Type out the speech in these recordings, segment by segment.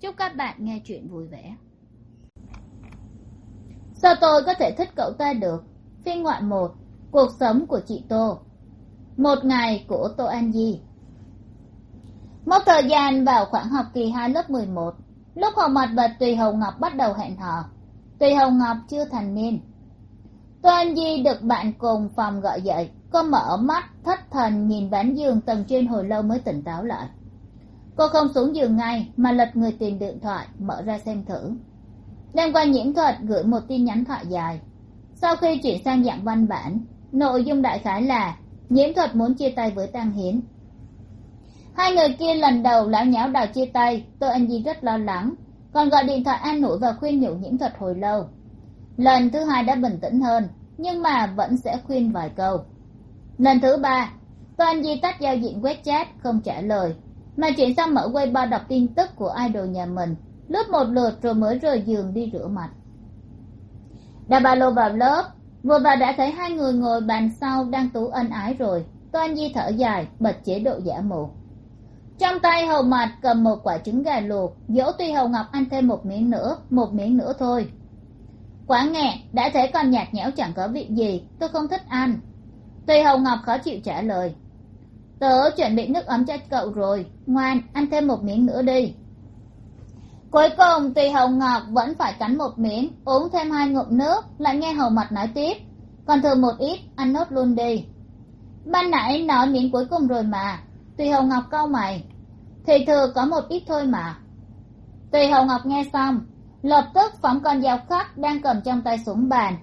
chúc các bạn nghe chuyện vui vẻ. Sao tôi có thể thích cậu ta được? Phiên ngoại một, cuộc sống của chị tô. Một ngày của tô an di một thời gian vào khoảng học kỳ hai lớp mười một, lúc hồng mặt và tùy hồng ngọc bắt đầu hẹn hò. Tùy hồng ngọc chưa thành niên. Tô an di được bạn cùng phòng gọi dậy, cô mở mắt, thất thần nhìn ván giường tầng trên hồi lâu mới tỉnh táo lại cô không xuống giường ngay, mà lật người tìm điện thoại, mở ra xem thử. Đêm qua nhiễm thuật gửi một tin nhắn thoại dài. Sau khi chuyển sang dạng văn bản, nội dung đại khái là nhiễm thuật muốn chia tay với tăng hiến. Hai người kia lần đầu lão nháo đòi chia tay, tôi anh di rất lo lắng, còn gọi điện thoại an ủi và khuyên nhủ nhiễm thuật hồi lâu. Lần thứ hai đã bình tĩnh hơn, nhưng mà vẫn sẽ khuyên vài câu. Lần thứ ba, tôi anh di tắt giao diện web chat, không trả lời mà chuyển sang mở weibo đọc tin tức của idol nhà mình. Lướt một lượt rồi mới rời giường đi rửa mặt. Đà ba lô vào lớp, vừa vào đã thấy hai người ngồi bàn sau đang tú ân ái rồi. Toan di thở dài, bật chế độ giả mù. Trong tay hầu mặt cầm một quả trứng gà luộc, dỗ tuy hầu ngọc ăn thêm một miếng nữa, một miếng nữa thôi. Quá nghẹn, đã thấy còn nhạt nhẽo chẳng có vị gì, tôi không thích ăn. Tuy hầu ngọc khó chịu trả lời tớ chuẩn bị nước ấm cho cậu rồi. Ngoan, ăn thêm một miếng nữa đi. Cuối cùng, tùy hầu ngọc vẫn phải cắn một miếng, uống thêm hai ngụm nước, lại nghe hầu mặt nói tiếp. Còn thừa một ít, ăn nốt luôn đi. Ban nãy nói miếng cuối cùng rồi mà. Tùy hầu ngọc cau mày. Thì thừa có một ít thôi mà. Tùy hầu ngọc nghe xong, lập tức phóng con dao khắc đang cầm trong tay xuống bàn.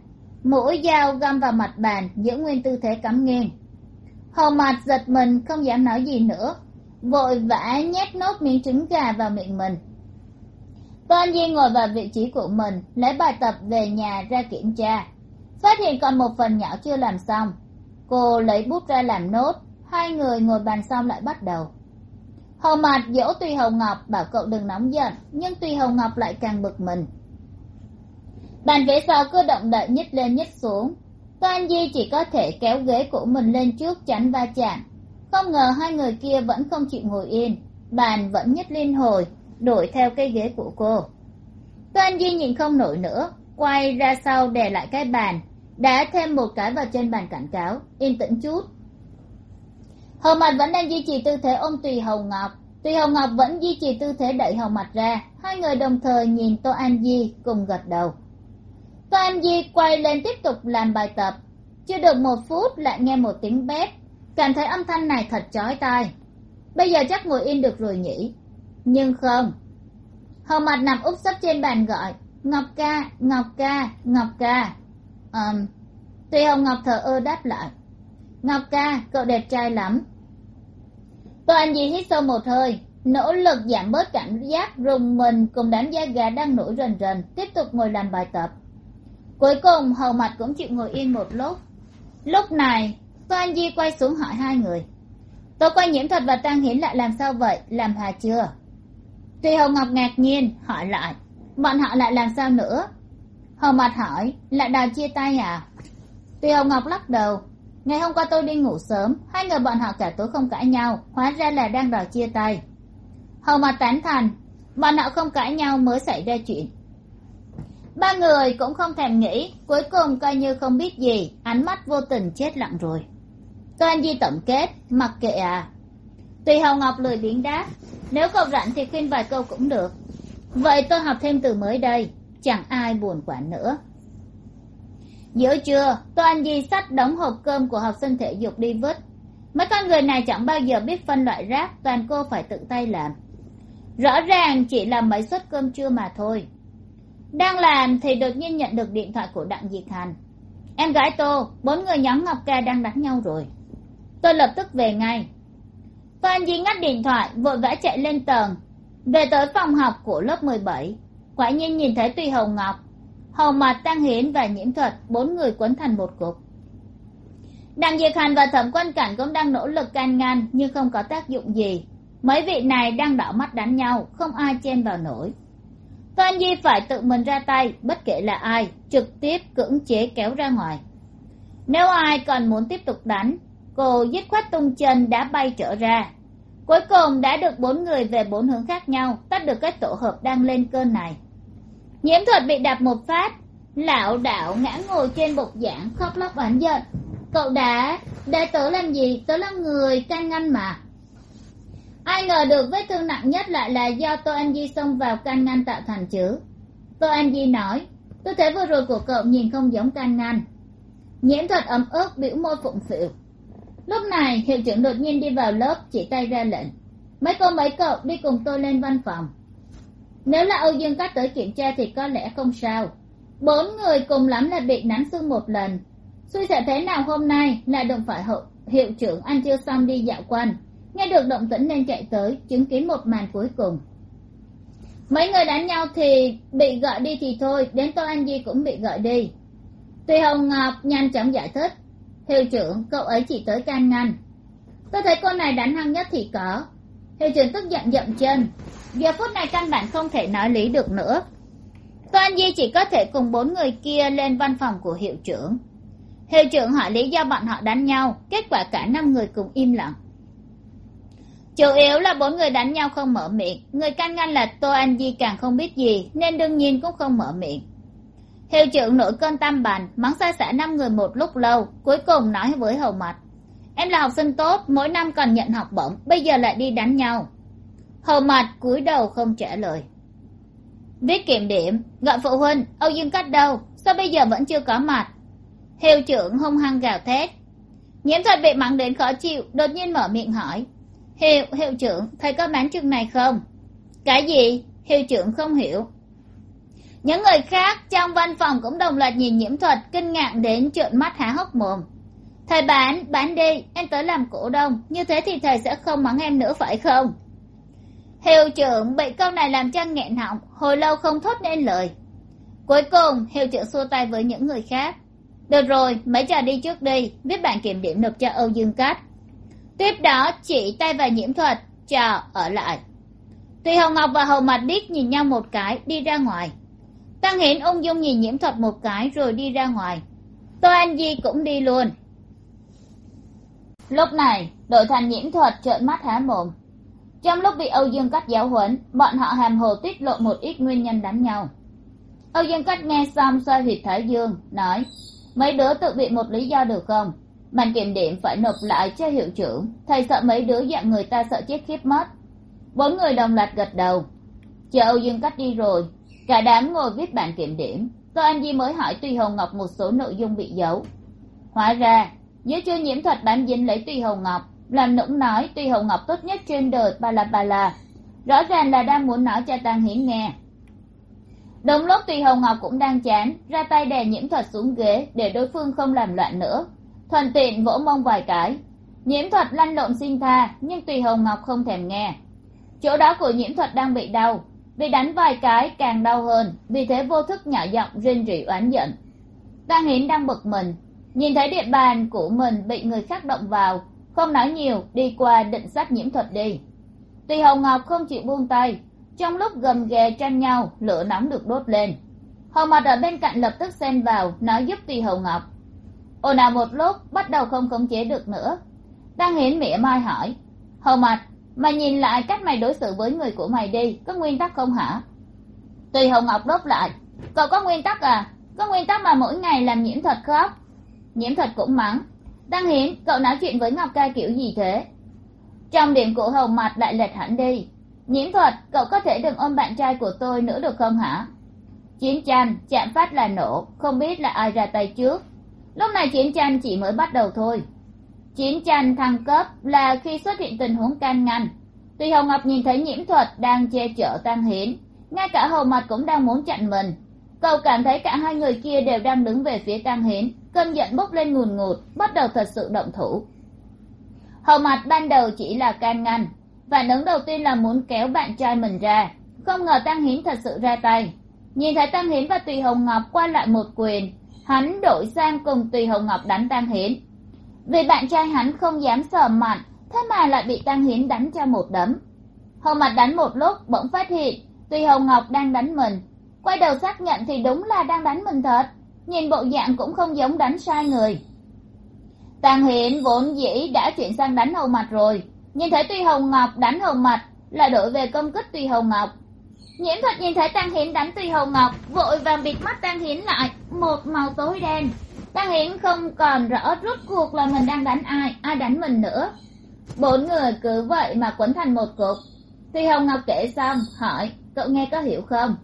Mũi dao găm vào mặt bàn, giữ nguyên tư thế cắm nghiêng hầu mặt giật mình, không dám nói gì nữa. Vội vã nhét nốt miếng trứng gà vào miệng mình. Toan di ngồi vào vị trí của mình, lấy bài tập về nhà ra kiểm tra. Phát hiện còn một phần nhỏ chưa làm xong. Cô lấy bút ra làm nốt, hai người ngồi bàn xong lại bắt đầu. Hầu mặt dỗ tùy hầu ngọc, bảo cậu đừng nóng giận, nhưng tùy hầu ngọc lại càng bực mình. Bàn ghế sau cứ động đậy nhích lên nhích xuống toan di chỉ có thể kéo ghế của mình lên trước tránh va chạm. Không ngờ hai người kia vẫn không chịu ngồi yên. Bàn vẫn nhích liên hồi, đổi theo cái ghế của cô. Toan di nhìn không nổi nữa, quay ra sau đè lại cái bàn, đá thêm một cái vào trên bàn cảnh cáo, yên tĩnh chút. Hầu mặt vẫn đang duy trì tư thế ôm tùy hầu ngọc. Tùy hầu ngọc vẫn duy trì tư thế đẩy hầu mặt ra. Hai người đồng thời nhìn tô an di cùng gật đầu cô an di quay lên tiếp tục làm bài tập. Chưa được một phút lại nghe một tiếng bét cảm thấy âm thanh này thật chói tai. Bây giờ chắc ngồi yên được rồi nhỉ? Nhưng không. Hầu mặt nằm úp sấp trên bàn gọi. Ngọc ca ngọc ca ngọc ca. Ờm, tuy hồng ngọc thờ ơ đáp lại. Ngọc ca, cậu đẹp trai lắm. Toàn gì hít sâu một hơi. Nỗ lực giảm bớt cảm giác rùng mình cùng đám da gà đang nổi rần rần. Tiếp tục ngồi làm bài tập cuối cùng hầu mặt cũng chịu ngồi yên một lúc. Lúc này, toan di quay xuống hỏi hai người. Tôi quay nhiễm thuật và tang hiến lại làm sao vậy? Làm hà chưa? Tuy hồng ngọc ngạc nhiên, hỏi lại. Bọn họ lại làm sao nữa? Hầu mặt hỏi lại đòi chia tay à? Tuy hồng ngọc lắc đầu. Ngày hôm qua tôi đi ngủ sớm, hai người bọn họ cả tối không cãi nhau, hóa ra là đang đòi chia tay. Hầu mặt tán thành. Bọn họ không cãi nhau mới xảy ra chuyện ba người cũng không thèm nghĩ, cuối cùng coi như không biết gì, ánh mắt vô tình chết lặng rồi. Toan di tổng kết, mặc kệ à. Tùy hầu ngọc lười biếng đáp, nếu cậu rảnh thì khuyên vài câu cũng được. Vậy tôi học thêm từ mới đây, chẳng ai buồn quản nữa. Giữa trưa toàn di sách đóng hộp cơm của học sinh thể dục đi vứt. Mấy con người này chẳng bao giờ biết phân loại rác, toàn cô phải tự tay làm. Rõ ràng chỉ là mấy suất cơm trưa mà thôi đang làm thì đột nhiên nhận được điện thoại của đặng diệt hàn em gái tô, bốn người nhóm ngọc ca đang đánh nhau rồi. Tôi lập tức về ngay. Phan di ngắt điện thoại, vội vã chạy lên tầng. Về tới phòng học của lớp mười bảy, quả nhiên nhìn thấy tùy hồng ngọc, hầu mặt tăng hiến và nhiễm thuật, bốn người quấn thành một cục. Đặng diệt hàn và thẩm quân cảnh cũng đang nỗ lực can ngăn, nhưng không có tác dụng gì. Mấy vị này đang đỏ mắt đánh nhau, không ai chen vào nổi toan di phải tự mình ra tay, bất kể là ai, trực tiếp cưỡng chế kéo ra ngoài. Nếu ai còn muốn tiếp tục đánh, cô dứt khoát tung chân đã bay trở ra. Cuối cùng đã được bốn người về bốn hướng khác nhau tắt được cái tổ hợp đang lên cơn này. Nhiễm thuật bị đạp một phát, lão đạo ngã ngồi trên bục giảng khóc lóc oán giận. Cậu đã đã tớ làm gì? Tớ là người can ngăn mà ai ngờ được vết thương nặng nhất lại là do tô anh di xông vào can ngăn tạo thành chứ? Tô anh di nói tôi thấy vừa rồi của cậu nhìn không giống can ngăn. Nhiễm thuật ấm ức bĩu môi phụng phịu. Lúc này, hiệu trưởng đột nhiên đi vào lớp, chỉ tay ra lệnh. Mấy cô mấy cậu đi cùng tôi lên văn phòng. Nếu là âu dương cắt tới kiểm tra thì có lẽ không sao. Bốn người cùng lắm là bị nắn xương một lần. Xui xẻo thế nào hôm nay là đụng phải hậu hiệu trưởng ăn chưa xong đi dạo quanh nghe được động tĩnh nên chạy tới, chứng kiến một màn cuối cùng. Mấy người đánh nhau thì bị gọi đi thì thôi, đến tô anh di cũng bị gọi đi. Tuy hồng ngọc nhanh chóng giải thích, hiệu trưởng, cậu ấy chỉ tới can ngăn. Tôi thấy cô này đánh hăng nhất thì có. Hiệu trưởng tức giận dậm chân. Giờ phút này căn bản không thể nói lý được nữa. Tô anh di chỉ có thể cùng bốn người kia lên văn phòng của hiệu trưởng. Hiệu trưởng hỏi lý do bọn họ đánh nhau, kết quả cả năm người cùng im lặng chủ yếu là bốn người đánh nhau không mở miệng. Người can ngăn là tô anh di càng không biết gì, nên đương nhiên cũng không mở miệng. Hiệu trưởng nổi cơn tam bàn mắng xa xả năm người một lúc lâu, cuối cùng nói với hầu mặt em là học sinh tốt, mỗi năm còn nhận học bổng, bây giờ lại đi đánh nhau. Hầu mặt cúi đầu không trả lời. Viết kiểm điểm, gọi phụ huynh, âu dương cắt đâu, sao bây giờ vẫn chưa có mặt? Hiệu trưởng hung hăng gào thét. Nhiễm thuật bị mắng đến khó chịu, đột nhiên mở miệng hỏi hiệu hiệu trưởng, thầy có bán chương này không? Cái gì? Hiệu trưởng không hiểu. Những người khác trong văn phòng cũng đồng loạt nhìn nhiễm thuật, kinh ngạc đến trợn mắt há hốc mồm. Thầy bán bán đi, em tới làm cổ đông. Như thế thì thầy sẽ không mắng em nữa phải không? Hiệu trưởng, bị câu này làm cho nghẹn họng, hồi lâu không thốt nên lời. Cuối cùng, hiệu trưởng xua tay với những người khác. Được rồi, mấy trò đi trước đi. Viết bản kiểm điểm nộp cho âu dương cát tiếp đó chỉ tay vào nhiễm thuật, chờ ở lại. Tùy hồng ngọc và hầu mặt điếc nhìn nhau một cái, đi ra ngoài. Tăng hiển ung dung nhìn nhiễm thuật một cái rồi đi ra ngoài. Tô anh di cũng đi luôn. Lúc này, đội thành nhiễm thuật trợn mắt há mồm. Trong lúc bị âu dương cắt giáo huấn, bọn họ hàm hồ tiết lộ một ít nguyên nhân đánh nhau. Âu dương cắt nghe xong xoay huyệt thái dương, nói, mấy đứa tự bị một lý do được không? Bản kiểm điểm phải nộp lại cho hiệu trưởng. Thầy sợ mấy đứa dạng người ta sợ chết khiếp mất bốn người đồng loạt gật đầu. Chờ âu dương cắt đi rồi. Cả đám ngồi viết bản kiểm điểm. Tô anh di mới hỏi tùy hồng ngọc một số nội dung bị giấu. Hóa ra dưới chưa nhiễm thuật bám dính lấy tùy hồng ngọc, làm nũng nói tùy hồng ngọc tốt nhất trên đời ba la ba la rõ ràng là đang muốn nói cho tăng hiến nghe. Đúng lúc tùy hồng ngọc cũng đang chán, ra tay đè nhiễm thuật xuống ghế để đối phương không làm loạn nữa thuận tiện vỗ mông vài cái. Nhiễm thuật lăn lộn xin tha, nhưng tùy hồng ngọc không thèm nghe. Chỗ đó của nhiễm thuật đang bị đau. Vì đánh vài cái càng đau hơn, vì thế vô thức nhỏ giọng rên rỉ oán giận. Tăng hiến đang bực mình. Nhìn thấy địa bàn của mình bị người khác động vào, không nói nhiều, đi qua định sát nhiễm thuật đi. Tùy hồng ngọc không chịu buông tay. Trong lúc gầm ghè tranh nhau, lửa nóng được đốt lên. Hồng mặt ở bên cạnh lập tức xen vào, nói giúp tùy hồng ngọc ồn ào một lúc bắt đầu không khống chế được nữa. Đang hiến mỉa mai hỏi, hầu mặt mà nhìn lại cách mày đối xử với người của mày đi, có nguyên tắc không hả? Tùy hồng ngọc đốt lại, cậu có nguyên tắc à? Có nguyên tắc mà mỗi ngày làm nhiễm thuật khóc. Nhiễm thuật cũng mắng đăng hiến cậu nói chuyện với ngọc ca kiểu gì thế? Trong điểm của hầu mặt lại lệch hẳn đi, nhiễm thuật, cậu có thể đừng ôm bạn trai của tôi nữa được không hả? Chiến tranh chạm phát là nổ, không biết là ai ra tay trước lúc này chiến tranh chỉ mới bắt đầu thôi. Chiến tranh thăng cấp là khi xuất hiện tình huống can ngăn. Tuy hồng ngọc nhìn thấy nhiễm thuật đang che chở tăng hiến, ngay cả hầu mặt cũng đang muốn chặn mình. Cậu cảm thấy cả hai người kia đều đang đứng về phía tăng hiến, cơn giận bốc lên ngùn ngụt, bắt đầu thật sự động thủ. Hầu mặt ban đầu chỉ là can ngăn phản ứng đầu tiên là muốn kéo bạn trai mình ra. Không ngờ tăng hiến thật sự ra tay. Nhìn thấy tăng hiến và tùy hồng ngọc qua lại một quyền hắn đổi sang cùng tùy hồng ngọc đánh tăng hiến. Vì bạn trai hắn không dám sờ mặt thế mà lại bị tăng hiến đánh cho một đấm. Hồng mặt đánh một lúc, bỗng phát hiện, tùy hồng ngọc đang đánh mình. Quay đầu xác nhận thì đúng là đang đánh mình thật. Nhìn bộ dạng cũng không giống đánh sai người. Tàng hiển vốn dĩ đã chuyển sang đánh hầu mặt rồi. Nhìn thấy tùy hồng ngọc đánh hầu mặt lại đổi về công kích tùy hồng ngọc nhiễm thuật nhìn thấy tăng hiển đánh tùy hồng ngọc, vội vàng bịt mắt tăng hiển lại, một màu tối đen. Tăng hiển không còn rõ rốt cuộc là mình đang đánh ai ai đánh mình nữa. Bốn người cứ vậy mà quấn thành một cục tùy hồng ngọc kể xong, hỏi, cậu nghe có hiểu không?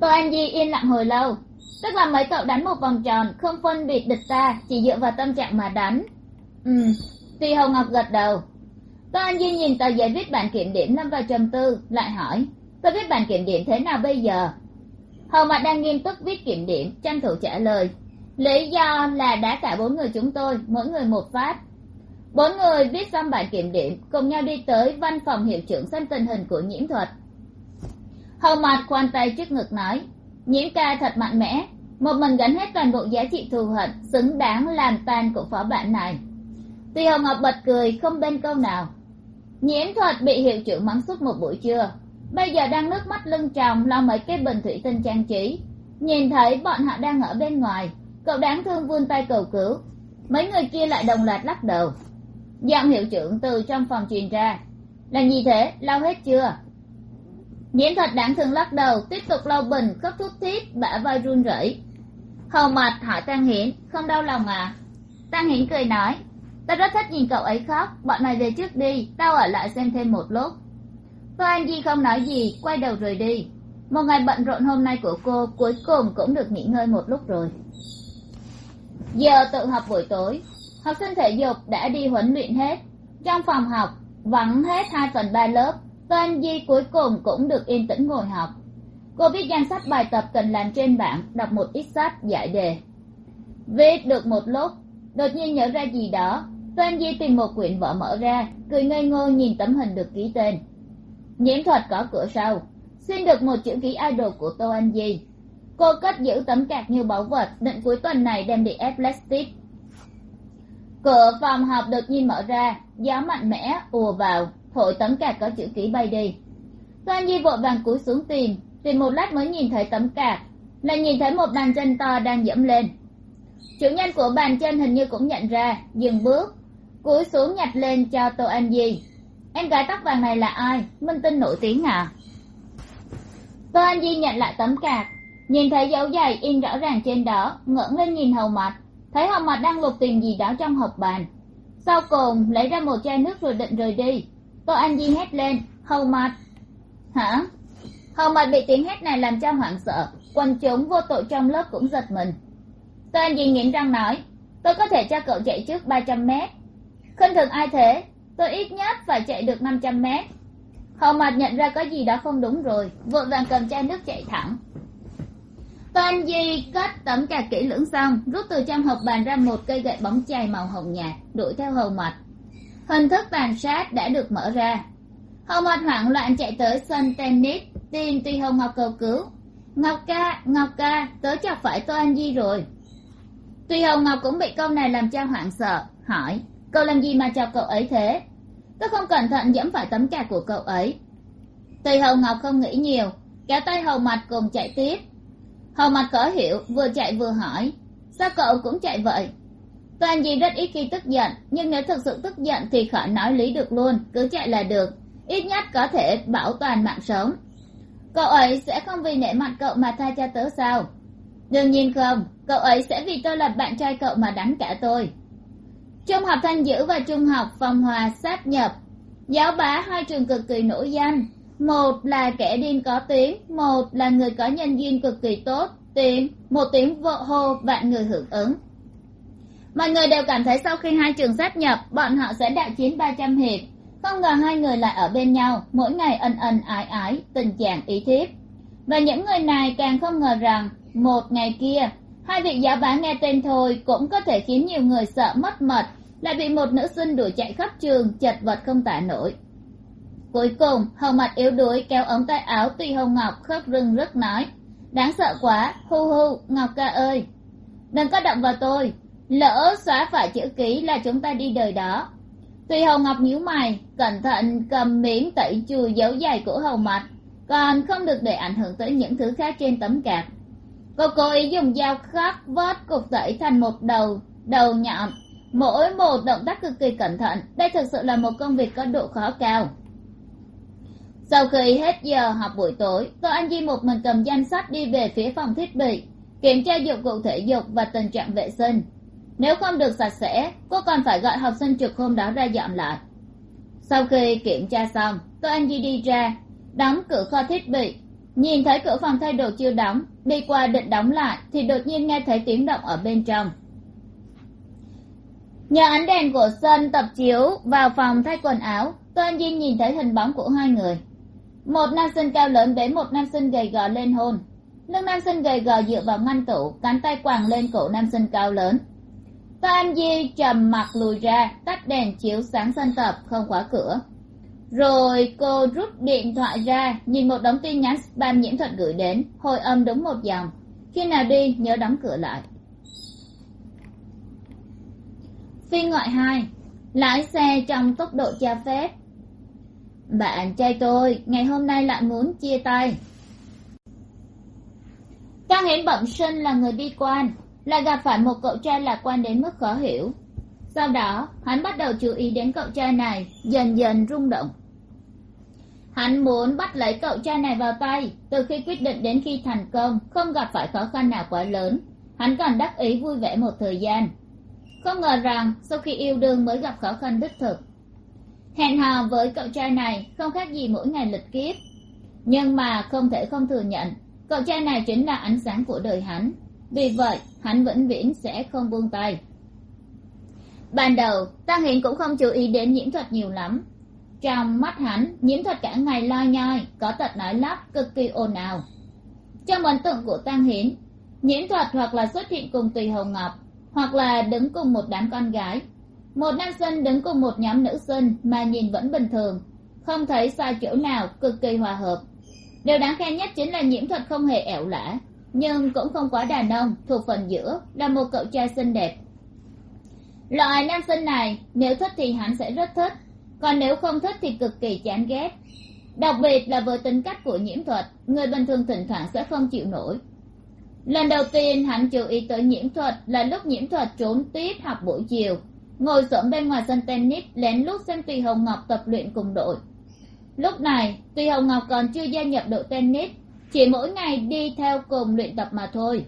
Tô anh di yên lặng hồi lâu. Tức là mấy cậu đánh một vòng tròn, không phân biệt địch ta, chỉ dựa vào tâm trạng mà đánh. Ừ tùy hồng ngọc gật đầu tô anh duy nhìn tờ giấy viết bản kiểm điểm lâm vào trầm tư, lại hỏi, tôi viết bản kiểm điểm thế nào bây giờ? Hầu mặt đang nghiêm túc viết kiểm điểm, tranh thủ trả lời, lý do là đã cả bốn người chúng tôi, mỗi người một phát. Bốn người viết xong bản kiểm điểm, cùng nhau đi tới văn phòng hiệu trưởng xem tình hình của nhiễm thuật. Hầu mặt khoan tay trước ngực nói, nhiễm ca thật mạnh mẽ, một mình gánh hết toàn bộ giá trị thù hận, xứng đáng làm tan của phó bạn này. Tuy hồng ngọc bật cười không bên câu nào nhiễm thuật bị hiệu trưởng mắng suốt một buổi trưa. Bây giờ đang nước mắt lưng tròng lo mấy cái bình thủy tinh trang trí. Nhìn thấy bọn họ đang ở bên ngoài, cậu đáng thương vươn tay cầu cứu. Mấy người kia lại đồng loạt lắc đầu. Giọng hiệu trưởng từ trong phòng truyền ra. Là gì thế, lau hết chưa? Nhiễm thuật đáng thương lắc đầu, tiếp tục lau bình, khóc thuốc thiết bả vai run rẩy. Hầu mặt hỏi tăng hiển, không đau lòng à? Tăng hiển cười nói ta rất thích nhìn cậu ấy khóc. Bọn này về trước đi. Tao ở lại xem thêm một lúc. Tô anh di không nói gì. Quay đầu rời đi. Một ngày bận rộn hôm nay của cô cuối cùng cũng được nghỉ ngơi một lúc rồi. Giờ tự học buổi tối. Học sinh thể dục đã đi huấn luyện hết. Trong phòng học, vắng hết hai phần ba lớp. Tô di cuối cùng cũng được yên tĩnh ngồi học. Cô viết danh sách bài tập cần làm trên bảng, đọc một ít sách, giải đề. Viết được một lúc, đột nhiên nhớ ra gì đó tô di tìm một quyển vở mở ra, cười ngây ngô nhìn tấm hình được ký tên. Nhiễm thuật có cửa sau. Xin được một chữ ký idol của tô Anh di. Cô cất giữ tấm cạc như báu vật, định cuối tuần này đem đi ép plastic cửa phòng học đột nhiên mở ra, gió mạnh mẽ ùa vào, thổi tấm cạc có chữ ký bay đi. Tô Anh di vội vàng cúi xuống tìm tìm một lát mới nhìn thấy tấm cạc, lại nhìn thấy một bàn chân to đang dẫm lên. Chủ nhân của bàn chân hình như cũng nhận ra, dừng bước cúi xuống nhặt lên cho tô anh di. Em gái tóc vàng này là ai? Minh tinh nổi tiếng à? Tô anh di nhận lại tấm cạc, nhìn thấy dấu giày in rõ ràng trên đó ngẩng lên nhìn hầu mặt thấy hầu mặt đang lục tìm gì đó trong hộp bàn. Sau cùng, lấy ra một chai nước rồi định rời đi. Tô anh di hét lên, hầu mặt hả? Hầu mặt bị tiếng hét này làm cho hoảng sợ. Quần chúng vô tội trong lớp cũng giật mình. Tô anh di nghiến răng nói, tôi có thể cho cậu chạy trước ba trăm mét khinh thường ai thế? Tôi ít nhất phải chạy được năm trăm mét. Hầu mặt nhận ra có gì đó không đúng rồi, vội vàng cầm chai nước chạy thẳng. Toàn di cất tấm cà kỹ lưỡng xong, rút từ trong hộp bàn ra một cây gậy bóng chày màu hồng nhạt, đuổi theo hầu mặt. Hình thức tàn sát đã được mở ra. Hầu mặt hoảng loạn chạy tới sân tennis, tìm tuy hồng ngọc cầu cứu. Ngọc ca ngọc ca, tớ chọc phải tô anh di rồi. Tuy hồng ngọc cũng bị câu này làm cho hoảng sợ, hỏi cậu làm gì mà chọc cậu ấy thế? Tôi không cẩn thận dẫm phải tấm cà của cậu ấy. Tùy hầu ngọc không nghĩ nhiều, kéo tay hầu mặt cùng chạy tiếp. Hầu mặt khó hiểu, vừa chạy vừa hỏi, sao cậu cũng chạy vậy? Toàn gì rất ít khi tức giận, nhưng nếu thực sự tức giận thì khỏi nói lý được luôn, cứ chạy là được. Ít nhất có thể bảo toàn mạng sống. Cậu ấy sẽ không vì nể mặt cậu mà tha cho tớ sao? Đương nhiên không, cậu ấy sẽ vì tôi là bạn trai cậu mà đánh cả tôi trung học thanh dữ và trung học phong hòa sát nhập. Giáo bá hai trường cực kỳ nổi danh. Một là kẻ điên có tiếng, một là người có nhân duyên cực kỳ tốt, tiếng, một tiếng vợ hô vạn người hưởng ứng. Mọi người đều cảm thấy sau khi hai trường sát nhập, bọn họ sẽ đại chiến ba trăm hiệp. Không ngờ hai người lại ở bên nhau, mỗi ngày ân ân ái ái, tình trạng ý thiếp. Và những người này càng không ngờ rằng, một ngày kia hai vị giáo bá nghe tên thôi, cũng có thể khiến nhiều người sợ mất mật, lại bị một nữ sinh đuổi chạy khắp trường, chật vật không tả nổi. Cuối cùng, hầu mặt yếu đuối kéo ống tay áo tùy hồng ngọc khớp rưng rức nói, đáng sợ quá, hu hu, ngọc ca ơi, đừng có động vào tôi, lỡ xóa phải chữ ký là chúng ta đi đời đó. Tùy hồng ngọc nhíu mày, cẩn thận cầm miếng tẩy chùi dấu dày của hầu mặt, còn không được để ảnh hưởng tới những thứ khác trên tấm cạc cô cố ý dùng dao khắc vớt cục tẩy thành một đầu đầu nhọn. Mỗi một động tác cực kỳ cẩn thận. Đây thực sự là một công việc có độ khó cao. Sau khi hết giờ học buổi tối tô anh di một mình cầm danh sách đi về phía phòng thiết bị, kiểm tra dụng cụ thể dục và tình trạng vệ sinh. Nếu không được sạch sẽ, cô còn phải gọi học sinh trực hôm đó ra dọn lại. Sau khi kiểm tra xong tô anh di đi ra, đóng cửa kho thiết bị nhìn thấy cửa phòng thay đồ chưa đóng, đi qua định đóng lại, thì đột nhiên nghe thấy tiếng động ở bên trong. Nhờ ánh đèn của sân tập chiếu vào phòng thay quần áo, tô anh nhìn thấy hình bóng của hai người. Một nam sinh cao lớn bế một nam sinh gầy gò lên hôn. Lưng nam sinh gầy gò dựa vào ngăn tủ cánh tay quàng lên cổ nam sinh cao lớn. Tô anh di trầm mặc lùi ra, tắt đèn chiếu sáng sân tập, không khóa cửa rồi cô rút điện thoại ra, nhìn một đống tin nhắn spam nhiễm thuật gửi đến, hồi âm đúng một dòng. Khi nào đi, nhớ đóng cửa lại. Phiên ngoại hai, lái xe trong tốc độ cho phép. Bạn trai tôi, ngày hôm nay lại muốn chia tay. Cao hiển bẩm sinh là người bi quan lại gặp phải một cậu trai lạc quan đến mức khó hiểu. Sau đó, hắn bắt đầu chú ý đến cậu trai này, dần dần rung động hắn muốn bắt lấy cậu trai này vào tay. Từ khi quyết định đến khi thành công, không gặp phải khó khăn nào quá lớn. Hắn còn đắc ý vui vẻ một thời gian. Không ngờ rằng, sau khi yêu đương mới gặp khó khăn đích thực. Hẹn hò với cậu trai này không khác gì mỗi ngày lịch kiếp. Nhưng mà không thể không thừa nhận, cậu trai này chính là ánh sáng của đời hắn. Vì vậy, hắn vĩnh viễn sẽ không buông tay. Ban đầu, tăng hiển cũng không chú ý đến nhiễm thuật nhiều lắm trong mắt hắn nhiễm thuật cả ngày lo nhoi, có tật nói lắp cực kỳ ồn ào. Trong ấn tượng của tăng hiến nhiễm thuật hoặc là xuất hiện cùng tùy hồng ngọc, hoặc là đứng cùng một đám con gái. Một nam sinh đứng cùng một nhóm nữ sinh mà nhìn vẫn bình thường, không thấy sai chỗ nào cực kỳ hòa hợp. Điều đáng khen nhất chính là nhiễm thuật không hề ẻo lả, nhưng cũng không quá đàn ông, thuộc phần giữa, là một cậu trai xinh đẹp. Loại nam sinh này, nếu thích thì hắn sẽ rất thích còn nếu không thích thì cực kỳ chán ghét. Đặc biệt là với tính cách của nhiễm thuật, người bình thường thỉnh thoảng sẽ không chịu nổi. Lần đầu tiên hắn chú ý tới nhiễm thuật là lúc nhiễm thuật trốn tiết học buổi chiều. Ngồi xổm bên ngoài sân tennis, lén lút xem tùy hồng ngọc tập luyện cùng đội. Lúc này tùy hồng ngọc còn chưa gia nhập đội tennis, chỉ mỗi ngày đi theo cùng luyện tập mà thôi.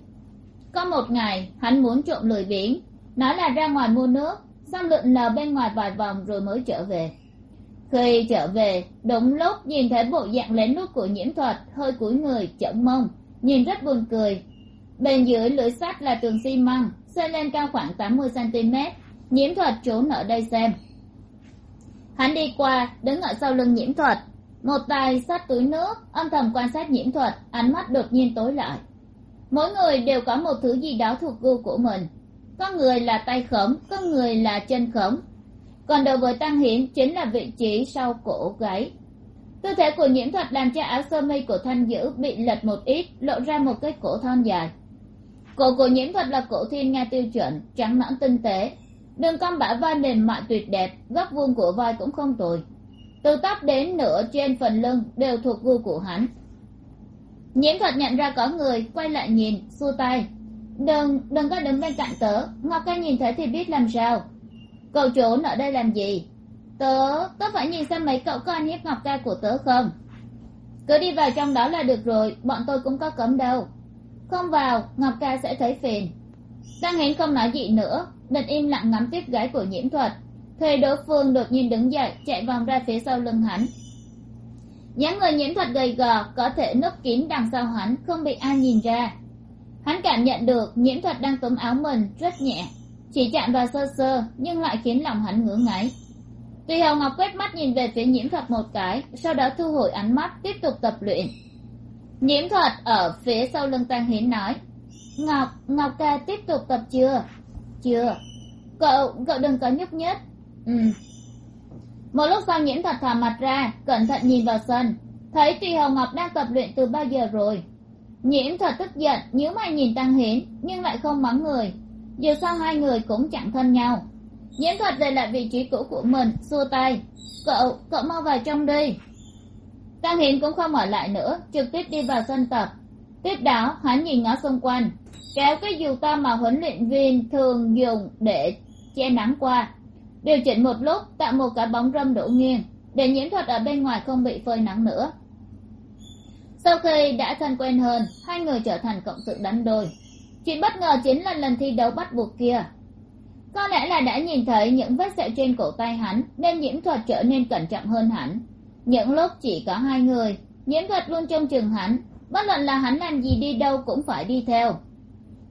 Có một ngày, hắn muốn trộm lười biếng. Nói là ra ngoài mua nước, xong lượn lờ bên ngoài vài vòng rồi mới trở về khi trở về, đúng lúc nhìn thấy bộ dạng lén lút của nhiễm thuật, hơi cúi người, chậm mông, nhìn rất buồn cười. Bên dưới lưới sắt là tường xi măng, xây lên cao khoảng tám mươi cm nhiễm thuật trốn ở đây xem. Hắn đi qua, đứng ở sau lưng nhiễm thuật. Một tay sát túi nước, âm thầm quan sát nhiễm thuật, ánh mắt đột nhiên tối lại. Mỗi người đều có một thứ gì đó thuộc gu của mình. Có người là tay khổng có người là chân khổng còn đối với tăng hiển chính là vị trí sau cổ gáy. Tư thế của nhiễm thuật làm cho áo sơ mi của thanh dữ bị lệch một ít, lộ ra một cái cổ thon dài. Cổ của nhiễm thuật là cổ thiên nga tiêu chuẩn, trắng nõn tinh tế. Đường cong bả vai mềm mại tuyệt đẹp, góc vuông của vai cũng không tồi. Từ tóc đến nửa trên phần lưng đều thuộc gu của hắn. Nhiễm thuật nhận ra có người, quay lại nhìn, xua tay. Đừng đừng có đứng bên cạnh tớ. Ngọc ca nhìn thấy thì biết làm sao cậu trốn ở đây làm gì? Tớ tớ phải nhìn xem mấy cậu có ăn hiếp ngọc ca của tớ không? Cứ đi vào trong đó là được rồi, bọn tôi cũng có cấm đâu. Không vào, ngọc ca sẽ thấy phiền. Đang hiến không nói gì nữa định im lặng ngắm tiếp gái của nhiễm thuật. Thuê đối phương đột nhiên đứng dậy, chạy vòng ra phía sau lưng hắn. Dáng người nhiễm thuật gầy gò, có thể nấp kín đằng sau hắn, không bị ai nhìn ra. Hắn cảm nhận được nhiễm thuật đang túm áo mình, rất nhẹ chỉ chạm vào sơ sơ, nhưng lại khiến lòng hắn ngứa ngáy. Tùy hồng ngọc quét mắt nhìn về phía nhiễm thuật một cái, sau đó thu hồi ánh mắt, tiếp tục tập luyện. Nhiễm thuật ở phía sau lưng Tang hiến nói, ngọc ngọc ca tiếp tục tập chưa? Chưa. Cậu cậu đừng có nhúc nhích. Ừ. Một lúc sau nhiễm thuật thò mặt ra, cẩn thận nhìn vào sân. Thấy tùy hồng ngọc đang tập luyện từ bao giờ rồi? Nhiễm thuật tức giận, nhíu mày nhìn tăng hiến, nhưng lại không mắng người dù sao hai người cũng chẳng thân nhau. Nhiễm thuật về lại vị trí cũ của mình, xua tay. Cậu cậu mau vào trong đi. Tăng hiến cũng không ở lại nữa, trực tiếp đi vào sân tập. Tiếp đó, hắn nhìn ngó xung quanh, kéo cái dù to mà huấn luyện viên thường dùng để che nắng qua. Điều chỉnh một lúc, tạo một cái bóng râm đổ nghiêng, để nhiễm thuật ở bên ngoài không bị phơi nắng nữa. Sau khi đã thân quen hơn, hai người trở thành cộng sự đánh đôi chuyện bất ngờ chính là lần thi đấu bắt buộc kia. Có lẽ là đã nhìn thấy những vết sẹo trên cổ tay hắn, nên nhiễm thuật trở nên cẩn trọng hơn hẳn những lúc chỉ có hai người, nhiễm thuật luôn trông chừng hắn, bất luận là hắn làm gì đi đâu cũng phải đi theo.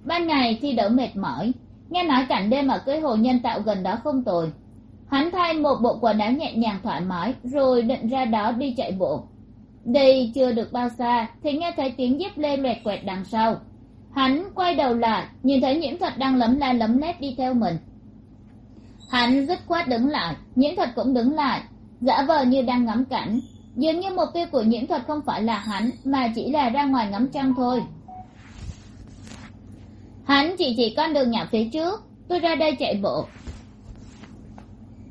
Ban ngày thi đấu mệt mỏi, nghe nói cảnh đêm ở cái hồ nhân tạo gần đó không tồi. Hắn thay một bộ quần áo nhẹ nhàng thoải mái, rồi định ra đó đi chạy bộ. Đi chưa được bao xa thì nghe thấy tiếng dép lê loẹt quẹt đằng sau hắn quay đầu lại, nhìn thấy nhiễm thuật đang lấm la lấm lét đi theo mình. Hắn dứt khoát đứng lại, nhiễm thuật cũng đứng lại, giả vờ như đang ngắm cảnh. Dường như mục tiêu của nhiễm thuật không phải là hắn, mà chỉ là ra ngoài ngắm trăng thôi. Hắn chỉ chỉ con đường nhỏ phía trước, tôi ra đây chạy bộ.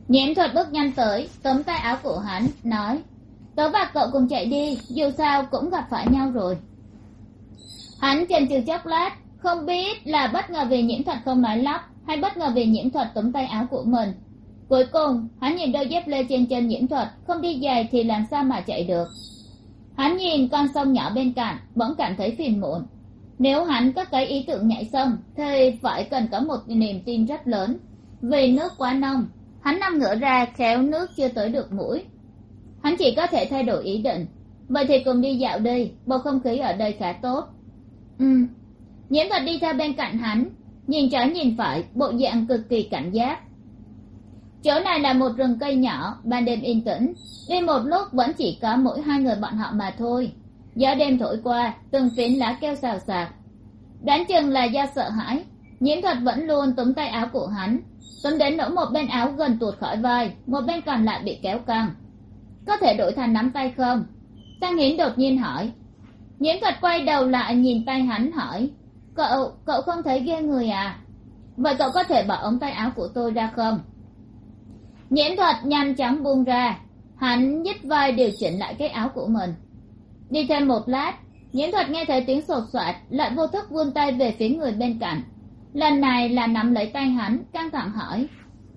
Nhiễm thuật bước nhanh tới tóm tay áo của hắn, nói tớ và cậu cùng chạy đi, dù sao cũng gặp phải nhau rồi hắn chần chừ chốc lát, không biết là bất ngờ vì nhiễm thuật không nói lắp hay bất ngờ vì nhiễm thuật túm tay áo của mình. Cuối cùng, hắn nhìn đôi dép lê trên chân nhiễm thuật, không đi giày thì làm sao mà chạy được. Hắn nhìn con sông nhỏ bên cạnh, bỗng cảm thấy phiền muộn. Nếu hắn có cái ý tưởng nhảy sông, thì phải cần có một niềm tin rất lớn. Vì nước quá nông, hắn nằm ngửa ra khéo nước chưa tới được mũi. Hắn chỉ có thể thay đổi ý định. Vậy thì cùng đi dạo đi, bầu không khí ở đây khá tốt ừ. Nhiễm thuật đi theo bên cạnh hắn, nhìn trái nhìn phải, bộ dạng cực kỳ cảnh giác. Chỗ này là một rừng cây nhỏ, ban đêm yên tĩnh. Đi một lúc vẫn chỉ có mỗi hai người bọn họ mà thôi. Gió đêm thổi qua, từng phiến lá keo xào xạc. Đoán chừng là do sợ hãi nhiễm thuật vẫn luôn túm tay áo của hắn. Túm đến nỗi một bên áo gần tuột khỏi vai, một bên còn lại bị kéo căng. Có thể đổi thành nắm tay không? Tăng hiến đột nhiên hỏi nhiễm thuật quay đầu lại nhìn tay hắn hỏi, cậu cậu không thấy ghê người à vậy cậu có thể bỏ ống tay áo của tôi ra không? Nhiễm thuật nhanh chóng buông ra, hắn nhích vai điều chỉnh lại cái áo của mình. Đi thêm một lát nhiễm thuật nghe thấy tiếng sột soạt, lại vô thức vươn tay về phía người bên cạnh. Lần này là nắm lấy tay hắn, căng thẳng hỏi,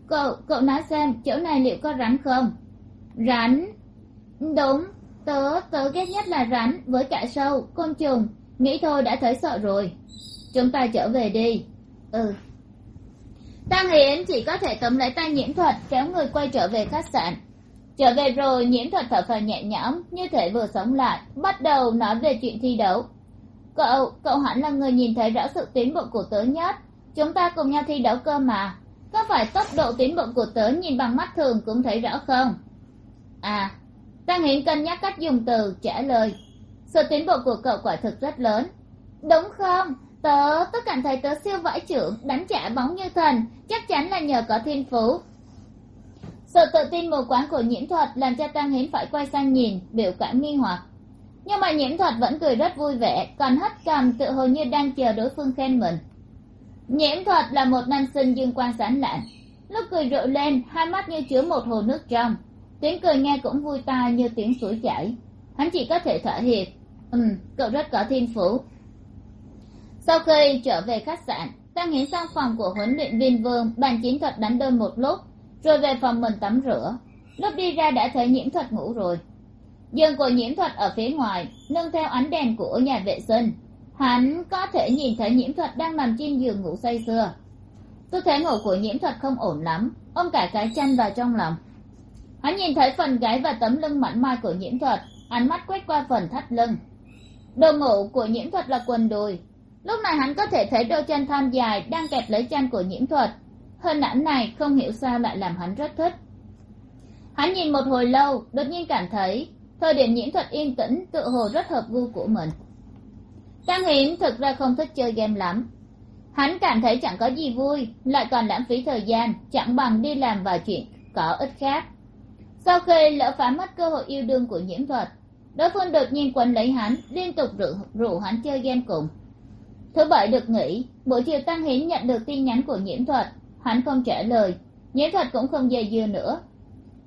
cậu cậu nói xem, chỗ này liệu có rắn không? Rắn? Đúng tớ tớ ghét nhất là rắn với cả sâu, côn trùng. Nghĩ thôi đã thấy sợ rồi. Chúng ta trở về đi. Ừ. Tăng hiến chỉ có thể tóm lấy tay nhiễm thuật, kéo người quay trở về khách sạn. Trở về rồi, nhiễm thuật thở phào nhẹ nhõm, như thể vừa sống lại, bắt đầu nói về chuyện thi đấu. Cậu cậu hẳn là người nhìn thấy rõ sự tiến bộ của tớ nhất. Chúng ta cùng nhau thi đấu cơ mà. Có phải tốc độ tiến bộ của tớ nhìn bằng mắt thường cũng thấy rõ không? À tăng hiển cân nhắc cách dùng từ, trả lời. Sự tiến bộ của cậu quả thực rất lớn. Đúng không? Tớ tớ cảm thấy tớ siêu vãi trưởng, đánh trả bóng như thần. Chắc chắn là nhờ có thiên phú. Sự tự tin mù quáng của nhiễm thuật làm cho tăng hiến phải quay sang nhìn, biểu cảm nghi hoặc. Nhưng mà nhiễm thuật vẫn cười rất vui vẻ, còn hất cằm tự hồ như đang chờ đối phương khen mình. Nhiễm thuật là một nam sinh dương quan sáng lạn. Lúc cười rộ lên, hai mắt như chứa một hồ nước trong tiếng cười nghe cũng vui tai như tiếng suối chảy. Hắn chỉ có thể thở hiệp. Ừ cậu rất có thiên phú. Sau khi trở về khách sạn, ta nghĩ sang phòng của huấn luyện viên vương bàn chiến thuật đánh đơn một lúc, rồi về phòng mình tắm rửa. Lúc đi ra đã thấy nhiễm thuật ngủ rồi. Giường của nhiễm thuật ở phía ngoài nâng theo ánh đèn của nhà vệ sinh. Hắn có thể nhìn thấy nhiễm thuật đang nằm trên giường ngủ say sưa. Tư thế ngủ của nhiễm thuật không ổn lắm, ôm cả cái chăn vào trong lòng hắn nhìn thấy phần gáy và tấm lưng mảnh mai của nhiễm thuật. Ánh mắt quét qua phần thắt lưng. Đồ ngủ của nhiễm thuật là quần đùi. Lúc này hắn có thể thấy đôi chân thon dài đang kẹp lấy chân của nhiễm thuật. Hình ảnh này, không hiểu sao lại làm hắn rất thích. Hắn nhìn một hồi lâu, đột nhiên cảm thấy thời điểm nhiễm thuật yên tĩnh tự hồ rất hợp gu của mình. Tăng hiến thực ra không thích chơi game lắm. Hắn cảm thấy chẳng có gì vui, lại còn lãng phí thời gian, chẳng bằng đi làm vài chuyện có ích khác sau khi lỡ phá mất cơ hội yêu đương của nhiễm vật đối phương đột nhiên quấn lấy hắn liên tục rủ, rủ hắn chơi game cùng. Thứ bảy được nghỉ buổi chiều tăng hiến nhận được tin nhắn của nhiễm thuật hắn không trả lời. Nhiễm thuật cũng không dây dưa nữa.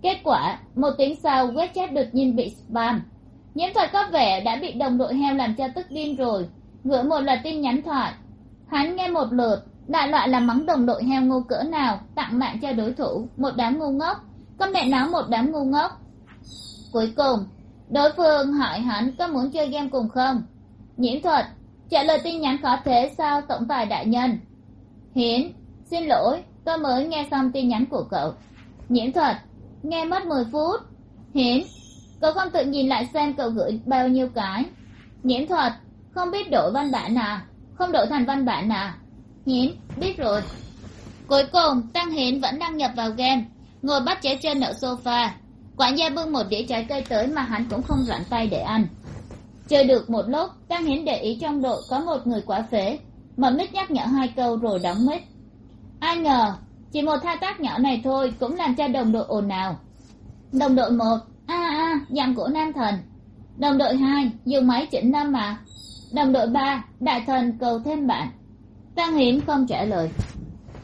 Kết quả một tiếng sau web chat đột nhiên bị spam. Nhiễm thuật có vẻ đã bị đồng đội heo làm cho tức điên rồi. Gửi một loạt tin nhắn thoại. Hắn nghe một lượt đại loại là mắng đồng đội heo ngu cỡ nào tặng mạng cho đối thủ một đám ngu ngốc con mẹ nó một đám ngu ngốc. Cuối cùng, đối phương hỏi hắn có muốn chơi game cùng không? Nhiễm thuật, trả lời tin nhắn khó thế sao tổng tài đại nhân. Hiến, xin lỗi, tôi mới nghe xong tin nhắn của cậu. Nhiễm thuật, nghe mất mười phút. Hiến, cậu không tự nhìn lại xem cậu gửi bao nhiêu cái. Nhiễm thuật, không biết đổi văn bản à? Không đổi thành văn bản à? Hiến, biết rồi. Cuối cùng, tăng hiến vẫn đăng nhập vào game ngồi bắt chéo chân ở sofa. Quản gia bưng một đĩa trái cây tới mà hắn cũng không rảnh tay để ăn. Chơi được một lúc, tăng hiến để ý trong đội có một người quá phế. Mở mít nhắc nhở hai câu rồi đóng mít ai ngờ, chỉ một thao tác nhỏ này thôi cũng làm cho đồng đội ồn ào. Đồng đội một, a a dặm của nam thần. Đồng đội hai dùng máy chỉnh năm mà. Đồng đội ba, đại thần cầu thêm bạn. Tăng hiến không trả lời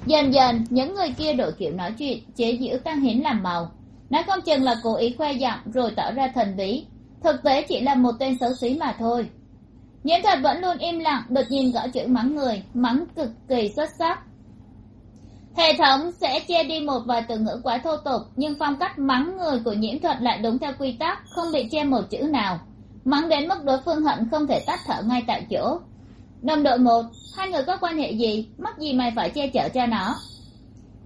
dần dần, những người kia đổi kiểu nói chuyện, chế giễu tăng hiến làm màu. Nói không chừng là cố ý khoe giọng rồi tỏ ra thần bí. Thực tế chỉ là một tên xấu xí mà thôi. Nhiễm thuật vẫn luôn im lặng đột nhiên gõ chữ mắng người, mắng cực kỳ xuất sắc. Hệ thống sẽ che đi một vài từ ngữ quá thô tục, nhưng phong cách mắng người của nhiễm thuật lại đúng theo quy tắc, không bị che một chữ nào. Mắng đến mức đối phương hận không thể tắt thở ngay tại chỗ đồng đội một, hai người có quan hệ gì? Mắc gì mày phải che chở cho nó?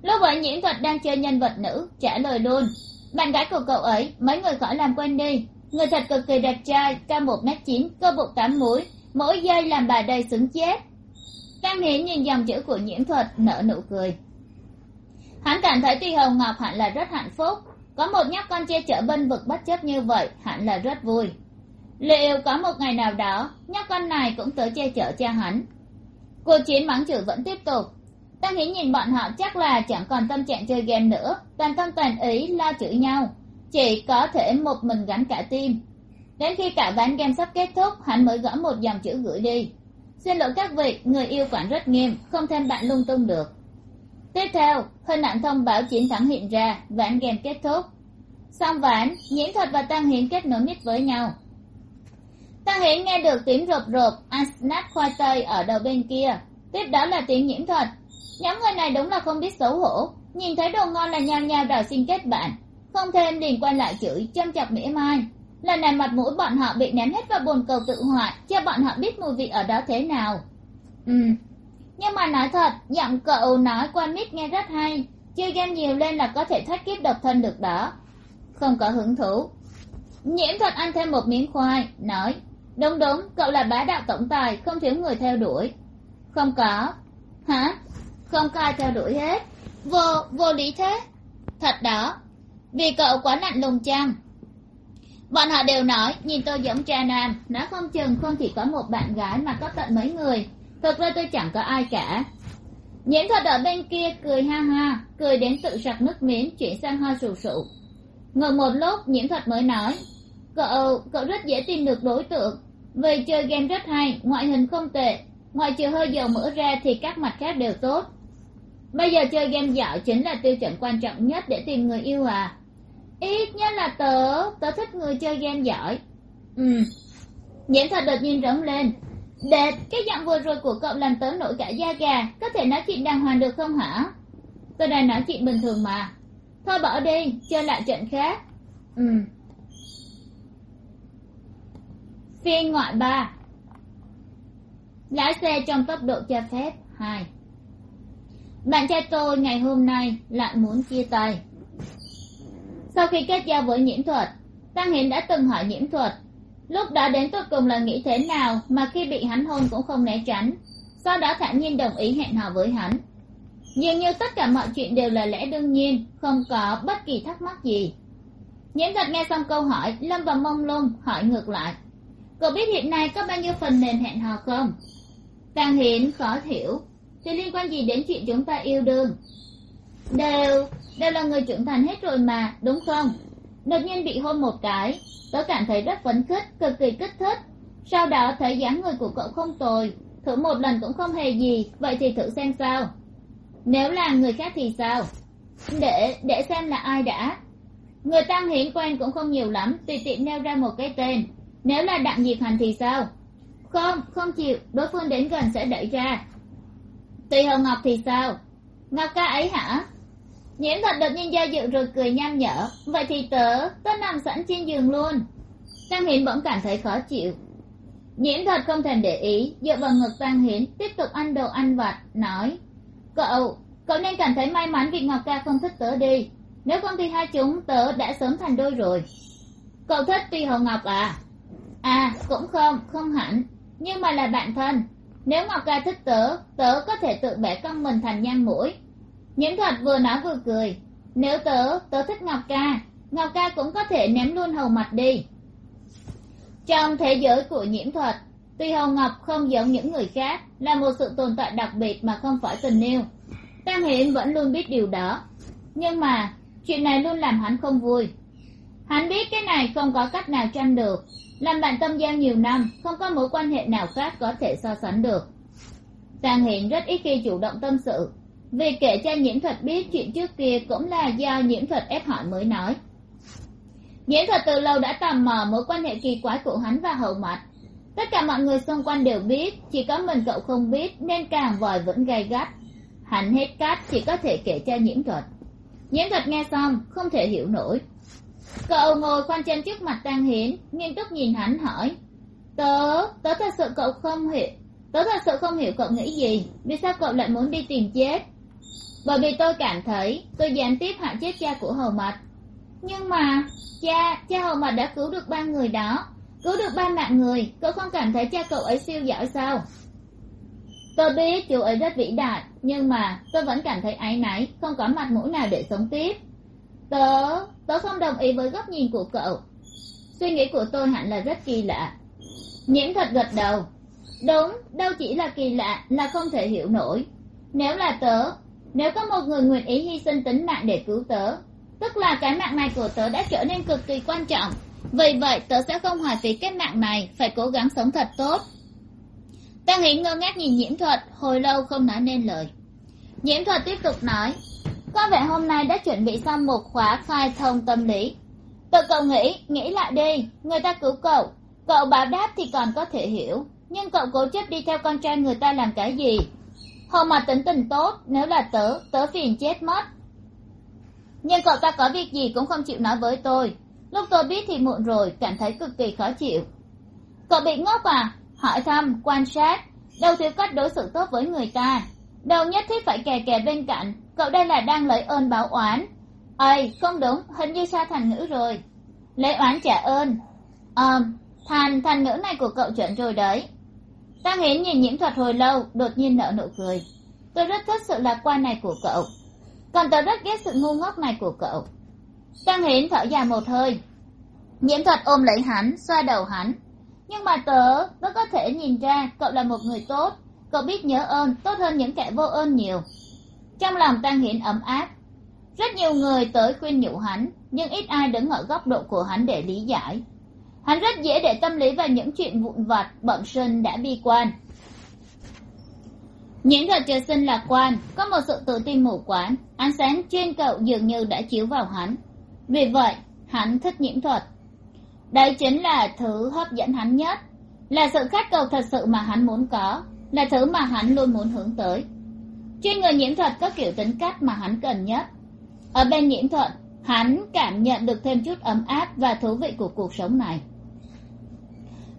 Lúc ấy nhiễm thuật đang chơi nhân vật nữ, trả lời luôn bạn gái của cậu ấy, mấy người khỏi làm quen đi. Người thật cực kỳ đẹp trai, cao một m chín, cơ bụng tám múi, mỗi giây làm bà đầy xứng chết. Tăng hiến nhìn dòng chữ của nhiễm thuật, nở nụ cười. Hắn cảm thấy tuy hồng ngọc hẳn là rất hạnh phúc. Có một nhóc con che chở bên vực bất chấp như vậy, hẳn là rất vui liệu có một ngày nào đó nhóc con này cũng tới che chở cha hắn. Cuộc chiến mắng chửi vẫn tiếp tục. Tăng hiến nhìn bọn họ chắc là chẳng còn tâm trạng chơi game nữa, toàn tâm toàn ý lo chửi nhau. Chỉ có thể một mình gánh cả tim đến khi cả ván game sắp kết thúc, hắn mới gõ một dòng chữ gửi đi. Xin lỗi các vị, người yêu quản rất nghiêm, không thêm bạn lung tung được. Tiếp theo, hình ảnh thông báo chiến thắng hiện ra, ván game kết thúc. Xong ván nhiễm thuật và tăng hiến kết nối mít với nhau ta hiến nghe được tiếng rộp rộp à, asnat khoai tây ở đầu bên kia? Tiếp đó là tiếng nhiễm thuật. Nhóm người này đúng là không biết xấu hổ. Nhìn thấy đồ ngon là nhao nhao đòi xin kết bạn. Không thêm liền quay lại chửi, châm chọc mỉa mai. Lần này mặt mũi bọn họ bị ném hết vào bồn cầu tự hoại, cho bọn họ biết mùi vị ở đó thế nào. Ừ. Nhưng mà nói thật, giọng cậu nói qua mít nghe rất hay. Chơi game nhiều lên là có thể thoát kiếp độc thân được đó. Không có hứng thú. Nhiễm thuật ăn thêm một miếng khoai, nói đúng đúng, cậu là bá đạo tổng tài, không thiếu người theo đuổi. Không có. Hả? Không có ai theo đuổi hết. Vô vô lý thế. Thật đó. Vì cậu quá nặng lùng chăng? Bọn họ đều nói, nhìn tôi giống cha nam nó không chừng không chỉ có một bạn gái mà có tận mấy người. Thực ra tôi chẳng có ai cả. Nhiễm thuật ở bên kia cười ha ha, cười đến tự sặc nước miếng, chuyển sang ho sù sụ. Ngừng một lúc nhiễm thuật mới nói, cậu cậu rất dễ tìm được đối tượng về chơi game rất hay, ngoại hình không tệ. Ngoài trừ hơi dầu mỡ ra thì các mặt khác đều tốt. Bây giờ chơi game giỏi chính là tiêu chuẩn quan trọng nhất để tìm người yêu à. Ít nhất là tớ tớ thích người chơi game giỏi. Ừ. Nhiễm thật đột nhiên rống lên. Đệt cái giọng vừa rồi của cậu làm tớ nổi cả da gà, có thể nói chuyện đàng hoàng được không hả? Tôi đang nói chuyện bình thường mà. Thôi bỏ đi, chơi lại trận khác. Ừ. phiên ngoại ba. Lái xe trong tốc độ cho phép, hai. Bạn trai tôi ngày hôm nay lại muốn chia tay. Sau khi kết giao với nhiễm thuật, tăng hiến đã từng hỏi nhiễm thuật, lúc đó đến tôi cùng là nghĩ thế nào mà khi bị hắn hôn cũng không né tránh? Sau đó thản nhiên đồng ý hẹn hò với hắn. Dường như tất cả mọi chuyện đều là lẽ đương nhiên, không có bất kỳ thắc mắc gì. Nhiễm thuật nghe xong câu hỏi, lâm vào mông lung, hỏi ngược lại cậu biết hiện nay có bao nhiêu phần mềm hẹn hò không? Càng hiến khó hiểu. Thì liên quan gì đến chuyện chúng ta yêu đương? Đều đều là người trưởng thành hết rồi mà, đúng không? Đột nhiên bị hôn một cái tớ cảm thấy rất phấn khích, cực kỳ kích thích. Sau đó thấy dáng người của cậu không tồi, thử một lần cũng không hề gì, vậy thì thử xem sao. Nếu là người khác thì sao? Để để xem là ai đã. Người tăng hiến quen cũng không nhiều lắm, tùy tiện nêu ra một cái tên nếu là đặng diệp hành thì sao? Không không chịu. Đối phương đến gần sẽ đẩy ra. Tùy hồng ngọc thì sao? Ngọc ca ấy hả? Nhiễm thật đột nhiên do dự rồi cười nham nhở. Vậy thì tớ tớ nằm sẵn trên giường luôn. Tăng hiến bỗng cảm thấy khó chịu. Nhiễm thật không thèm để ý, dựa vào ngực tăng hiến, tiếp tục ăn đồ ăn vặt, nói, cậu cậu nên cảm thấy may mắn vì ngọc ca không thích tớ đi. Nếu không thì hai chúng tớ đã sớm thành đôi rồi. Cậu thích tuy hồng ngọc à? À cũng không không hẳn. Nhưng mà là bạn thân. Nếu ngọc ca thích tớ tớ có thể tự bẻ cong mình thành nhang mũi. Nhiễm thuật vừa nói vừa cười. Nếu tớ tớ thích ngọc ca ngọc ca cũng có thể ném luôn hầu mặt đi. Trong thế giới của nhiễm thuật, tuy hầu ngọc không giống những người khác, là một sự tồn tại đặc biệt mà không phải tình yêu. Tam hiển vẫn luôn biết điều đó. Nhưng mà, chuyện này luôn làm hắn không vui. Hắn biết cái này không có cách nào tranh được làm bạn tâm giao nhiều năm, không có mối quan hệ nào khác có thể so sánh được. Tàng hiện rất ít khi chủ động tâm sự. Vì kể cho nhiễm thuật biết chuyện trước kia cũng là do nhiễm thuật ép hỏi mới nói. Nhiễm thuật từ lâu đã tò mò mối quan hệ kỳ quái của hắn và hậu mặt tất cả mọi người xung quanh đều biết, chỉ có mình cậu không biết nên càng vòi vẫn gay gắt. Hắn hết cát chỉ có thể kể cho nhiễm thuật. Nhiễm thuật nghe xong, không thể hiểu nổi cậu ngồi khoanh chân trước mặt tang hiến nghiêm túc nhìn hắn hỏi. Tớ tớ thật sự cậu không hiểu, tớ thật sự không hiểu cậu nghĩ gì. Vì sao cậu lại muốn đi tìm chết? Bởi vì tôi cảm thấy tôi gián tiếp hại chết cha của hầu mật nhưng mà, cha cha hầu mật đã cứu được ba người đó. Cứu được ba mạng người, cậu không cảm thấy cha cậu ấy siêu giỏi sao? Tôi biết chú ấy rất vĩ đại, nhưng mà tôi vẫn cảm thấy áy náy, không có mặt mũi nào để sống tiếp tớ tớ không đồng ý với góc nhìn của cậu. Suy nghĩ của tôi hẳn là rất kỳ lạ. Nhiễm thật gật đầu. Đúng, đâu chỉ là kỳ lạ là không thể hiểu nổi. Nếu là tớ, nếu có một người nguyện ý hy sinh tính mạng để cứu tớ, tức là cái mạng này của tớ đã trở nên cực kỳ quan trọng. Vì vậy, tớ sẽ không hoài phí cái mạng này, phải cố gắng sống thật tốt. Ta nghĩ ngơ ngác nhìn nhiễm thuật, hồi lâu không nói nên lời. Nhiễm thuật tiếp tục nói có vẻ hôm nay đã chuẩn bị xong một khóa khai thông tâm lý. Tự cậu nghĩ nghĩ lại đi, người ta cứu cậu. Cậu báo đáp thì còn có thể hiểu, nhưng cậu cố chấp đi theo con trai người ta làm cái gì? Hầu mà tính tình tốt, nếu là tớ tớ phiền chết mất. Nhưng cậu ta có việc gì cũng không chịu nói với tôi. Lúc tôi biết thì muộn rồi, cảm thấy cực kỳ khó chịu. Cậu bị ngốc à? Hỏi thăm, quan sát. Đâu thiếu cách đối xử tốt với người ta. Đâu nhất thiết phải kè kè bên cạnh cậu đây là đang lấy ơn báo oán. Ây, không đúng, hình như sai thành ngữ rồi. Lấy oán trả ơn. Ờ thành thành ngữ này của cậu chuẩn rồi đấy. Tăng hiến nhìn nhiễm thuật hồi lâu, đột nhiên nở nụ cười. Tôi rất thích sự lạc quan này của cậu. Còn tôi rất ghét sự ngu ngốc này của cậu. Tăng hiến thở dài một hơi. Nhiễm thuật ôm lấy hắn, xoa đầu hắn. Nhưng mà tớ tớ có thể nhìn ra cậu là một người tốt. Cậu biết nhớ ơn, tốt hơn những kẻ vô ơn nhiều trong lòng tăng hiển ấm áp, rất nhiều người tới khuyên nhủ hắn, nhưng ít ai đứng ở góc độ của hắn để lý giải. Hắn rất dễ để tâm lý vào những chuyện vụn vặt, bẩm sinh đã bi quan. Những thuật trời sinh lạc quan, có một sự tự tin mù quáng, ánh sáng chuyên cậu dường như đã chiếu vào hắn. Vì vậy, hắn thích nhiễm thuật. Đây chính là thứ hấp dẫn hắn nhất, là sự khát cầu thật sự mà hắn muốn có, là thứ mà hắn luôn muốn hướng tới trên người nhiễm thuật có kiểu tính cách mà hắn cần nhất. Ở bên nhiễm thuật, hắn cảm nhận được thêm chút ấm áp và thú vị của cuộc sống này.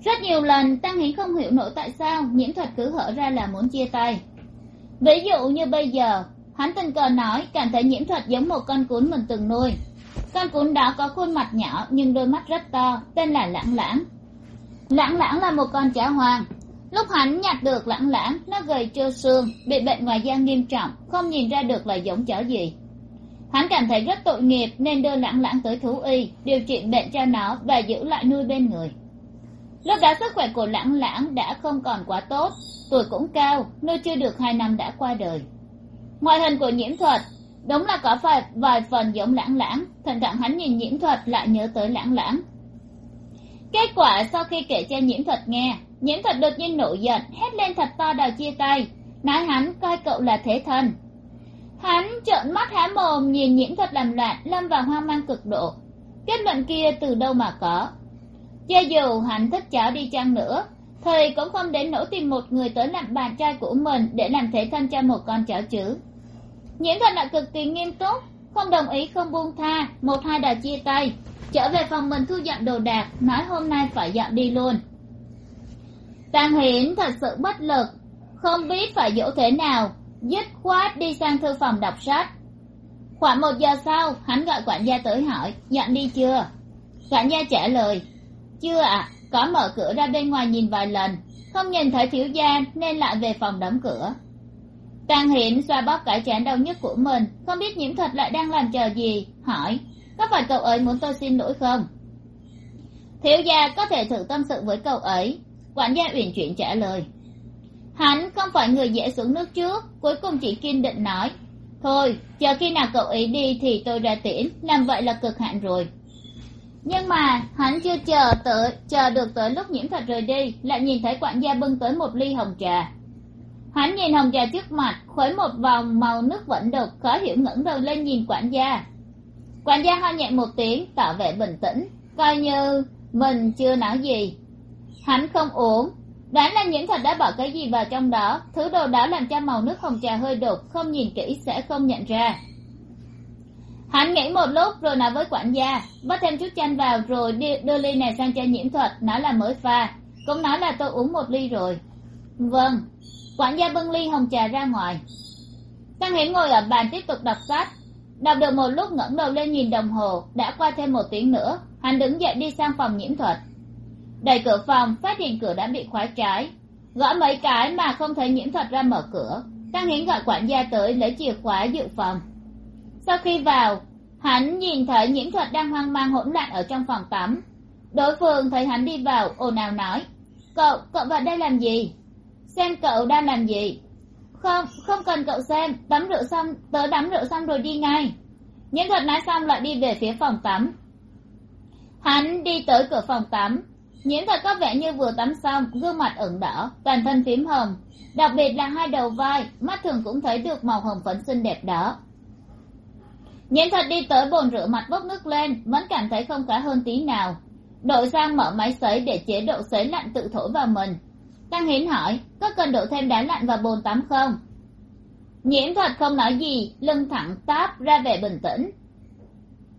Rất nhiều lần, tăng hiến không hiểu nổi tại sao nhiễm thuật cứ hở ra là muốn chia tay. Ví dụ như bây giờ, hắn tình cờ nói cảm thấy nhiễm thuật giống một con cún mình từng nuôi. Con cún đó có khuôn mặt nhỏ nhưng đôi mắt rất to, tên là lãng lãng. Lãng lãng là một con chó hoang lúc hắn nhặt được lãng lãng nó gầy trơ xương, bị bệnh ngoài da nghiêm trọng, không nhìn ra được là giống chó gì. Hắn cảm thấy rất tội nghiệp nên đưa lãng lãng tới thú y, điều trị bệnh cho nó và giữ lại nuôi bên người. Lúc đó sức khỏe của lãng lãng đã không còn quá tốt, tuổi cũng cao, nuôi chưa được hai năm đã qua đời. Ngoại hình của nhiễm thuật, đúng là có phải vài phần giống lãng lãng thỉnh thoảng hắn nhìn nhiễm thuật lại nhớ tới lãng lãng kết quả sau khi kể cho nhiễm thuật nghe nhiễm thuật đột nhiên nổi giận, hét lên thật to đòi chia tay. Nói hắn, coi cậu là thế thân. Hắn trợn mắt há mồm, nhìn nhiễm thuật làm loạn, lâm vào hoang mang cực độ. Kết luận kia từ đâu mà có? Cho dù hắn thích cháu đi chăng nữa, thầy cũng không đến nỗi tìm một người tới làm bạn trai của mình để làm thế thân cho một con cháu chứ. Nhiễm thuật lại cực kỳ nghiêm túc, không đồng ý, không buông tha, một hai đà chia tay. Trở về phòng mình thu dọn đồ đạc, nói hôm nay phải dọn đi luôn. Tang hiển thật sự bất lực, không biết phải dỗ thế nào, dứt khoát đi sang thư phòng đọc sách. Khoảng một giờ sau, hắn gọi quản gia tới hỏi, dọn đi chưa? Quản gia trả lời, chưa ạ, có mở cửa ra bên ngoài nhìn vài lần, không nhìn thấy thiếu gia nên lại về phòng đóng cửa. Tang hiển xoa bóp cái chán đau nhất của mình, không biết nhiễm thuật lại đang làm chờ gì, hỏi, có phải cậu ấy muốn tôi xin lỗi không? Thiếu gia có thể thử tâm sự với cậu ấy quản gia uyển chuyển trả lời. Hắn không phải người dễ xuống nước trước, cuối cùng chị kiên định nói. Thôi, chờ khi nào cậu ấy đi thì tôi ra tiễn, làm vậy là cực hạn rồi. Nhưng mà hắn chưa chờ tới, chờ được tới lúc nhiễm thật rời đi, lại nhìn thấy quản gia bưng tới một ly hồng trà. Hắn nhìn hồng trà trước mặt, khuấy một vòng màu nước vẫn đục, khó hiểu ngẩng đầu lên nhìn quản gia. Quản gia ho nhẹ một tiếng, tỏ vẻ bình tĩnh, coi như mình chưa nói gì hắn không uống. Đoán là nhiễm thuật đã bỏ cái gì vào trong đó, thứ đồ đó làm cho màu nước hồng trà hơi đục, không nhìn kỹ sẽ không nhận ra. Hắn nghĩ một lúc rồi nói với quản gia bắt thêm chút chanh vào rồi đưa ly này sang cho nhiễm thuật nói là mới pha. Cũng nói là tôi uống một ly rồi. Vâng. Quản gia bưng ly hồng trà ra ngoài. Tăng hiển ngồi ở bàn tiếp tục đọc sách. Đọc được một lúc ngẩng đầu lên nhìn đồng hồ, đã qua thêm một tiếng nữa, hắn đứng dậy đi sang phòng nhiễm thuật đẩy cửa phòng, phát hiện cửa đã bị khóa trái. Gõ mấy cái mà không thấy nhiễm thuật ra mở cửa. Tăng hiến gọi quản gia tới lấy chìa khóa dự phòng. Sau khi vào, hắn nhìn thấy nhiễm thuật đang hoang mang hỗn loạn ở trong phòng tắm. Đối phương thấy hắn đi vào, ồn ào nói, cậu cậu vào đây làm gì? Xem cậu đang làm gì. Không không cần cậu xem, tắm rửa xong, tớ tắm rửa xong rồi đi ngay. Nhiễm thuật nói xong lại đi về phía phòng tắm. Hắn đi tới cửa phòng tắm nhiễm thuật có vẻ như vừa tắm xong, gương mặt ửng đỏ, toàn thân phím hồng. Đặc biệt là hai đầu vai, mắt thường cũng thấy được màu hồng phấn xinh đẹp đó. Nhiễm thuật đi tới bồn rửa mặt bốc nước lên, vẫn cảm thấy không khá hơn tí nào. Đội sang mở máy sấy để chế độ sấy lạnh tự thổi vào mình. Tăng hiến hỏi, có cần đổ thêm đá lạnh vào bồn tắm không? Nhiễm thuật không nói gì, lưng thẳng táp ra vẻ bình tĩnh.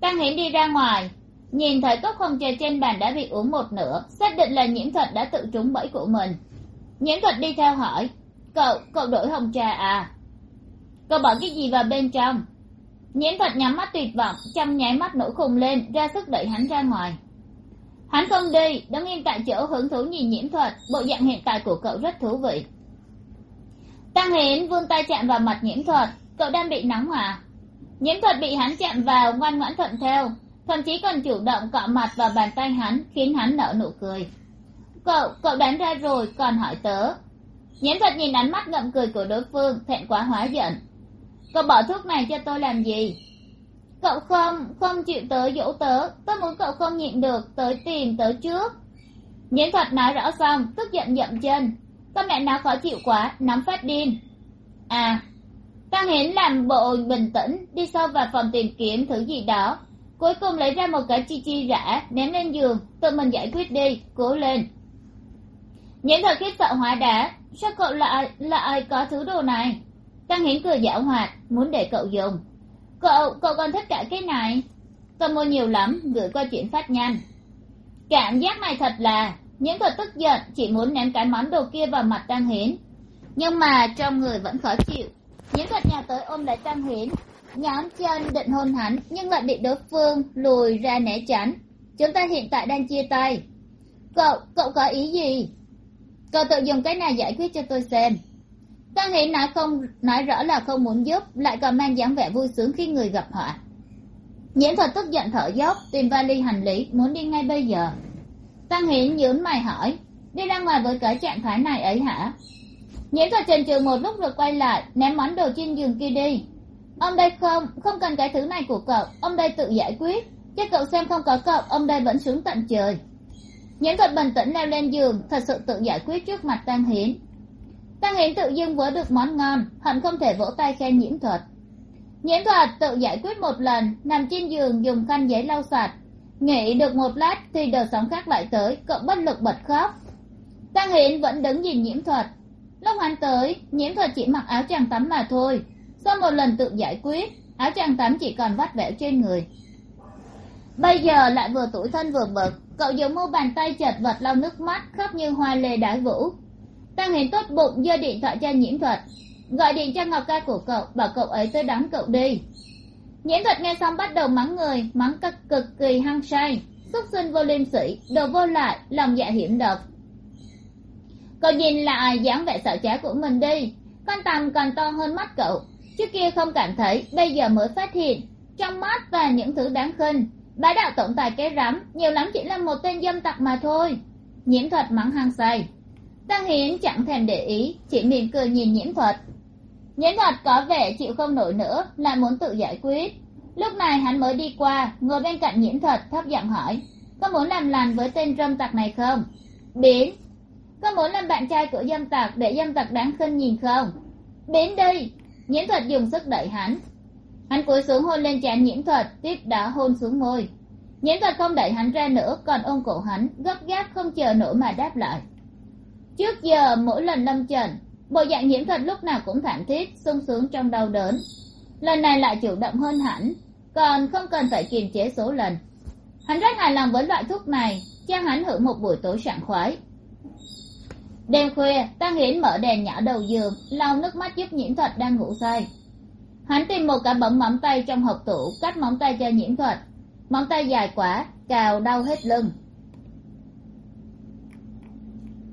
Tăng hiến đi ra ngoài nhìn thấy cốc hồng trà trên bàn đã bị uống một nửa, xác định là nhiễm thuật đã tự trúng bẫy của mình. Nhiễm thuật đi theo hỏi, cậu cậu đổi hồng trà à? Cậu bỏ cái gì vào bên trong? Nhiễm thuật nhắm mắt tuyệt vọng chăm nháy mắt nổi khùng lên, ra sức đẩy hắn ra ngoài. Hắn không đi, đứng yên tại chỗ hứng thú nhìn nhiễm thuật, bộ dạng hiện tại của cậu rất thú vị. Tăng hiến vươn tay chạm vào mặt nhiễm thuật, cậu đang bị nóng à? Nhiễm thuật bị hắn chạm vào, ngoan ngoãn thuận theo thậm chí còn chủ động cọ mặt vào bàn tay hắn, khiến hắn nở nụ cười. Cậu cậu đánh ra rồi, còn hỏi tớ. Nhiễm Thật nhìn ánh mắt ngậm cười của đối phương, thẹn quá hóa giận. Cậu bỏ thuốc này cho tôi làm gì? Cậu không không chịu tớ dỗ tớ. Tớ muốn cậu không nhịn được tới tìm tớ trước. Nhiễm thuật nói rõ xong, tức giận dậm chân. Con mẹ nào khó chịu quá, nắm phát điên. À tăng hiến làm bộ bình tĩnh, đi sâu vào phòng tìm kiếm thứ gì đó cuối cùng lấy ra một cái chi chi rã, ném lên giường. Tự mình giải quyết đi. Cố lên. Những thời khiếp sợ hóa đá. Sao cậu lại lại có thứ đồ này? Tăng hiến cười giảo hoạt, muốn để cậu dùng. Cậu cậu còn thích cả cái này? Tôi mua nhiều lắm, gửi qua chuyển phát nhanh. Cảm giác này thật là, những thuật tức giận chỉ muốn ném cái món đồ kia vào mặt tăng hiến. Nhưng mà trong người vẫn khó chịu. Những thuật nhà tới ôm lấy tăng hiến nhóm chân định hôn hắn nhưng lại bị đối phương lùi ra né tránh. Chúng ta hiện tại đang chia tay. Cậu cậu có ý gì? Cậu tự dùng cái này giải quyết cho tôi xem. Tăng hỷ nói không nói rõ là không muốn giúp, lại còn mang dáng vẻ vui sướng khi người gặp họa. Nhiễm thuật tức giận thở dốc, tìm vali hành lý, muốn đi ngay bây giờ. Tăng hiển nhớn mày hỏi, đi ra ngoài với cái trạng thái này ấy hả? Nhiễm thuật chần chừ một lúc rồi quay lại, ném món đồ trên giường kia đi ông đây không không cần cái thứ này của cậu. Ông đây tự giải quyết. Chứ cậu xem không có cậu, ông đây vẫn xuống tận trời. Nhiễm thuật bình tĩnh leo lên giường, thật sự tự giải quyết trước mặt tăng hiến. Tăng hiến tự dưng vỡ được món ngon, hận không thể vỗ tay khen nhiễm thuật. Nhiễm thuật tự giải quyết một lần, nằm trên giường dùng khăn giấy lau sạch. Nghĩ được một lát thì đời sống khác lại tới, cậu bất lực bật khóc. Tăng hiến vẫn đứng nhìn nhiễm thuật. Lúc hắn tới, nhiễm thuật chỉ mặc áo choàng tắm mà thôi sau một lần tự giải quyết, áo choàng tắm chỉ còn vắt vẻo trên người. Bây giờ lại vừa tủi thân vừa bực, cậu dùng mu bàn tay chật vật lau nước mắt khóc như hoa lê đái vũ tăng hiền tốt bụng giơ điện thoại cho nhiễm thuật, gọi điện cho ngọc ca của cậu, bảo cậu ấy tới đón cậu đi. Nhiễm thuật nghe xong bắt đầu mắng người, mắng cực cực kỳ hăng say, xúc sinh vô liêm sĩ đồ vô lại, lòng dạ hiểm độc. Cậu nhìn lại dáng vẻ sợ trá của mình đi, con tằm còn to hơn mắt cậu trước kia không cảm thấy, bây giờ mới phát hiện. Trong mắt và những thứ đáng khinh, bá đạo tổng tài cái rắm nhiều lắm chỉ là một tên dâm tặc mà thôi. Nhiễm thuật mắng hăng say. Tăng hiến chẳng thèm để ý, chỉ mỉm cười nhìn nhiễm thuật. Nhiễm thuật có vẻ chịu không nổi nữa, lại muốn tự giải quyết. Lúc này hắn mới đi qua, ngồi bên cạnh nhiễm thuật, thấp giọng hỏi, có muốn làm lành với tên dâm tặc này không? Biến có muốn làm bạn trai của dâm tặc để dâm tặc đáng khinh nhìn không? Đến đây nhiễm thuật dùng sức đẩy hắn. Hắn cúi xuống hôn lên trán nhiễm thuật, tiếp đó hôn xuống môi. Nhiễm thuật không đẩy hắn ra nữa, còn ôm cổ hắn, gấp gáp không chờ nổi mà đáp lại. Trước giờ, mỗi lần lâm trần bộ dạng nhiễm thuật lúc nào cũng thảm thiết, sung sướng trong đau đớn. Lần này lại chủ động hơn hẳn còn không cần phải kiềm chế số lần. Hắn rất hài lòng với loại thuốc này, cho hắn hưởng một buổi tối sảng khoái đêm khuya tăng hiến mở đèn nhỏ đầu giường, lau nước mắt giúp nhiễm thuật đang ngủ say. Hắn tìm một cái bấm móng tay trong hộp tủ, cắt móng tay cho nhiễm thuật. Móng tay dài quá, cào đau hết lưng.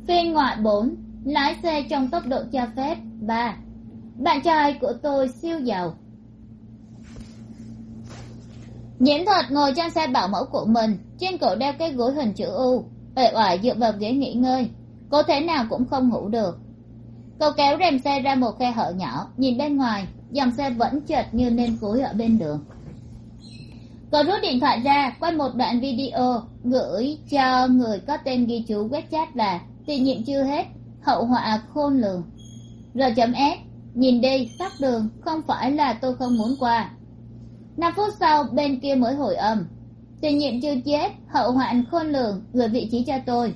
Phiên ngoại bốn, lái xe trong tốc độ cho phép, ba. Bạn trai của tôi siêu giàu. Nhiễm thuật ngồi trên xe bảo mẫu của mình, trên cổ đeo cái gối hình chữ u, uể oải dựa vào ghế nghỉ ngơi cô thế nào cũng không ngủ được. Cậu kéo rèm xe ra một khe hở nhỏ, nhìn bên ngoài, dòng xe vẫn chật như nên cối ở bên đường. Cậu rút điện thoại ra, quay một đoạn video, gửi cho người có tên ghi chú webchat là tiền nhiệm chưa hết, hậu họa khôn lường. R s nhìn đi, tắt đường, không phải là tôi không muốn qua. Năm phút sau, bên kia mới hồi âm tiền nhiệm chưa chết, hậu hoạn khôn lường gửi vị trí cho tôi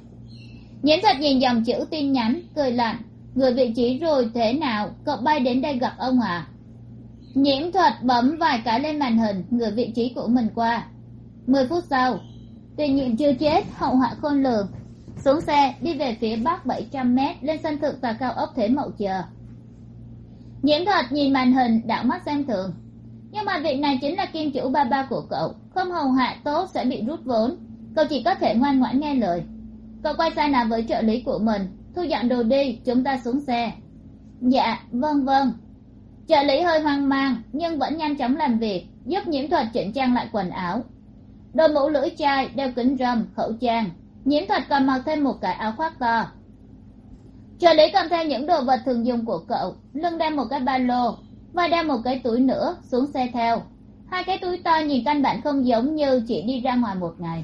nhiễm thật nhìn dòng chữ tin nhắn, cười lạnh. Gửi vị trí rồi thế nào? Cậu bay đến đây gặp ông à nhiễm thuật bấm vài cái lên màn hình gửi vị trí của mình qua. Mười phút sau, tiền nhiệm chưa chết, hậu họa khôn lường. Xuống xe, đi về phía bắc bảy trăm mét, lên sân thượng tòa cao ốc thế mậu chờ. Nhiễm thuật nhìn màn hình, đảo mắt xem thường. Nhưng mà vị này chính là kim chủ ba ba của cậu. Không hầu hạ tốt sẽ bị rút vốn. Cậu chỉ có thể ngoan ngoãn nghe lời cậu quay sang nói với trợ lý của mình. Thu dọn đồ đi, chúng ta xuống xe. Dạ vâng vâng. Trợ lý hơi hoang mang, nhưng vẫn nhanh chóng làm việc, giúp nhiễm thuật chỉnh trang lại quần áo. Đội mũ lưỡi chai đeo kính râm, khẩu trang. Nhiễm thuật còn mặc thêm một cái áo khoác to. Trợ lý cầm theo những đồ vật thường dùng của cậu, lưng đeo một cái ba lô và đeo một cái túi nữa, xuống xe theo. Hai cái túi to nhìn căn bản không giống như chỉ đi ra ngoài một ngày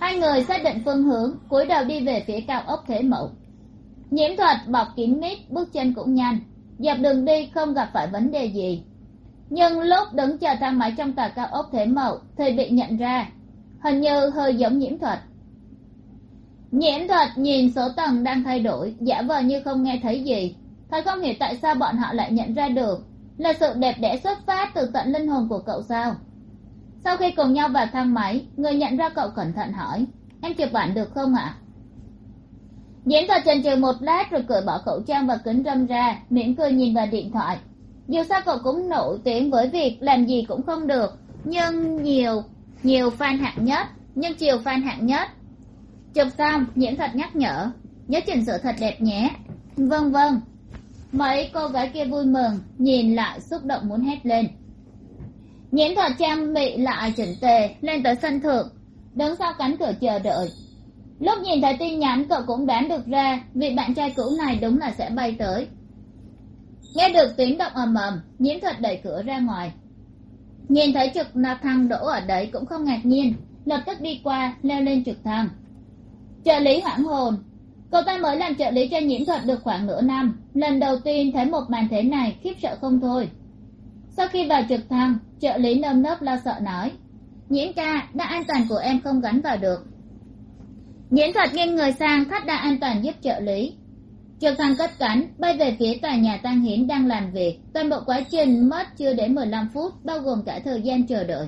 hai người xác định phương hướng cúi đầu đi về phía cao ốc thế mẫu nhiễm thuật bọc kín mít bước chân cũng nhanh. Dọc đường đi không gặp phải vấn đề gì. Nhưng lúc đứng chờ thang máy trong tòa cao ốc thế mẫu, thì bị nhận ra. Hình như hơi giống nhiễm thuật. Nhiễm thuật nhìn số tầng đang thay đổi giả vờ như không nghe thấy gì. Thật không hiểu tại sao bọn họ lại nhận ra được là sự đẹp đẽ xuất phát từ tận linh hồn của cậu sao? Sau khi cùng nhau vào thang máy, người nhận ra cậu cẩn thận hỏi, em chụp ảnh được không ạ? Diễn thuật chần chừ một lát rồi cởi bỏ khẩu trang và kính râm ra, mỉm cười nhìn vào điện thoại. Dù sao cậu cũng nổi tiếng với việc làm gì cũng không được, nhưng nhiều nhiều fan hạng nhất, nhưng chiều fan hạng nhất. Chụp xong nhiễm Thật nhắc nhở, nhớ chỉnh sửa thật đẹp nhé. Vâng vâng. Mấy cô gái kia vui mừng, nhìn lại xúc động muốn hét lên nhiễm thuật trang bị lại chỉnh tề, lên tới sân thượng. Đứng sau cánh cửa chờ đợi. Lúc nhìn thấy tin nhắn, cậu cũng đoán được ra, vị bạn trai cũ này đúng là sẽ bay tới. Nghe được tiếng động ầm ầm nhiễm thuật đẩy cửa ra ngoài. Nhìn thấy trực nạp thăng đổ ở đấy cũng không ngạc nhiên, lập tức đi qua, leo lên trực thăng. Trợ lý hoảng hồn. Cậu ta mới làm trợ lý cho nhiễm thuật được khoảng nửa năm, lần đầu tiên thấy một màn thế này, khiếp sợ không thôi sau khi vào trực thăng, trợ lý nơm nớp lo sợ nói, nhiễm ca, đã an toàn của em không gắn vào được. Nhiễm thuật nghiêng người sang thắt đa an toàn giúp trợ lý. Trực thăng cất cánh, bay về phía tòa nhà tăng hiến đang làm việc. Toàn bộ quá trình mất chưa đến mười lăm phút, bao gồm cả thời gian chờ đợi.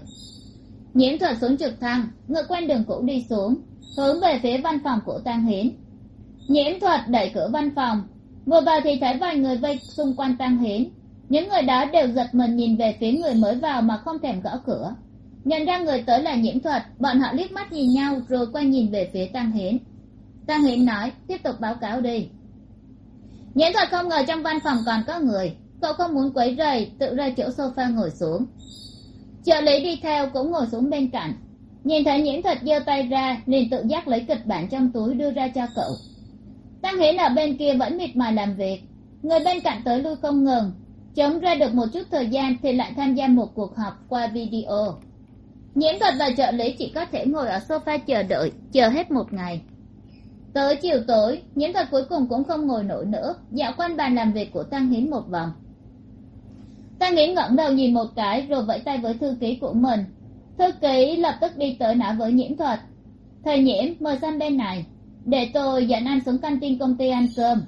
Nhiễm thuật xuống trực thăng, ngựa quen đường cũ đi xuống, hướng về phía văn phòng của tăng hiến. Nhiễm thuật đẩy cửa văn phòng, vừa vào thì thấy vài người vây xung quanh tăng hiến những người đó đều giật mình nhìn về phía người mới vào mà không thèm gõ cửa. Nhận ra người tới là nhiễm thuật, bọn họ liếc mắt nhìn nhau rồi quay nhìn về phía tăng hiến. Tăng hiến nói, tiếp tục báo cáo đi. Nhiễm thuật không ngờ trong văn phòng còn có người. Cậu không muốn quấy rầy, tự ra chỗ sofa ngồi xuống. Trợ lý đi theo cũng ngồi xuống bên cạnh. Nhìn thấy nhiễm thuật giơ tay ra, liền tự giác lấy kịch bản trong túi đưa ra cho cậu. Tăng hiến ở bên kia vẫn mịt mài làm việc. Người bên cạnh tới lui không ngừng chống ra được một chút thời gian thì lại tham gia một cuộc họp qua video. Nhiễm thuật và trợ lý chỉ có thể ngồi ở sofa chờ đợi, chờ hết một ngày. Tới chiều tối, nhiễm thuật cuối cùng cũng không ngồi nổi nữa. Dạo quanh bàn làm việc của tăng hiến một vòng. Tăng hiến ngẩng đầu nhìn một cái rồi vẫy tay với thư ký của mình. Thư ký lập tức đi tới nói với nhiễm thuật. Thầy nhiễm, mời sang bên này. Để tôi dẫn anh xuống căn tin công ty ăn cơm.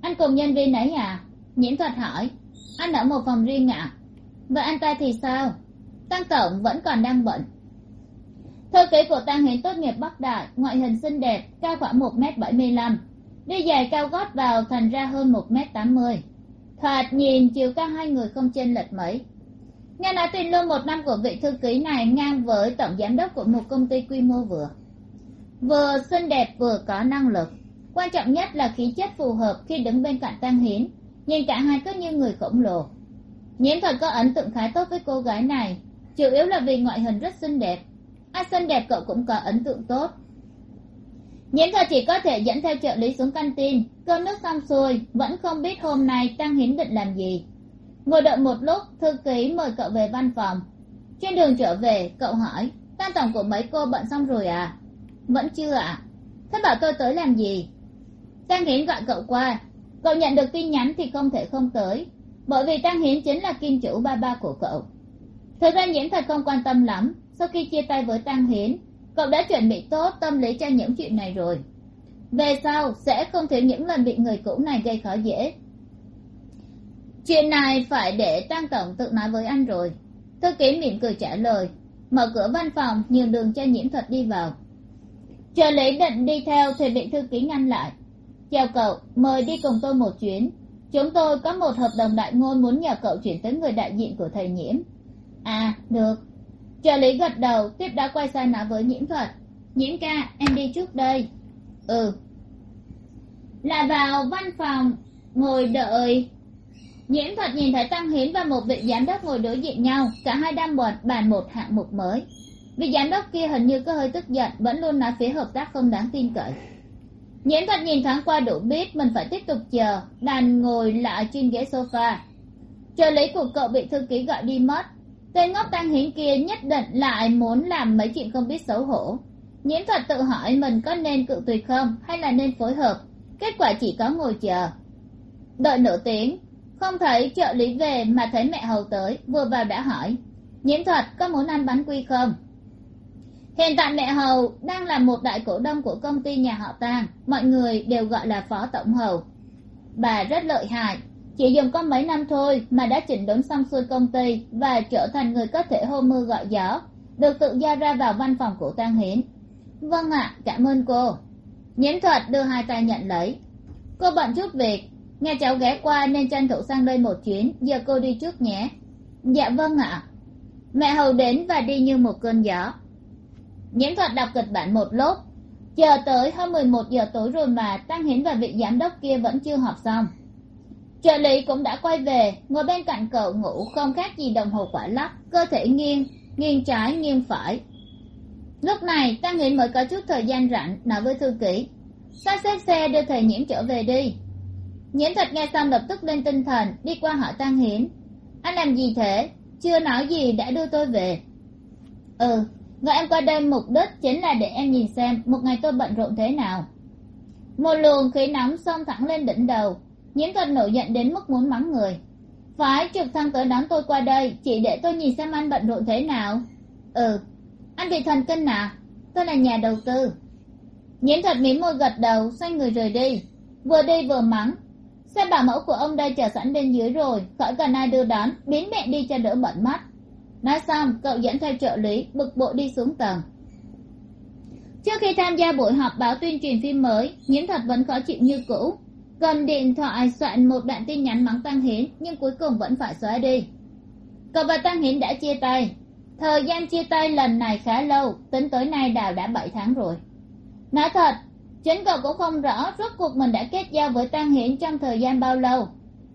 Anh cùng nhân viên ấy à? Nhiễm thuật hỏi anh ở một phòng riêng ạ. Vậy anh ta thì sao? Tăng tổng vẫn còn đang bận. Thư ký của tăng hiến tốt nghiệp bắc đại, ngoại hình xinh đẹp, cao khoảng một m bảy mươi lăm. Đi giày cao gót vào thành ra hơn một m tám mươi. Thoạt nhìn chiều cao hai người không chênh lệch mấy. Nghe nói tiền lương một năm của vị thư ký này ngang với tổng giám đốc của một công ty quy mô vừa. Vừa xinh đẹp vừa có năng lực. Quan trọng nhất là khí chất phù hợp khi đứng bên cạnh tăng hiến nhìn cả hai cứ như người khổng lồ. Nhiễm thật có ấn tượng khá tốt với cô gái này, chủ yếu là vì ngoại hình rất xinh đẹp. Ai xinh đẹp cậu cũng có ấn tượng tốt. Nhiễm thật chỉ có thể dẫn theo trợ lý xuống căn tin, cơm nước xong xuôi, vẫn không biết hôm nay tăng hiến định làm gì. Ngồi đợi một lúc, thư ký mời cậu về văn phòng. Trên đường trở về, cậu hỏi tan tổng của mấy cô bận xong rồi à? Vẫn chưa ạ. À? thế bảo tôi tới làm gì? Tăng hiến gọi cậu qua cậu nhận được tin nhắn thì không thể không tới, bởi vì tăng hiến chính là kim chủ ba ba của cậu. Thực ra nhiễm thật không quan tâm lắm. Sau khi chia tay với tăng hiến, cậu đã chuẩn bị tốt tâm lý cho những chuyện này rồi. Về sau sẽ không thiếu những lần bị người cũ này gây khó dễ. Chuyện này phải để tăng tổng tự nói với anh rồi. Thư ký mỉm cười trả lời, mở cửa văn phòng, nhường đường cho nhiễm thuật đi vào. Trợ lý định đi theo thì bị thư ký ngăn lại chào cậu, mời đi cùng tôi một chuyến. Chúng tôi có một hợp đồng đại ngôn muốn nhờ cậu chuyển tới người đại diện của thầy nhiễm. À được. Trợ lý gật đầu, tiếp đã quay sang nói với nhiễm thuật. Nhiễm ca, em đi trước đây. Ừ. Là vào văn phòng, ngồi đợi. Nhiễm thuật nhìn thấy tăng hiến và một vị giám đốc ngồi đối diện nhau. Cả hai đang bật bàn một hạng mục mới. Vị giám đốc kia hình như có hơi tức giận, vẫn luôn nói phía hợp tác không đáng tin cậy nhiễm thuật nhìn thoáng qua đủ biết mình phải tiếp tục chờ. Đàn ngồi lại trên ghế sofa. Trợ lý của cậu bị thư ký gọi đi mất. Tên ngốc tăng hiến kia nhất định lại muốn làm mấy chuyện không biết xấu hổ. Nhiễm thuật tự hỏi mình có nên cự tuyệt không hay là nên phối hợp. Kết quả chỉ có ngồi chờ. Đợi nửa tiếng. Không thấy trợ lý về mà thấy mẹ hầu tới, vừa vào đã hỏi. Nhiễm thuật có muốn ăn bánh quy không? Hiện tại mẹ hầu đang là một đại cổ đông của công ty nhà họ tang mọi người đều gọi là phó tổng hầu. Bà rất lợi hại. Chỉ dùng có mấy năm thôi mà đã chỉnh đốn xong xuôi công ty và trở thành người có thể hô mưa gọi gió, được tự do ra vào văn phòng của tang hiến. Vâng ạ, cảm ơn cô. Nhiễm thuật đưa hai tay nhận lấy. Cô bận chút việc. Nghe cháu ghé qua nên tranh thủ sang đây một chuyến. Giờ cô đi trước nhé. Dạ vâng ạ. Mẹ hầu đến và đi như một cơn gió nhiễm thuật đọc kịch bản một lúc chờ tới hơn mười một giờ tối rồi mà tăng hiến và vị giám đốc kia vẫn chưa họp xong. Trợ lý cũng đã quay về, ngồi bên cạnh cậu ngủ không khác gì đồng hồ quả lắc, cơ thể nghiêng nghiêng trái, nghiêng phải. Lúc này, tăng hiến mới có chút thời gian rảnh, nói với thư ký. Sắp xếp xe đưa thầy nhiễm trở về đi. Nhiễm thật nghe xong lập tức lên tinh thần, đi qua hỏi tăng hiến. Anh làm gì thế? Chưa nói gì đã đưa tôi về. Ừ gọi em qua đây mục đích chính là để em nhìn xem một ngày tôi bận rộn thế nào. Một luồng khí nóng xông thẳng lên đỉnh đầu, nhiễm thuật nổi giận đến mức muốn mắng người. Phải trực thăng tới đón tôi qua đây, chỉ để tôi nhìn xem anh bận rộn thế nào. Ừ anh bị thần kinh à? Tôi là nhà đầu tư. Nhiễm thuật mí môi gật đầu, xoay người rời đi. Vừa đi vừa mắng. Xe bảo mẫu của ông đây chờ sẵn bên dưới rồi, khỏi cần ai đưa đón, biến mẹ đi cho đỡ bận mắt nói xong, cậu dẫn theo trợ lý, bực bội đi xuống tầng. Trước khi tham gia buổi họp báo tuyên truyền phim mới nhiễm thật vẫn khó chịu như cũ. Cầm điện thoại, soạn một đoạn tin nhắn mắng tăng hiến, nhưng cuối cùng vẫn phải xóa đi. Cậu và tăng hiến đã chia tay. Thời gian chia tay lần này khá lâu, tính tới nay đào đã bảy tháng rồi. Nói thật, chính cậu cũng không rõ rốt cuộc mình đã kết giao với tăng hiến trong thời gian bao lâu.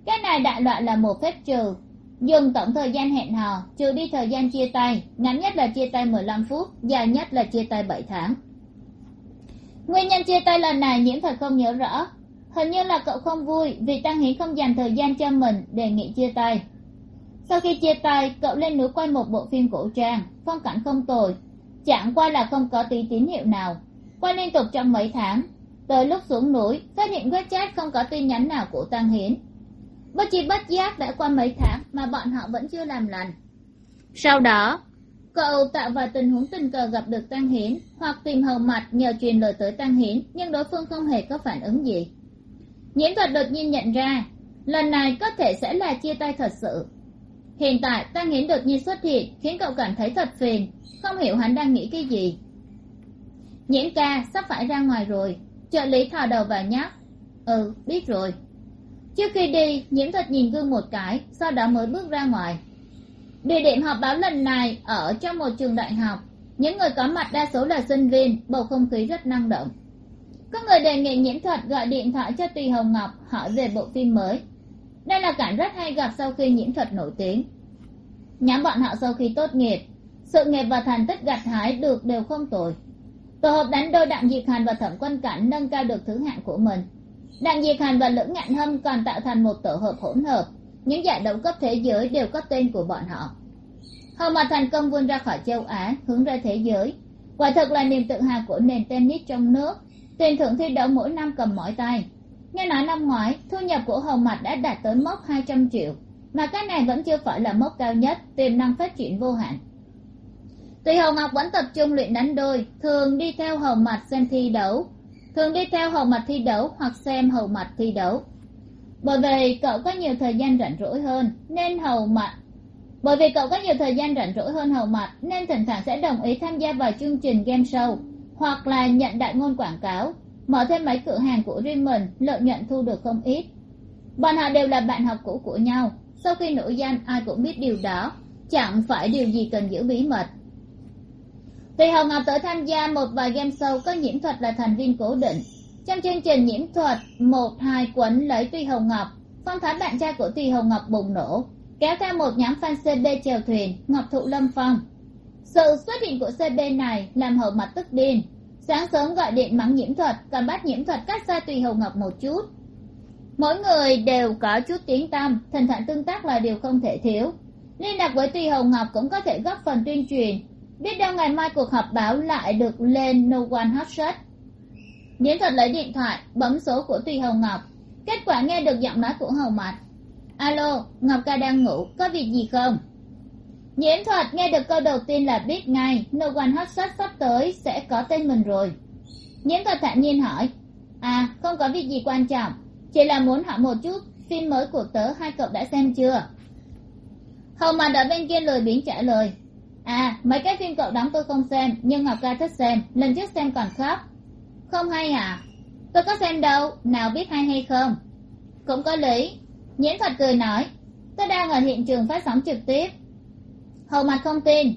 Cái này đại loại là một phép trừ dùng tổng thời gian hẹn hò, trừ đi thời gian chia tay, ngắn nhất là chia tay mười lăm phút, dài nhất là chia tay bảy tháng. Nguyên nhân chia tay lần này nhiễm thật không nhớ rõ. Hình như là cậu không vui vì tăng hiến không dành thời gian cho mình đề nghị chia tay. Sau khi chia tay, cậu lên núi quay một bộ phim cổ trang, phong cảnh không tồi. Chẳng qua là không có tí tín hiệu nào. Quay liên tục trong mấy tháng, tới lúc xuống núi, phát hiện WeChat không có tin nhắn nào của tăng hiến bất chi bất giác đã qua mấy tháng mà bọn họ vẫn chưa làm lành. Sau đó, cậu tạo vào tình huống tình cờ gặp được tăng hiến hoặc tìm hầu mặt nhờ truyền lời tới tăng hiến nhưng đối phương không hề có phản ứng gì. Nhiễm thuật đột nhiên nhận ra, lần này có thể sẽ là chia tay thật sự. Hiện tại, tăng hiến đột nhiên xuất hiện, khiến cậu cảm thấy thật phiền, không hiểu hắn đang nghĩ cái gì. Nhiễm ca, sắp phải ra ngoài rồi. Trợ lý thò đầu vào nhắc ừ biết rồi trước khi đi nhiễm thuật nhìn gương một cái, sau đó mới bước ra ngoài. Địa điểm họp báo lần này ở trong một trường đại học. Những người có mặt đa số là sinh viên, bầu không khí rất năng động. Có người đề nghị nhiễm thuật gọi điện thoại cho tùy hồng ngọc hỏi về bộ phim mới. Đây là cảnh rất hay gặp sau khi nhiễm thuật nổi tiếng. Nhóm bọn họ sau khi tốt nghiệp. Sự nghiệp và thành tích gặt hái được đều không tồi. Tổ hợp đánh đôi đặng diệt hành và thẩm quân cảnh nâng cao được thứ hạng của mình đặng diệt hành và lữ ngạn hâm còn tạo thành một tổ hợp hỗn hợp. Những giải đấu cấp thế giới đều có tên của bọn họ. Họ mà thành công vươn ra khỏi châu á, hướng ra thế giới. Quả thực là niềm tự hào của nền tennis trong nước. Tiền thưởng thi đấu mỗi năm cầm mỏi tay. Nghe nói năm ngoái, thu nhập của hồng mặt đã đạt tới mốc hai trăm triệu, mà cái này vẫn chưa phải là mốc cao nhất, tiềm năng phát triển vô hạn. Tùy hồng ngọc vẫn tập trung luyện đánh đôi, thường đi theo hồng mặt xem thi đấu thường đi theo hầu mặt thi đấu hoặc xem hầu mặt thi đấu. Bởi vì cậu có nhiều thời gian rảnh rỗi hơn nên hầu mặt bởi vì cậu có nhiều thời gian rảnh rỗi hơn hầu mặt nên thỉnh thoảng sẽ đồng ý tham gia vào chương trình game show hoặc là nhận đại ngôn quảng cáo, mở thêm mấy cửa hàng của riêng mình, lợi nhuận thu được không ít. Bọn họ đều là bạn học cũ của nhau, sau khi nổi danh ai cũng biết điều đó, chẳng phải điều gì cần giữ bí mật tùy hồng ngọc tới tham gia một vài game show có nhiễm thuật là thành viên cố định. Trong chương trình nhiễm thuật, một, hai quấn lấy tùy hồng ngọc, phong thái bạn trai của tùy hồng ngọc bùng nổ, kéo theo một nhóm fan cb chèo thuyền, ngọc thụ lâm phong. Sự xuất hiện của cb này làm hậu mặt tức điên. Sáng sớm gọi điện mắng nhiễm thuật, còn bắt nhiễm thuật cách xa tùy hồng ngọc một chút. Mỗi người đều có chút tiếng tăm, thỉnh thoảng tương tác là điều không thể thiếu. Liên lạc với tùy hồng ngọc cũng có thể góp phần tuyên truyền biết đâu ngày mai cuộc họp báo lại được lên no one hot shot nhiễm thuật lấy điện thoại, bấm số của tùy hồng ngọc. Kết quả nghe được giọng nói của hầu mặt alo, ngọc ca đang ngủ, có việc gì không? Nhiễm thuật nghe được câu đầu tiên là biết ngay, no one hot shot sắp tới sẽ có tên mình rồi. Nhiễm thuật thản nhiên hỏi. À không có việc gì quan trọng, chỉ là muốn hỏi một chút, phim mới của tớ hai cậu đã xem chưa? Hầu mặt ở bên kia lười biếng trả lời à mấy cái phim cậu đóng tôi không xem, nhưng ngọc ca thích xem, lần trước xem còn khóc. Không hay à? Tôi có xem đâu, nào biết hay hay không? Cũng có lý. Nhiễm thuật cười nói, tôi đang ở hiện trường phát sóng trực tiếp. Hầu mặt không tin,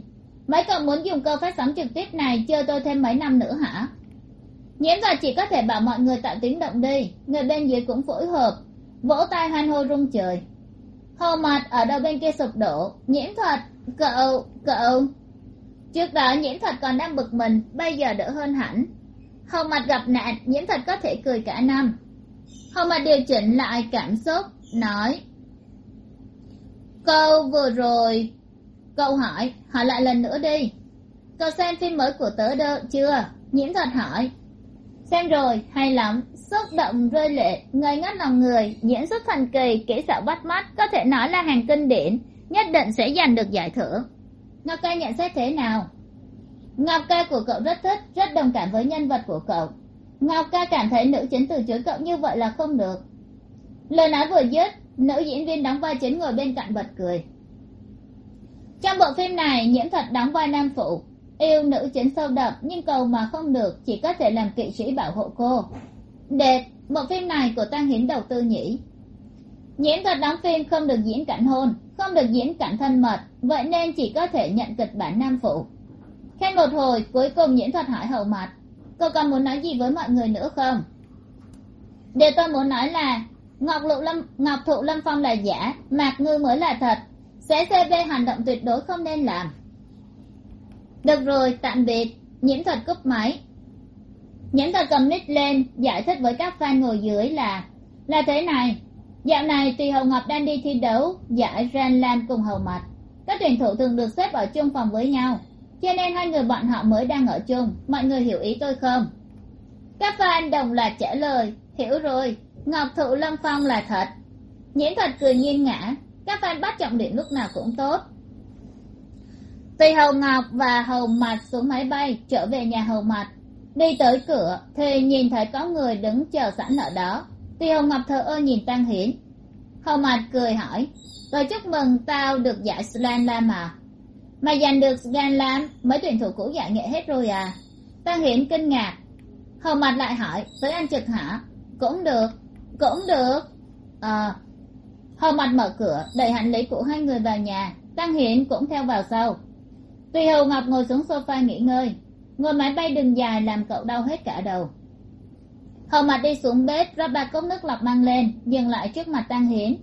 mấy cậu muốn dùng cơ phát sóng trực tiếp này chơi tôi thêm mấy năm nữa hả? Nhiễm thuật chỉ có thể bảo mọi người tạo tiếng động đi, người bên dưới cũng phối hợp, vỗ tay hoan hô rung trời. Hầu mặt ở đầu bên kia sụp đổ nhiễm thuật cậu cậu. Trước đó nhiễm thuật còn đang bực mình, bây giờ đỡ hơn hẳn. Hầu mặt gặp nạn, nhiễm thuật có thể cười cả năm. Hầu mặt điều chỉnh lại cảm xúc, nói, câu vừa rồi, cậu hỏi hỏi lại lần nữa đi. Cậu xem phim mới của tớ đơ, chưa? Nhiễm thật hỏi. Xem rồi, hay lắm. Xúc động, rơi lệ, ngây ngất lòng người, diễn xuất thần kỳ, kỹ xảo bắt mắt, có thể nói là hàng kinh điển nhất định sẽ giành được giải thưởng. Ngọc ca nhận xét thế nào? Ngọc ca của cậu rất thích, rất đồng cảm với nhân vật của cậu. Ngọc ca cảm thấy nữ chính từ chối cậu như vậy là không được. Lời nói vừa dứt, nữ diễn viên đóng vai chính ngồi bên cạnh bật cười. Trong bộ phim này, nhiễm thuật đóng vai nam phụ, yêu nữ chính sâu đậm nhưng cầu mà không được, chỉ có thể làm kỵ sĩ bảo hộ cô. Đẹp, bộ phim này của tăng hiến đầu tư nhỉ? Nhiễm thuật đóng phim không được diễn cảnh hôn không được diễn cảnh thân mật, vậy nên chỉ có thể nhận kịch bản nam phụ. Khen một hồi, cuối cùng nhiễm thuật hỏi hậu mặt cô còn muốn nói gì với mọi người nữa không? Điều tôi muốn nói là, ngọc lụ lâm, ngọc thụ lâm phong là giả, mạc ngư mới là thật, sẽ cb hành động tuyệt đối không nên làm. Được rồi, tạm biệt. Nhiễm thuật cúp máy. Nhiễm thuật cầm nít lên, giải thích với các fan ngồi dưới là là thế này dạo này tùy hồng ngọc đang đi thi đấu giải ran lan cùng hầu mặt các tuyển thủ thường được xếp ở chung phòng với nhau, cho nên hai người bọn họ mới đang ở chung. Mọi người hiểu ý tôi không? Các fan đồng loạt trả lời, hiểu rồi, ngọc thụ lâm phong là thật. Nhiễm thuật cười nghiêng ngã các fan bắt trọng điểm lúc nào cũng tốt. Tùy hầu ngọc và hầu mặt xuống máy bay, trở về nhà hầu mặt đi tới cửa, thì nhìn thấy có người đứng chờ sẵn ở đó thì hồng ngọc thờ ơ nhìn tăng hiển. Hồng mặt cười hỏi, tôi chúc mừng tao được giải slam lam à mà giành được slam lam mấy tuyển thủ cũ giải nghệ hết rồi à? Tăng hiển kinh ngạc. Hồng mặt lại hỏi, tới anh trực hả? Cũng được cũng được. Ờ. Hồng mặt mở cửa, đẩy hành lý của hai người vào nhà. Tăng hiển cũng theo vào sau. Tùy hầu ngọc ngồi xuống sofa nghỉ ngơi, ngồi máy bay đường dài làm cậu đau hết cả đầu hầu mặt đi xuống bếp rót ba cốc nước lọc mang lên, dừng lại trước mặt tăng hiến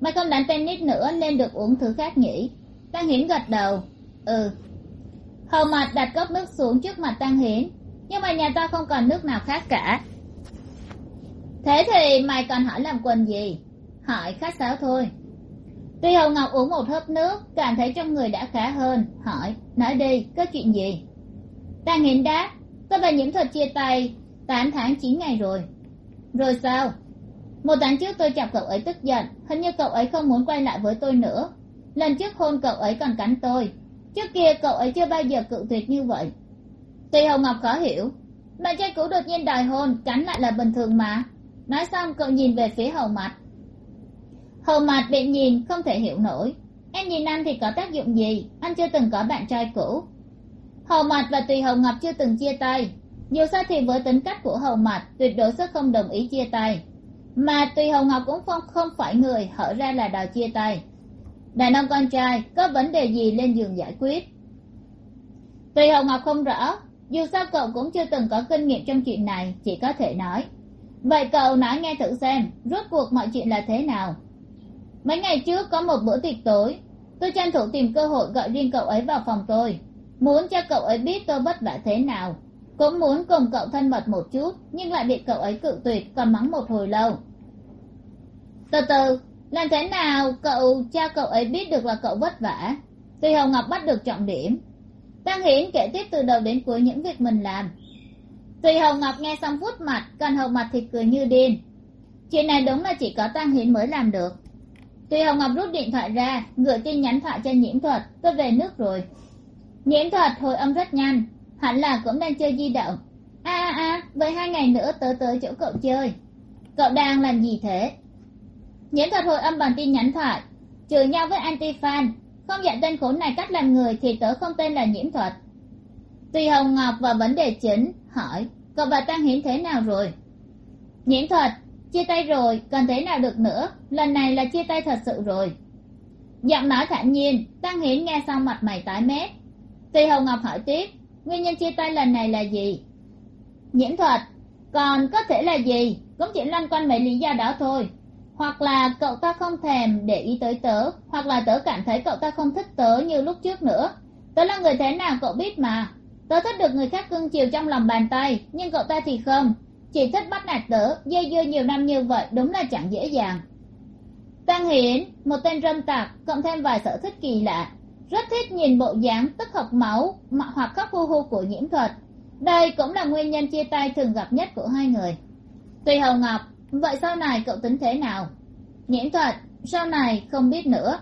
mày không đánh tennis nữa nên được uống thứ khác nhỉ? Tăng hiến gật đầu. Ừ. Hầu mặt đặt cốc nước xuống trước mặt tăng hiến nhưng mà nhà ta không còn nước nào khác cả. Thế thì mày còn hỏi làm quần gì? Hỏi khách sáo thôi. Tuy hầu ngọc uống một hớp nước, cảm thấy trong người đã khá hơn, hỏi, nói đi, có chuyện gì? Tăng hiến đáp, tôi và nhiễm thuật chia tay tám tháng chín ngày rồi. Rồi sao? Một tháng trước tôi chọc cậu ấy tức giận, hình như cậu ấy không muốn quay lại với tôi nữa. Lần trước hôn cậu ấy còn cắn tôi. Trước kia cậu ấy chưa bao giờ cự tuyệt như vậy. Tuy hồng ngọc khó hiểu. Bạn trai cũ đột nhiên đòi hôn, cắn lại là bình thường mà. Nói xong, cậu nhìn về phía hầu mặt hầu mặt bị nhìn, không thể hiểu nổi. Em nhìn anh thì có tác dụng gì? Anh chưa từng có bạn trai cũ. Hầu mặt và tùy hồng ngọc chưa từng chia tay dù sao thì với tính cách của hầu mặt tuyệt đối sẽ không đồng ý chia tay. Mà tùy hầu ngọc cũng không, không phải người hở ra là đòi chia tay. Đàn ông con trai có vấn đề gì lên giường giải quyết? Tùy hầu ngọc không rõ dù sao cậu cũng chưa từng có kinh nghiệm trong chuyện này chỉ có thể nói. Vậy cậu nói nghe thử xem rốt cuộc mọi chuyện là thế nào? Mấy ngày trước có một bữa tiệc tối tôi tranh thủ tìm cơ hội gọi riêng cậu ấy vào phòng tôi. Muốn cho cậu ấy biết tôi vất vả thế nào cũng muốn cùng cậu thân mật một chút, nhưng lại bị cậu ấy cự tuyệt còn mắng một hồi lâu. Từ từ, làm thế nào cậu cho cậu ấy biết được là cậu vất vả? Tùy hồng ngọc bắt được trọng điểm. Tăng hiển kể tiếp từ đầu đến cuối những việc mình làm. Tùy hồng ngọc nghe xong vuốt mặt, còn hầu mặt thì cười như điên. Chuyện này đúng là chỉ có tăng hiển mới làm được. Tùy hồng ngọc rút điện thoại ra gửi tin nhắn thoại cho nhiễm thuật, tôi về nước rồi. Nhiễm thuật hồi âm rất nhanh hẳn là cũng đang chơi di động. A a a vậy hai ngày nữa tớ tới chỗ cậu chơi. Cậu đang làm gì thế? Nhiễm thuật hồi âm bằng tin nhắn thoại. Chửi nhau với anti fan không dạy tên khốn này cách làm người thì tớ không tên là nhiễm thuật. Tùy hồng ngọc vào vấn đề chính hỏi, cậu và tăng hiến thế nào rồi? Nhiễm thuật, chia tay rồi, còn thế nào được nữa? Lần này là chia tay thật sự rồi. Giọng nói thản nhiên, tăng hiến nghe xong mặt mày tái mét. Tùy hồng ngọc hỏi tiếp nguyên nhân chia tay lần này là gì? Nhiễm thuật, còn có thể là gì? Cũng chỉ loanh quanh mấy lý do đó thôi. Hoặc là cậu ta không thèm để ý tới tớ, hoặc là tớ cảm thấy cậu ta không thích tớ như lúc trước nữa. Tớ là người thế nào cậu biết mà. Tớ thích được người khác cưng chiều trong lòng bàn tay, nhưng cậu ta thì không. Chỉ thích bắt nạt tớ, dây dưa nhiều năm như vậy, đúng là chẳng dễ dàng. Tăng hiển, một tên râm tạc cộng thêm vài sở thích kỳ lạ rất thích nhìn bộ dáng tức học máu hoặc khóc hu hu của nhiễm thuật. Đây cũng là nguyên nhân chia tay thường gặp nhất của hai người. Tùy hầu ngọc, vậy sau này cậu tính thế nào? Nhiễm thuật, sau này không biết nữa.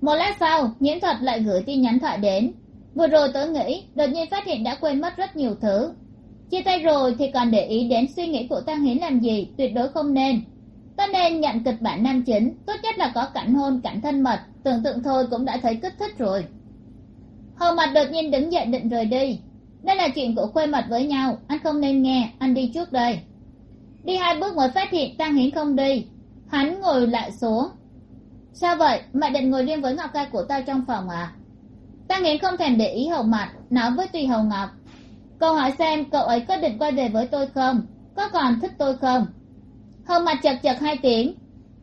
Một lát sau, nhiễm thuật lại gửi tin nhắn thoại đến. Vừa rồi tớ nghĩ, đột nhiên phát hiện đã quên mất rất nhiều thứ. Chia tay rồi thì còn để ý đến suy nghĩ của tăng hiến làm gì, tuyệt đối không nên ta nên nhận kịch bản nam chính. Tốt nhất là có cảnh hôn, cảnh thân mật. Tưởng tượng thôi cũng đã thấy kích thích rồi. Hầu mặt đột nhiên đứng dậy định rời đi. Đây là chuyện của khuê mật với nhau. Anh không nên nghe. Anh đi trước đây. Đi hai bước mới phát hiện tăng hiến không đi. Hắn ngồi lại xuống. Sao vậy? Mẹ định ngồi riêng với ngọc ca của ta trong phòng à? Tăng hiến không thèm để ý hầu mặt nói với tùy hầu ngọc. Cậu hỏi xem cậu ấy có định quay về với tôi không? Có còn thích tôi không? Hầu mặt chật chật hai tiếng.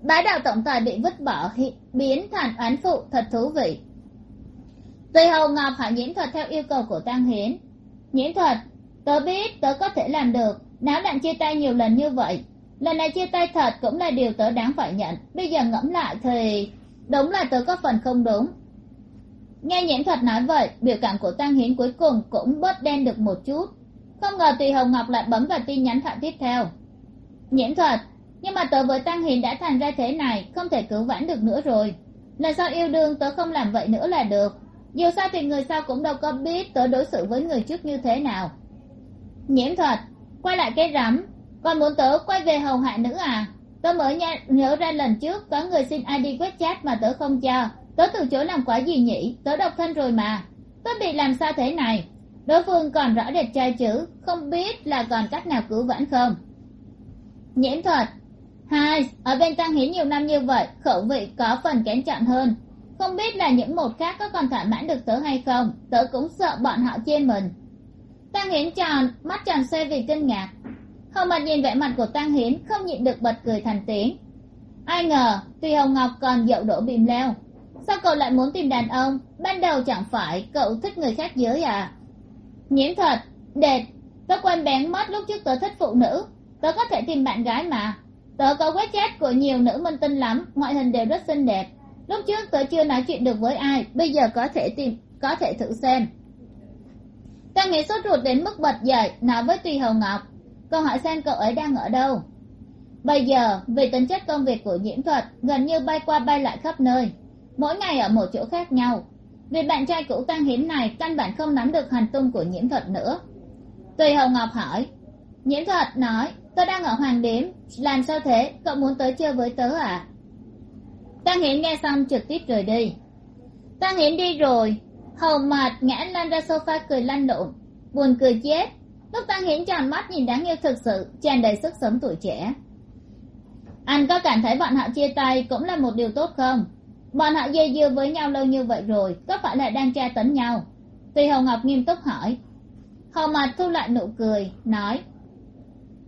Bá đạo tổng tài bị vứt bỏ biến thành oán phụ thật thú vị. Tùy hầu ngọc hỏi nhiễm thuật theo yêu cầu của tăng hiến. Nhiễm thuật, tớ biết tớ có thể làm được. Náo loạn chia tay nhiều lần như vậy. Lần này chia tay thật cũng là điều tớ đáng phải nhận. Bây giờ ngẫm lại thì đúng là tớ có phần không đúng. Nghe nhiễm thuật nói vậy, biểu cảm của tăng hiến cuối cùng cũng bớt đen được một chút. Không ngờ tùy hồng ngọc lại bấm vào tin nhắn thoại tiếp theo. Nhiễm thuật nhưng mà tớ với tăng hiền đã thành ra thế này không thể cứu vãn được nữa rồi. Lần sau yêu đương tớ không làm vậy nữa là được. Dù sao thì người sau cũng đâu có biết tớ đối xử với người trước như thế nào. Nhiễm thuật quay lại cái rắm. Còn muốn tớ quay về hầu hạ nữ à? Tớ mới nhớ, ra lần trước có người xin id quét chat mà tớ không cho. Tớ từ chối làm quả gì nhỉ? Tớ độc thân rồi mà. Tớ bị làm sao thế này? Đối phương còn rõ đẹp trai chứ không biết là còn cách nào cứu vãn không? Nhiễm thuật hai, ở bên tăng hiến nhiều năm như vậy, khẩu vị có phần kén chọn hơn. Không biết là những một khác có còn thỏa mãn được tớ hay không, tớ cũng sợ bọn họ chê mình. Tăng hiến tròn, mắt tròn xoe vì kinh ngạc. Hầu mặt nhìn vẻ mặt của tăng hiến, không nhịn được bật cười thành tiếng. Ai ngờ, tuy hồng ngọc còn dậu đổ bìm leo, sao cậu lại muốn tìm đàn ông? Ban đầu chẳng phải cậu thích người khác giới à? Nhiễm thật đệt tớ quen bén mất lúc trước tớ thích phụ nữ. Tớ có thể tìm bạn gái mà tớ có quét chat của nhiều nữ minh tinh lắm, ngoại hình đều rất xinh đẹp. Lúc trước tớ chưa nói chuyện được với ai, bây giờ có thể tìm, có thể thử xem. Ta nghĩ sốt ruột đến mức bật dậy, nói với tùy hầu ngọc, câu hỏi xem cậu ấy đang ở đâu? Bây giờ, vì tính chất công việc của nhiễm thuật, gần như bay qua bay lại khắp nơi. Mỗi ngày ở một chỗ khác nhau. Vì bạn trai cũ tăng hiến này căn bản không nắm được hành tung của nhiễm thuật nữa. Tùy hầu ngọc hỏi nhiễm thuật nói tôi đang ở hoàng điếm. Làm sao thế? Cậu muốn tới chơi với tớ à? Tăng hiến nghe xong trực tiếp rời đi. Tăng hiến đi rồi. Hầu mạt ngã lăn ra sofa cười lăn lộn. Buồn cười chết. Lúc tăng hiến tròn mắt nhìn đáng yêu thực sự, tràn đầy sức sống tuổi trẻ. Anh có cảm thấy bọn họ chia tay cũng là một điều tốt không? Bọn họ dây dưa với nhau lâu như vậy rồi, có phải là đang tra tấn nhau? Tùy hồng ngọc nghiêm túc hỏi. Hầu mặt thu lại nụ cười, nói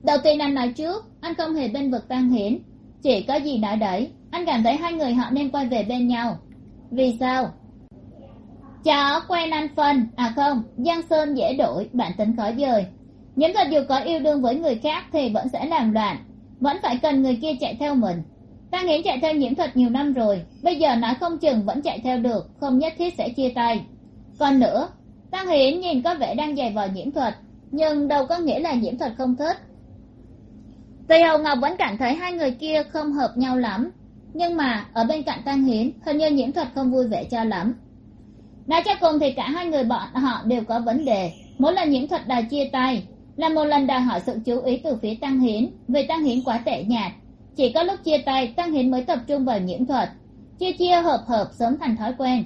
đầu tiên anh nói trước, anh không hề bên vực tăng hiến chỉ có gì nói đấy anh cảm thấy hai người họ nên quay về bên nhau. Vì sao? Chó quen anh phân. À không, giang sơn dễ đổi bản tính khó dời. Những thật dù có yêu đương với người khác thì vẫn sẽ làm loạn. Vẫn phải cần người kia chạy theo mình. Tăng hiến chạy theo nhiễm thuật nhiều năm rồi, bây giờ nói không chừng vẫn chạy theo được, không nhất thiết sẽ chia tay. Còn nữa tăng hiển nhìn có vẻ đang dày vò nhiễm thuật, nhưng đâu có nghĩa là nhiễm thuật không thích tuy hầu ngọc vẫn cảm thấy hai người kia không hợp nhau lắm. Nhưng mà, ở bên cạnh tăng hiến, hình như nhiễm thuật không vui vẻ cho lắm. Nói cho cùng thì cả hai người bọn họ đều có vấn đề. Mỗi lần nhiễm thuật đòi chia tay, là một lần đòi hỏi sự chú ý từ phía tăng hiến. Vì tăng hiến quá tệ nhạt, chỉ có lúc chia tay, tăng hiến mới tập trung vào nhiễm thuật. Chia chia hợp hợp sớm thành thói quen.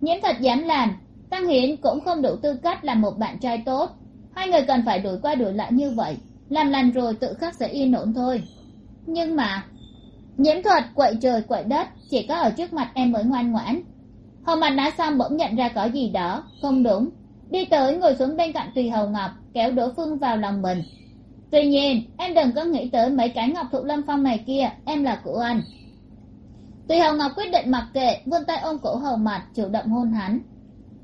Nhiễm thuật dám làm, tăng hiến cũng không đủ tư cách làm một bạn trai tốt. Hai người cần phải đuổi qua đuổi lại như vậy làm lành rồi tự khắc sẽ yên ổn thôi. Nhưng mà, nhiễm thuật, quậy trời, quậy đất chỉ có ở trước mặt em mới ngoan ngoãn. Hầu mặt đã xong bỗng nhận ra có gì đó không đúng. Đi tới ngồi xuống bên cạnh tùy hầu ngọc, kéo đỗ phương vào lòng mình. Tuy nhiên, em đừng có nghĩ tới mấy cái ngọc thụ lâm phong này kia, em là của anh. Tùy hầu ngọc quyết định mặc kệ, vươn tay ôm cổ hầu mặt chủ động hôn hắn.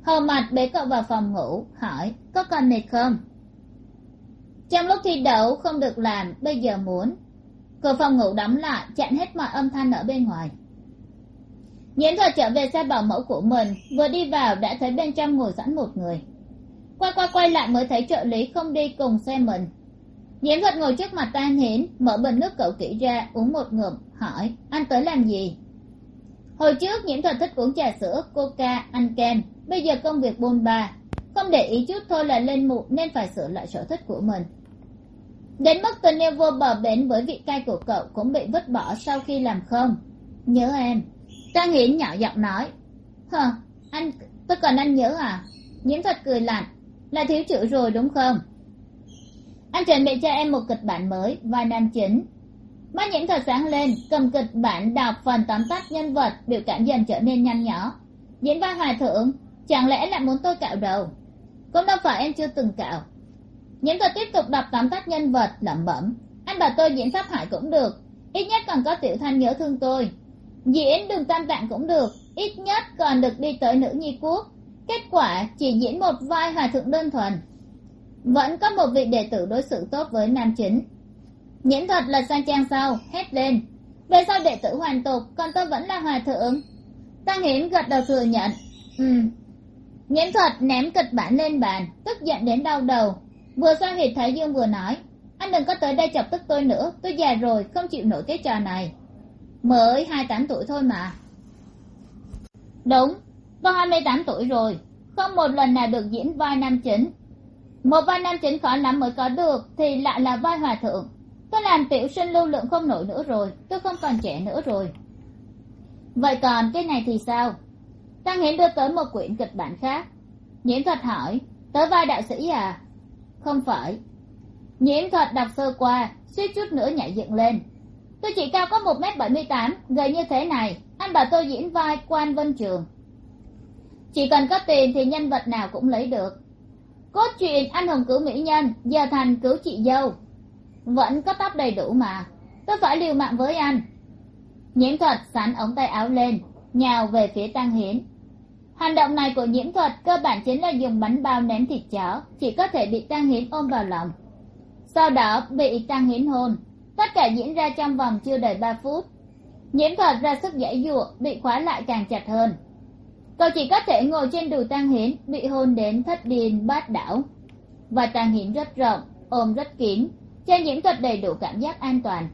Hầu mặt bế cậu vào phòng ngủ, hỏi, có cần nịt không? Trong lúc thi đấu không được làm, bây giờ muốn. Cửa phòng ngủ đóng lại, chặn hết mọi âm thanh ở bên ngoài. Nhiễm thuật trở về xe bảo mẫu của mình, vừa đi vào đã thấy bên trong ngồi sẵn một người. Quay qua quay lại mới thấy trợ lý không đi cùng xe mình. Nhiễm thuật ngồi trước mặt tan hiến mở bình nước cậu kỹ ra, uống một ngụm, hỏi, anh tới làm gì? Hồi trước nhiễm thuật thích uống trà sữa, coca, ăn kem, bây giờ công việc bôn ba. Không để ý chút thôi là lên mụn nên phải sửa lại sở thích của mình đến mức tình yêu vô bờ bến với vị cay của cậu cũng bị vứt bỏ sau khi làm không. Nhớ em. Trang hiến nhỏ giọng nói. Hờ, anh, tôi còn anh nhớ à? Nhiễm Thật cười lạnh. Là thiếu chữ rồi đúng không? Anh chuẩn bị cho em một kịch bản mới, vai nam chính. Mắt nhiễm thật sáng lên, cầm kịch bản đọc phần tóm tắt nhân vật, biểu cảm dần trở nên nhanh nhỏ. Diễn vai hòa thượng, chẳng lẽ lại muốn tôi cạo đầu? Cũng đâu phải em chưa từng cạo nhiễm tôi tiếp tục đọc tóm tắt nhân vật, lẩm bẩm. Anh bảo tôi diễn pháp hải cũng được, ít nhất còn có tiểu thanh nhớ thương tôi. Diễn đường tam tạng cũng được, ít nhất còn được đi tới nữ nhi quốc. Kết quả chỉ diễn một vai hòa thượng đơn thuần. Vẫn có một vị đệ tử đối xử tốt với nam chính. Nhiễm thuật là sang trang sau hét lên. Về sau đệ tử hoàn tục, còn tôi vẫn là hòa thượng. Tăng hiển gật đầu thừa nhận. Ừ nhiễm thuật ném kịch bản lên bàn, tức giận đến đau đầu vừa xoa huyệt thái dương vừa nói, anh đừng có tới đây chọc tức tôi nữa, tôi già rồi, không chịu nổi cái trò này. Mới hai tám tuổi thôi mà. Đúng tôi hai mươi tám tuổi rồi, không một lần nào được diễn vai nam chính. Một vai nam chính khó lắm mới có được, thì lại là vai hòa thượng. Tôi làm tiểu sinh lưu lượng không nổi nữa rồi, tôi không còn trẻ nữa rồi. Vậy còn cái này thì sao? Tăng hiến đưa tới một quyển kịch bản khác. Nhiễm thuật hỏi, tới vai đạo sĩ à? Không phải. Nhiễm thuật đọc sơ qua, suýt chút nữa nhảy dựng lên. Tôi chỉ cao có một m bảy mươi tám, gầy như thế này, anh bảo tôi diễn vai quan vân trường. Chỉ cần có tiền thì nhân vật nào cũng lấy được. Cốt truyện anh hùng cứu mỹ nhân, giờ thành cứu chị dâu. Vẫn có tóc đầy đủ mà, tôi phải liều mạng với anh. Nhiễm thuật sắn ống tay áo lên, nhào về phía tăng hiến hành động này của nhiễm thuật cơ bản chính là dùng bánh bao ném thịt chó, chỉ có thể bị tang hiến ôm vào lòng. Sau đó, bị tang hiến hôn. Tất cả diễn ra trong vòng chưa đầy ba phút. Nhiễm thuật ra sức giải dụa, bị khóa lại càng chặt hơn. Cậu chỉ có thể ngồi trên đùi tang hiến, bị hôn đến thất điên, bát đảo. Và tang hiến rất rộng, ôm rất kín, cho nhiễm thuật đầy đủ cảm giác an toàn.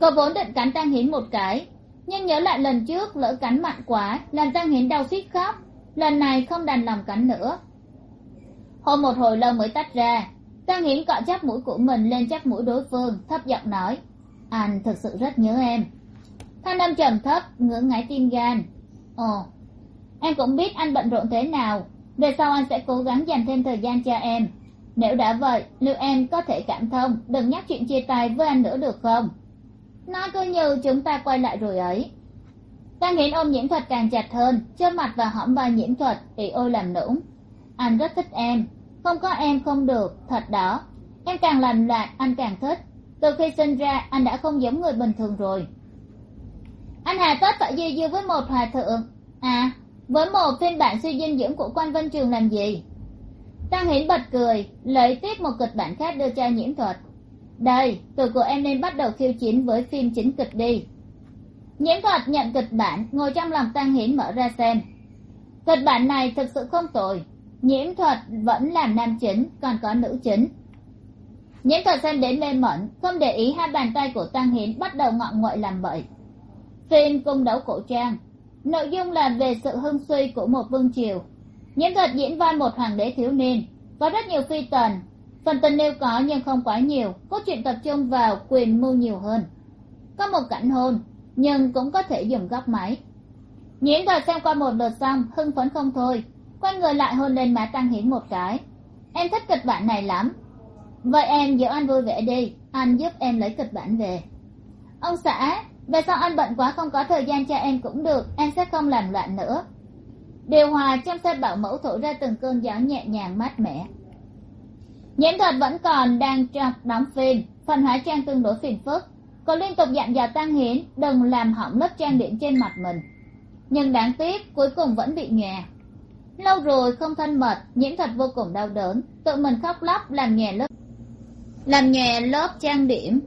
Cậu vốn định cắn tang hiến một cái nhưng nhớ lại lần trước lỡ cắn mặn quá, làm tăng hiến đau suýt khóc. Lần này không đành lòng cắn nữa. Hôm một hồi lâu mới tách ra tăng hiến cọ chắp mũi của mình lên chắc mũi đối phương, thấp giọng nói, anh thực sự rất nhớ em. Thanh âm trầm thấp ngưỡng ngáy tim gan. Ồ, em cũng biết anh bận rộn thế nào, về sau anh sẽ cố gắng dành thêm thời gian cho em. Nếu đã vậy, liệu em có thể cảm thông, đừng nhắc chuyện chia tay với anh nữa được không? Nó cứ như chúng ta quay lại rồi ấy. Ta nghiến ôm nhiễm thuật càng chặt hơn chớp mặt và hõm vai nhiễm thuật ỉ ôi làm nũng. Anh rất thích em. Không có em không được, thật đó. Em càng làm loạn, anh càng thích. Từ khi sinh ra, anh đã không giống người bình thường rồi. Anh hà tất phải dư dư với một hòa thượng. À với một phiên bản suy dinh dưỡng của quan vân trường làm gì? Tăng hiển bật cười, lấy tiếp một kịch bản khác đưa cho nhiễm thuật đây, tuổi của em nên bắt đầu khiêu chiến với phim chính kịch đi. Nhiễm thuật nhận kịch bản, ngồi trong lòng tăng hiến mở ra xem. Kịch bản này thực sự không tồi. Nhiễm thuật vẫn làm nam chính, còn có nữ chính. Nhiễm thuật xem đến mê mẩn, không để ý hai bàn tay của tăng hiến bắt đầu ngọn nguậy làm bậy. Phim cung đấu cổ trang. Nội dung là về sự hưng suy của một vương triều. Nhiễm thuật diễn vai một hoàng đế thiếu niên. Có rất nhiều phi tần phần tình yêu có nhưng không quá nhiều, cốt truyện tập trung vào quyền mưu nhiều hơn. Có một cảnh hôn, nhưng cũng có thể dùng góc máy. Nhiễm thời xem qua một lượt xong, hưng phấn không thôi. Quay người lại hôn lên má tăng hiển một cái. Em thích kịch bản này lắm. Vậy em giữ anh vui vẻ đi, anh giúp em lấy kịch bản về. Ông xã, về sau anh bận quá không có thời gian cho em cũng được, em sẽ không làm loạn nữa. Điều hòa trong xe bảo mẫu thổi ra từng cơn gió nhẹ nhàng mát mẻ nhiễm thuật vẫn còn đang trọc đóng phim. Phần hóa trang tương đối phiền phức. Cô liên tục dặn dò tăng hiến, đừng làm hỏng lớp trang điểm trên mặt mình. Nhưng đáng tiếc, cuối cùng vẫn bị nhòe. Lâu rồi không thân mật nhiễm thuật vô cùng đau đớn. Tự mình khóc lóc làm nhòe lớp làm nhòe lớp trang điểm.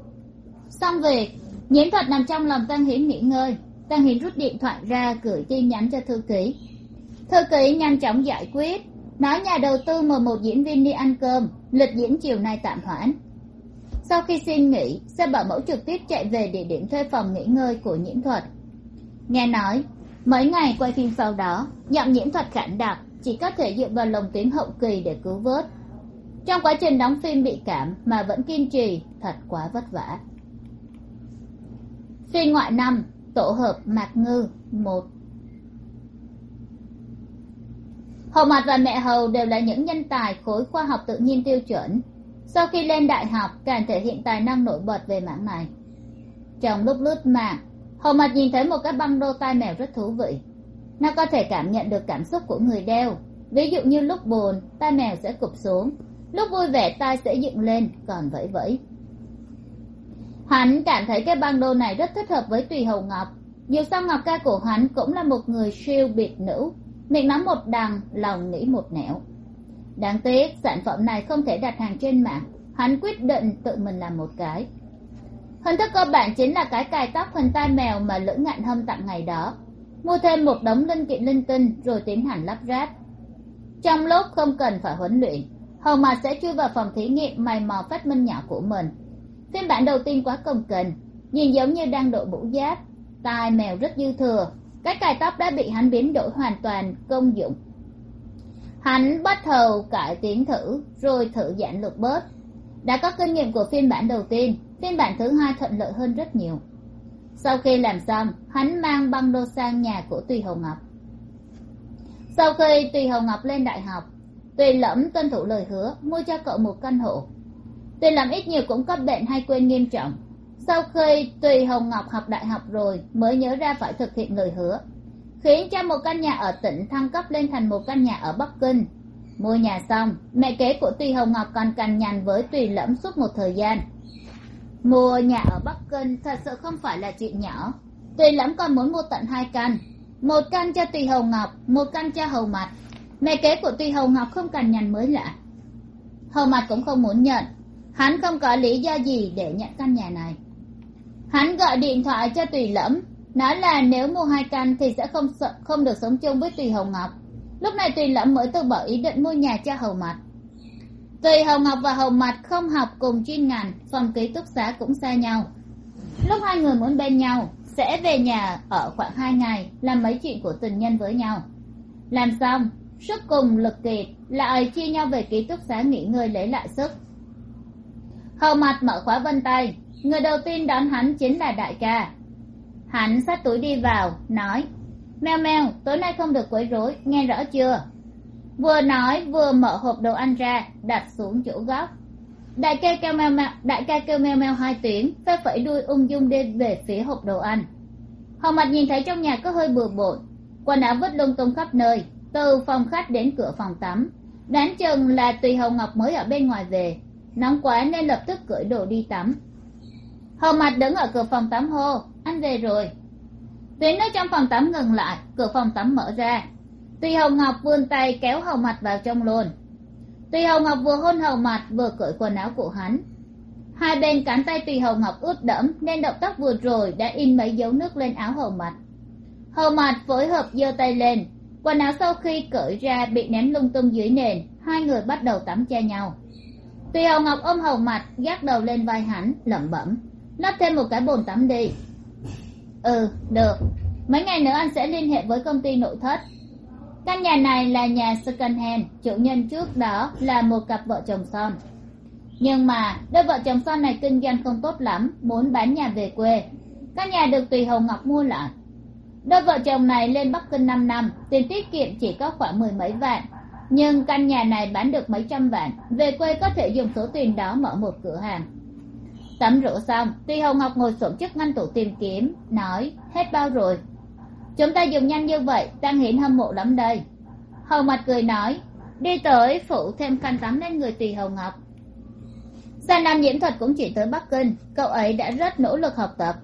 Xong việc nhiễm thuật nằm trong lòng tăng Hiến nghỉ ngơi. Tăng Hiến rút điện thoại ra gửi tin nhắn cho thư ký. Thư ký nhanh chóng giải quyết nói nhà đầu tư mời một diễn viên đi ăn cơm. Lịch diễn chiều nay tạm hoãn. Sau khi xin nghỉ xe bảo mẫu trực tiếp chạy về địa điểm thuê phòng nghỉ ngơi của nhiễm thuật. Nghe nói, mấy ngày quay phim sau đó, giọng nhiễm thuật khản đặc, chỉ có thể dựa vào lồng tiếng hậu kỳ để cứu vớt. Trong quá trình đóng phim bị cảm mà vẫn kiên trì, thật quá vất vả. Phiên ngoại năm, tổ hợp mạc ngư, một. Hầu mặt và mẹ hầu đều là những nhân tài khối khoa học tự nhiên tiêu chuẩn. Sau khi lên đại học, càng thể hiện tài năng nổi bật về mảng này. Trong lúc lướt mạng hầu mặt nhìn thấy một cái băng đô tai mèo rất thú vị. Nó có thể cảm nhận được cảm xúc của người đeo. Ví dụ như lúc buồn, tai mèo sẽ cụp xuống. Lúc vui vẻ, tai sẽ dựng lên, còn vẫy vẫy. Hắn cảm thấy cái băng đô này rất thích hợp với tùy hầu ngọc. Dù sao ngọc ca của hắn cũng là một người siêu biệt nữ miệng nắm một đằng, lòng nghĩ một nẻo. Đáng tiếc, sản phẩm này không thể đặt hàng trên mạng. Hắn quyết định tự mình làm một cái. Hình thức cơ bản chính là cái cài tóc hình tai mèo mà lữ ngạn hâm tặng ngày đó. Mua thêm một đống linh kiện linh tinh, rồi tiến hành lắp ráp. Trong lúc không cần phải huấn luyện hầu mà sẽ chui vào phòng thí nghiệm mày mò phát minh nhỏ của mình. Phiên bản đầu tiên quá công kềnh, nhìn giống như đang đội mũ giáp, tai mèo rất dư thừa cái cài tóc đã bị hắn biến đổi hoàn toàn, công dụng. Hắn bắt đầu cải tiến thử, rồi thử giãn lược bớt. Đã có kinh nghiệm của phiên bản đầu tiên, phiên bản thứ hai thuận lợi hơn rất nhiều. Sau khi làm xong, hắn mang băng đô sang nhà của tùy hồng ngọc. Sau khi tùy hồng ngọc lên đại học, tùy lẫm tuân thủ lời hứa, mua cho cậu một căn hộ. Tùy lẫm ít nhiều cũng có bệnh hay quên nghiêm trọng sau khi tùy hồng ngọc học đại học rồi, mới nhớ ra phải thực hiện lời hứa, khiến cho một căn nhà ở tỉnh thăng cấp lên thành một căn nhà ở bắc kinh. Mua nhà xong, mẹ kế của tùy hồng ngọc còn cằn nhằn với tùy lẫm suốt một thời gian. Mua nhà ở bắc kinh thật sự không phải là chuyện nhỏ. Tùy lẫm còn muốn mua tận hai căn. Một căn cho tùy Hồng ngọc, một căn cho hầu mặt mẹ kế của tùy Hồng ngọc không cằn nhằn mới lạ. Hầu mặt cũng không muốn nhận. Hắn không có lý do gì để nhận căn nhà này hắn gọi điện thoại cho tùy lẫm, nói là nếu mua hai căn thì sẽ không sợ không được sống chung với tùy hồng ngọc. Lúc này tùy lẫm mới từ bỏ ý định mua nhà cho hầu mặt tùy hồng ngọc và hầu mặt không học cùng chuyên ngành, phòng ký túc xá cũng xa nhau. Lúc hai người muốn bên nhau, sẽ về nhà ở khoảng hai ngày, làm mấy chuyện của tình nhân với nhau. Làm xong sức cùng lực kiệt lại chia nhau về ký túc xá nghỉ ngơi lấy lại sức hầu mặt mở khóa vân tay. Người đầu tiên đón hắn chính là đại ca. Hắn xách túi đi vào, nói meo meo tối nay không được quấy rối, nghe rõ chưa? Vừa nói, vừa mở hộp đồ ăn ra, đặt xuống chỗ góc. Đại ca kêu meo meo đại ca kêu meo meo hai tiếng phép phẩy đuôi ung dung đi về phía hộp đồ ăn. Hồng mặt nhìn thấy trong nhà có hơi bừa bộn, quần áo vứt lung tung khắp nơi, từ phòng khách đến cửa phòng tắm. Đoán chừng là tùy hồng ngọc mới ở bên ngoài về nóng quá nên lập tức cởi đồ đi tắm. Hồng mặt đứng ở cửa phòng tắm hô, anh về rồi. Tiếng nước trong phòng tắm ngừng lại, cửa phòng tắm mở ra. Tùy hồng ngọc vươn tay kéo hầu mặt vào trong luôn tùy hồng ngọc vừa hôn hầu mặt vừa cởi quần áo của hắn. Hai bên cánh tay tùy hồng ngọc ướt đẫm nên động tác vừa rồi đã in mấy dấu nước lên áo hầu mặt hầu mặt phối hợp giơ tay lên, quần áo sau khi cởi ra bị ném lung tung dưới nền, hai người bắt đầu tắm che nhau tùy hồng ngọc ôm hầu mặt, gác đầu lên vai hắn, lẩm bẩm. Lắp thêm một cái bồn tắm đi. Ừ được. Mấy ngày nữa anh sẽ liên hệ với công ty nội thất. Căn nhà này là nhà second hand, chủ nhân trước đó là một cặp vợ chồng son. Nhưng mà, đôi vợ chồng son này kinh doanh không tốt lắm, muốn bán nhà về quê. Căn nhà được tùy hồng ngọc mua lại. Đôi vợ chồng này lên bắc kinh năm năm, tiền tiết kiệm chỉ có khoảng mười mấy vạn nhưng căn nhà này bán được mấy trăm vạn, về quê có thể dùng số tiền đó mở một cửa hàng. Tắm rửa xong tuy hồng ngọc ngồi xổm trước ngăn tủ tìm kiếm, nói, hết bao rồi? Chúng ta dùng nhanh như vậy, tăng hiển hâm mộ lắm đây. Hầu mặt cười nói, đi tới phủ thêm khăn tắm lên người tùy hồng ngọc sang nam nhiễm thuật cũng chỉ tới bắc kinh, cậu ấy đã rất nỗ lực học tập.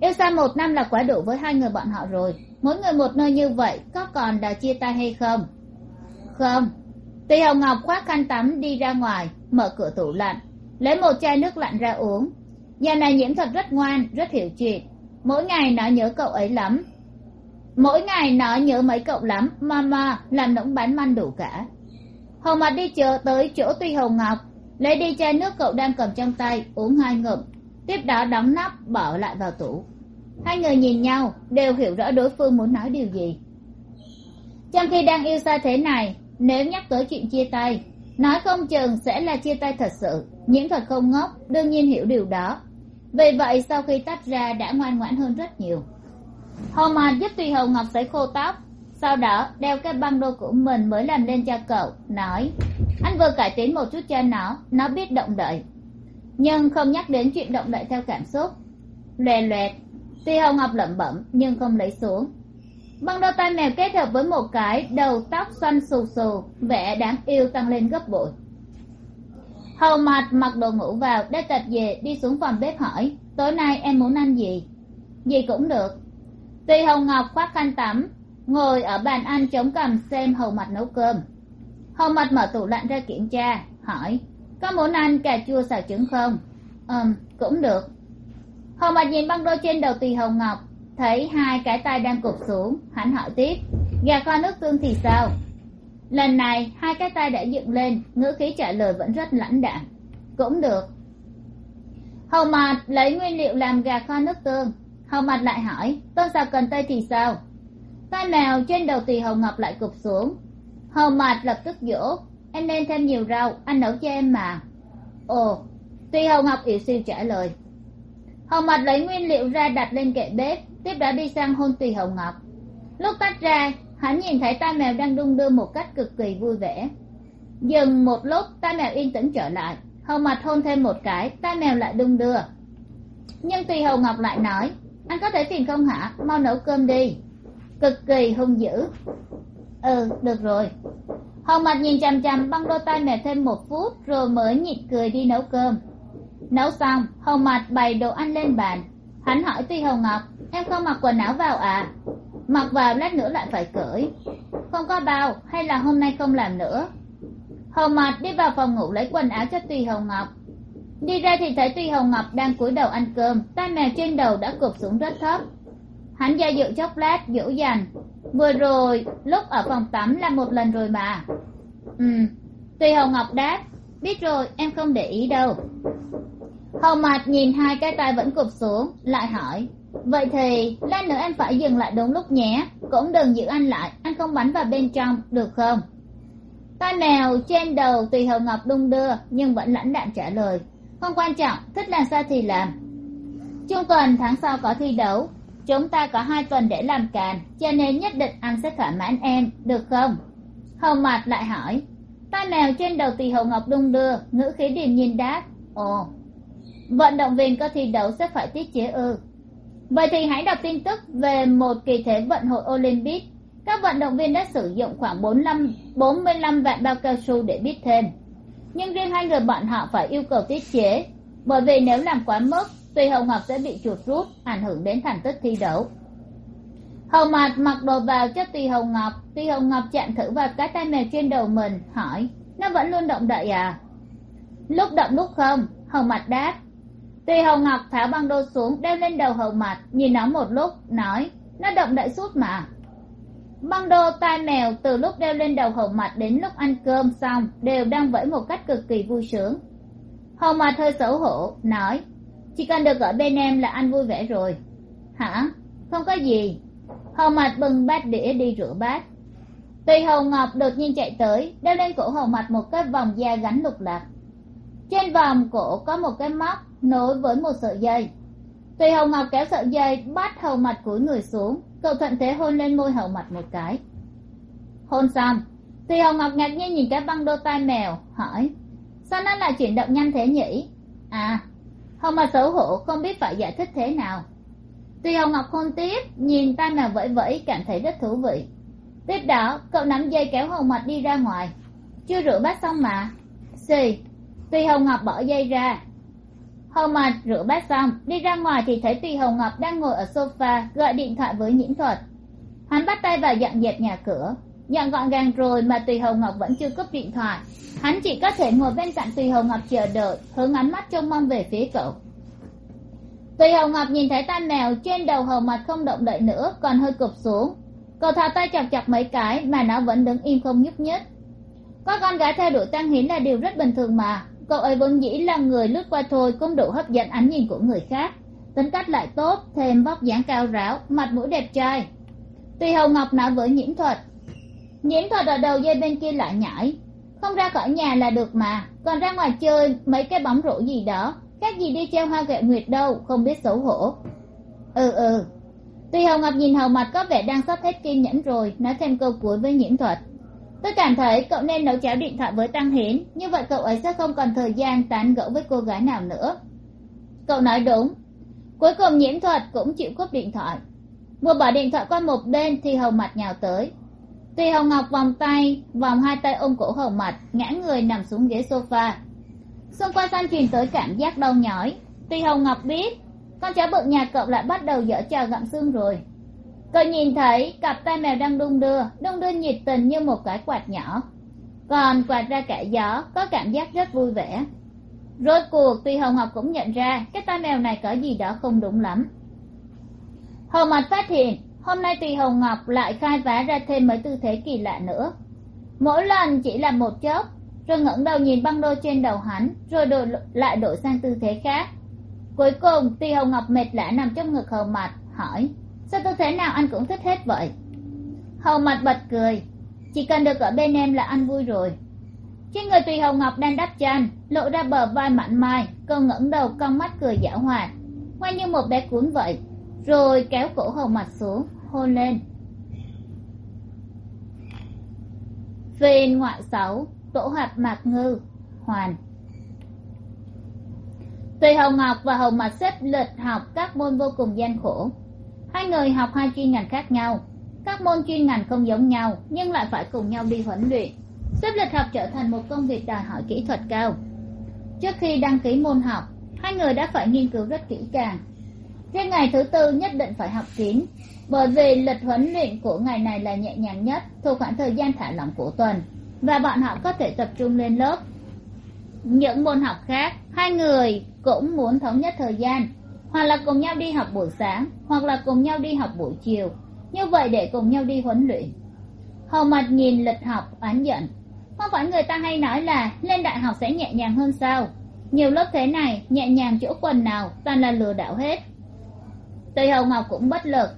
Yêu xa một năm là quá đủ với hai người bọn họ rồi, mỗi người một nơi như vậy, có còn đòi chia tay hay không? Không? Tuy Hồng ngọc khoác khăn tắm đi ra ngoài, mở cửa tủ lạnh, lấy một chai nước lạnh ra uống. Nhà này nhiễm thật rất ngoan, rất hiểu chuyện. Mỗi ngày nó nhớ cậu ấy lắm. Mỗi ngày nó nhớ mấy cậu lắm mama làm nũng bán manh đủ cả. Hồng mặt đi chờ tới chỗ tuy Hồng ngọc, lấy đi chai nước cậu đang cầm trong tay, uống hai ngụm. Tiếp đó đóng nắp, bỏ lại vào tủ. Hai người nhìn nhau, đều hiểu rõ đối phương muốn nói điều gì. Trong khi đang yêu xa thế này nếu nhắc tới chuyện chia tay, nói không chừng sẽ là chia tay thật sự. Những thật không ngốc đương nhiên hiểu điều đó. Vì vậy sau khi tách ra đã ngoan ngoãn hơn rất nhiều. Hồ mạt giúp tùy hồng ngọc sấy khô tóc, sau đó đeo cái băng đô của mình mới làm lên cho cậu, nói, anh vừa cải tiến một chút cho nó nó biết động đậy. Nhưng không nhắc đến chuyện động đậy theo cảm xúc. Lòe loẹt, tuy hồng ngọc lẩm bẩm nhưng không lấy xuống băng đôi tay mèo kết hợp với một cái đầu tóc xoăn xù xù, vẻ đáng yêu tăng lên gấp bội. Hầu mặt mặc đồ ngủ vào, đeo tạp về đi xuống phòng bếp hỏi, tối nay em muốn ăn gì? Gì cũng được. Tuy hầu ngọc khoác khăn tắm, ngồi ở bàn ăn chống cằm xem hầu mặt nấu cơm. Hầu mặt mở tủ lạnh ra kiểm tra, hỏi, có muốn ăn cà chua xào trứng không? Ừm, cũng được. Hầu mặt nhìn băng đôi trên đầu tùy hầu ngọc thấy hai cái tay đang cụp xuống, hắn hỏi tiếp, gà kho nước tương thì sao? Lần này, hai cái tay đã dựng lên, ngữ khí trả lời vẫn rất lãnh đạm. Cũng được. Hầu mặt lấy nguyên liệu làm gà kho nước tương. Hầu mặt lại hỏi tôm xào cần tây thì sao? Tay mèo trên đầu tỳ hầu ngọc lại cụp xuống. Hầu mặt lập tức dỗ, em nên thêm nhiều rau anh nấu cho em mà. Ồ tuy hầu ngọc ỉu xìu trả lời. Hầu mặt lấy nguyên liệu ra đặt lên kệ bếp tiếp đã đi sang hôn tùy hầu ngọc. Lúc tách ra hắn nhìn thấy tai mèo đang đung đưa một cách cực kỳ vui vẻ. Dừng một lúc tai mèo yên tĩnh trở lại. Hầu mặt hôn thêm một cái tai mèo lại đung đưa. Nhưng tùy hầu ngọc lại nói, anh có thể phiền không hả? Mau nấu cơm đi. Cực kỳ hung dữ. Ừ được rồi. Hầu mặt nhìn chằm chằm băng đôi tay mèo thêm một phút rồi mới nhịn cười đi nấu cơm. Nấu xong, hầu mặt bày đồ ăn lên bàn hắn hỏi tuy hồng ngọc, em không mặc quần áo vào à mặc vào lát nữa lại phải cởi. Không có bao, hay là hôm nay không làm nữa? Hồng mặt đi vào phòng ngủ lấy quần áo cho tùy hồng ngọc. Đi ra thì thấy tùy hồng ngọc đang cúi đầu ăn cơm, tai mèo trên đầu đã cụp xuống rất thấp. Hắn do dự chốc lát, dỗ dành, vừa rồi, lúc ở phòng tắm là một lần rồi mà. Ừ tùy hồng ngọc đáp, biết rồi, em không để ý đâu hầu mặt nhìn hai cái tay vẫn cụp xuống, lại hỏi. Vậy thì, lát nữa em phải dừng lại đúng lúc nhé. Cũng đừng giữ anh lại, anh không bắn vào bên trong, được không? Tay mèo trên đầu tùy hầu ngọc đung đưa, nhưng vẫn lãnh đạm trả lời. Không quan trọng, thích làm sao thì làm. Trung tuần tháng sau có thi đấu. Chúng ta có hai tuần để làm càn, cho nên nhất định anh sẽ thỏa mãn em, được không? Hầu mặt lại hỏi. Tay mèo trên đầu tùy hầu ngọc đung đưa, ngữ khí điềm nhiên đáp. Ồ vận động viên có thi đấu sẽ phải tiết chế ư. Vậy thì hãy đọc tin tức về một kỳ thế vận hội olympic. Các vận động viên đã sử dụng khoảng bốn mươi lăm vạn bao cao su để biết thêm. Nhưng riêng hai người bọn họ phải yêu cầu tiết chế, bởi vì nếu làm quá mức, tùy hồng ngọc sẽ bị chuột rút, ảnh hưởng đến thành tích thi đấu. Hầu mặt mặc đồ vào cho tùy hồng ngọc. Tùy hồng ngọc chạm thử vào cái tay mèo trên đầu mình, hỏi, nó vẫn luôn động đậy à? Lúc động lúc không, hầu mặt đáp tùy Hồng ngọc tháo băng đô xuống đeo lên đầu hầu mặt, nhìn nó một lúc, nói, nó động đậy suốt mà. Băng đô tai mèo từ lúc đeo lên đầu hầu mặt đến lúc ăn cơm xong đều đang vẫy một cách cực kỳ vui sướng. Hầu mặt hơi xấu hổ, nói, chỉ cần được ở bên em là anh vui vẻ rồi. Hả? Không có gì. Hầu mặt bưng bát đĩa đi rửa bát. Tùy hầu ngọc đột nhiên chạy tới, đeo lên cổ hầu mặt một cái vòng da gắn lục lạc. Trên vòng cổ có một cái móc nối với một sợi dây. Tùy hầu ngọc kéo sợi dây bắt hầu mặt cúi người xuống, cậu thuận thế hôn lên môi hầu mặt một cái. Hôn xong tùy hầu ngọc ngạc nhiên nhìn cái băng đô tai mèo, hỏi, sao nó lại chuyển động nhanh thế nhỉ? À hầu mặt xấu hổ, không biết phải giải thích thế nào. Tùy hầu ngọc hôn tiếp, nhìn tai mèo vẫy vẫy, cảm thấy rất thú vị. Tiếp đó, cậu nắm dây kéo hầu mặt đi ra ngoài. Chưa rửa bát xong mà. Xì. Tùy hầu ngọc bỏ dây ra hầu mặt rửa bát xong, đi ra ngoài thì thấy tùy Hồng ngọc đang ngồi ở sofa, gọi điện thoại với nhiễm thuật. Hắn bắt tay vào dọn dẹp nhà cửa. Dọn gọn gàng rồi mà tùy hồng ngọc vẫn chưa cúp điện thoại. Hắn chỉ có thể ngồi bên cạnh tùy hồng ngọc chờ đợi, hướng ánh mắt trông mong về phía cậu. Tùy hồng ngọc nhìn thấy tay mèo trên đầu hầu mặt không động đậy nữa, còn hơi cụp xuống. Cậu thò tay chọc chọc mấy cái mà nó vẫn đứng im không nhúc nhích. Có con gái theo đuổi tăng hiến là điều rất bình thường mà cậu ấy vốn dĩ là người lướt qua thôi cũng đủ hấp dẫn ánh nhìn của người khác. Tính cách lại tốt, thêm vóc dáng cao ráo, mặt mũi đẹp trai. Tùy hồng ngọc nói với nhiễm thuật nhiễm thuật ở đầu dây bên kia lại nhảy. Không ra khỏi nhà là được mà, còn ra ngoài chơi mấy cái bóng rổ gì đó, khác gì đi treo hoa gạo nguyệt đâu, không biết xấu hổ. Ừ ừ. Tuy hồng ngọc nhìn hầu mặt có vẻ đang sắp hết kiên nhẫn rồi, nói thêm câu cuối với nhiễm thuật tôi cảm thấy cậu nên nấu cháo điện thoại với tăng hiến. Như vậy cậu ấy sẽ không còn thời gian tán gẫu với cô gái nào nữa. Cậu nói đúng. Cuối cùng nhiễm thuật cũng chịu cúp điện thoại. Vừa bỏ điện thoại qua một bên thì hầu mặt nhào tới. Tùy hồng ngọc vòng tay, vòng hai tay ôm cổ hầu mặt ngã người nằm xuống ghế sofa. Xung quanh san truyền tới cảm giác đau nhói. Tùy hồng ngọc biết, con cháu bự nhà cậu lại bắt đầu dở trò gặm xương rồi cậu nhìn thấy cặp tay mèo đang đung đưa đung đưa nhiệt tình như một cái quạt nhỏ. Còn quạt ra cả gió, có cảm giác rất vui vẻ. Rốt cuộc, tuy hồng ngọc cũng nhận ra cái tay mèo này có gì đó không đúng lắm. Hồng mạch phát hiện, hôm nay tùy hồng ngọc lại khai phá ra thêm mấy tư thế kỳ lạ nữa. Mỗi lần chỉ là một chốc rồi ngẩng đầu nhìn băng đô trên đầu hắn, rồi đổi lại đổi sang tư thế khác. Cuối cùng tùy hồng ngọc mệt lã nằm trong ngực hồng mặt hỏi sao tư thế nào anh cũng thích hết vậy? Hầu mặt bật cười. Chỉ cần được ở bên em là anh vui rồi. Trên người tùy hồng ngọc đang đắp chăn, lộ ra bờ vai mảnh mai cô ngẩng đầu, con mắt cười giả hoạt. Ngoan như một bé cuốn vậy. Rồi kéo cổ hầu mặt xuống, hôn lên. Phiên ngoại sáu, tổ hợp mạc ngư, hoàn. Tùy hồng ngọc và hồng mặt xếp lịch học các môn vô cùng gian khổ hai người học hai chuyên ngành khác nhau. Các môn chuyên ngành không giống nhau, nhưng lại phải cùng nhau đi huấn luyện. Xếp lịch học trở thành một công việc đòi hỏi kỹ thuật cao. Trước khi đăng ký môn học, hai người đã phải nghiên cứu rất kỹ càng. Riêng ngày thứ tư nhất định phải học kín, bởi vì lịch huấn luyện của ngày này là nhẹ nhàng nhất, thuộc khoảng thời gian thả lỏng của tuần, và bọn họ có thể tập trung lên lớp. Những môn học khác, hai người cũng muốn thống nhất thời gian hoặc là cùng nhau đi học buổi sáng, hoặc là cùng nhau đi học buổi chiều. Như vậy để cùng nhau đi huấn luyện. Hầu mặt nhìn lịch học, oán giận. Không phải người ta hay nói là lên đại học sẽ nhẹ nhàng hơn sao? Nhiều lớp thế này, nhẹ nhàng chỗ quần nào, toàn là lừa đảo hết. Tùy hầu ngọc cũng bất lực.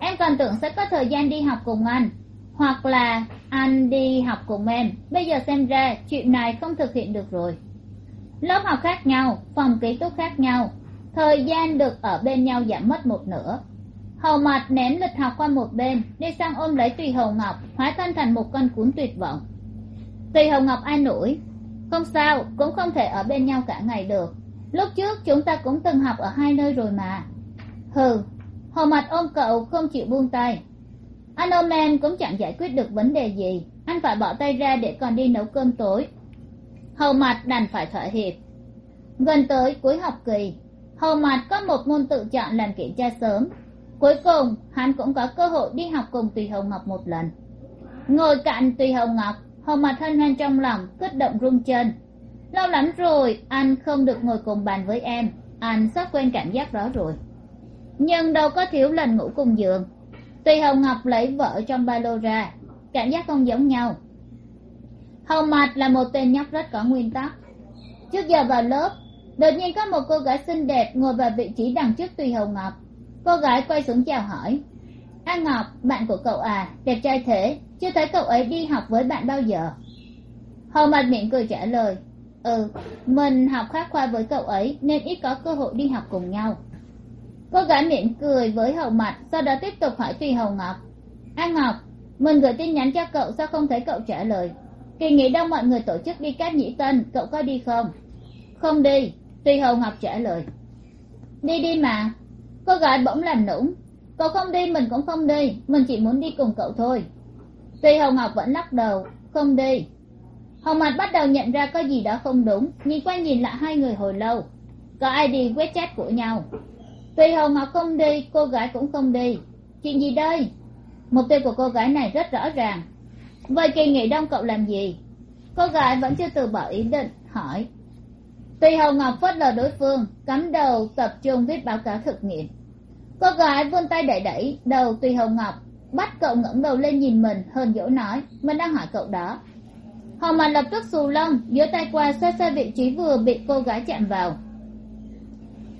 Em còn tưởng sẽ có thời gian đi học cùng anh, hoặc là anh đi học cùng em. Bây giờ xem ra, chuyện này không thực hiện được rồi. Lớp học khác nhau, phòng ký túc khác nhau thời gian được ở bên nhau giảm mất một nửa. Hầu mặt ném lịch học qua một bên, đi sang ôm lấy tùy hầu ngọc, hóa thân thành một con cuốn tuyệt vọng. Tùy hầu ngọc ai nổi không sao, cũng không thể ở bên nhau cả ngày được. Lúc trước chúng ta cũng từng học ở hai nơi rồi mà. Hừ. Hầu mặt ôm cậu không chịu buông tay. Anh ôm em cũng chẳng giải quyết được vấn đề gì. Anh phải bỏ tay ra để còn đi nấu cơm tối. Hầu mặt đành phải thỏa hiệp. Gần tới cuối học kỳ hầu mặt có một môn tự chọn làm kiểm tra sớm. Cuối cùng, hắn cũng có cơ hội đi học cùng tùy hồng ngọc một lần. Ngồi cạnh tùy hồng ngọc, hầu mặt hân hoan trong lòng kích động rung chân. Lâu lắm rồi, anh không được ngồi cùng bàn với em. Anh sắp quen cảm giác đó rồi. Nhưng đâu có thiếu lần ngủ cùng giường. Tùy hồng ngọc lấy vợ trong ba lô ra. Cảm giác không giống nhau. Hầu mặt là một tên nhóc rất có nguyên tắc. Trước giờ vào lớp đột nhiên có một cô gái xinh đẹp ngồi vào vị trí đằng trước tùy hồng ngọc. Cô gái quay xuống chào hỏi. An ngọc, bạn của cậu à đẹp trai thế, chưa thấy cậu ấy đi học với bạn bao giờ? Hầu mặt miệng cười trả lời. Ừ mình học khác khoa với cậu ấy nên ít có cơ hội đi học cùng nhau. Cô gái miệng cười với hầu mặt sau đó tiếp tục hỏi tùy hầu ngọc. An ngọc, mình gửi tin nhắn cho cậu sao không thấy cậu trả lời? Kỳ nghỉ đông mọi người tổ chức đi cát nhĩ tân, cậu có đi không? Không đi. Tuy hầu ngọc trả lời. Đi đi mà, cô gái bỗng làm nũng cậu không đi, mình cũng không đi. Mình chỉ muốn đi cùng cậu thôi. Tuy hầu ngọc vẫn lắc đầu, không đi. Hồng mặt bắt đầu nhận ra có gì đó không đúng. Nhìn qua nhìn lại hai người hồi lâu. Có ai đi quét chat của nhau? Tuy hầu ngọc không đi, cô gái cũng không đi. Chuyện gì đây? Mục tiêu của cô gái này rất rõ ràng. Vậy kỳ nghỉ đông cậu làm gì? Cô gái vẫn chưa từ bỏ ý định, hỏi tùy Hồng ngọc phớt lờ đối phương, cắm đầu tập trung viết báo cáo thực nghiệm. Cô gái vươn tay đẩy đẩy, đầu tùy Hồng ngọc, bắt cậu ngẩng đầu lên nhìn mình hơn dỗ nói, mình đang hỏi cậu đó. Hồng mặt lập tức xù lông giữa tay qua xa xa vị trí vừa bị cô gái chạm vào.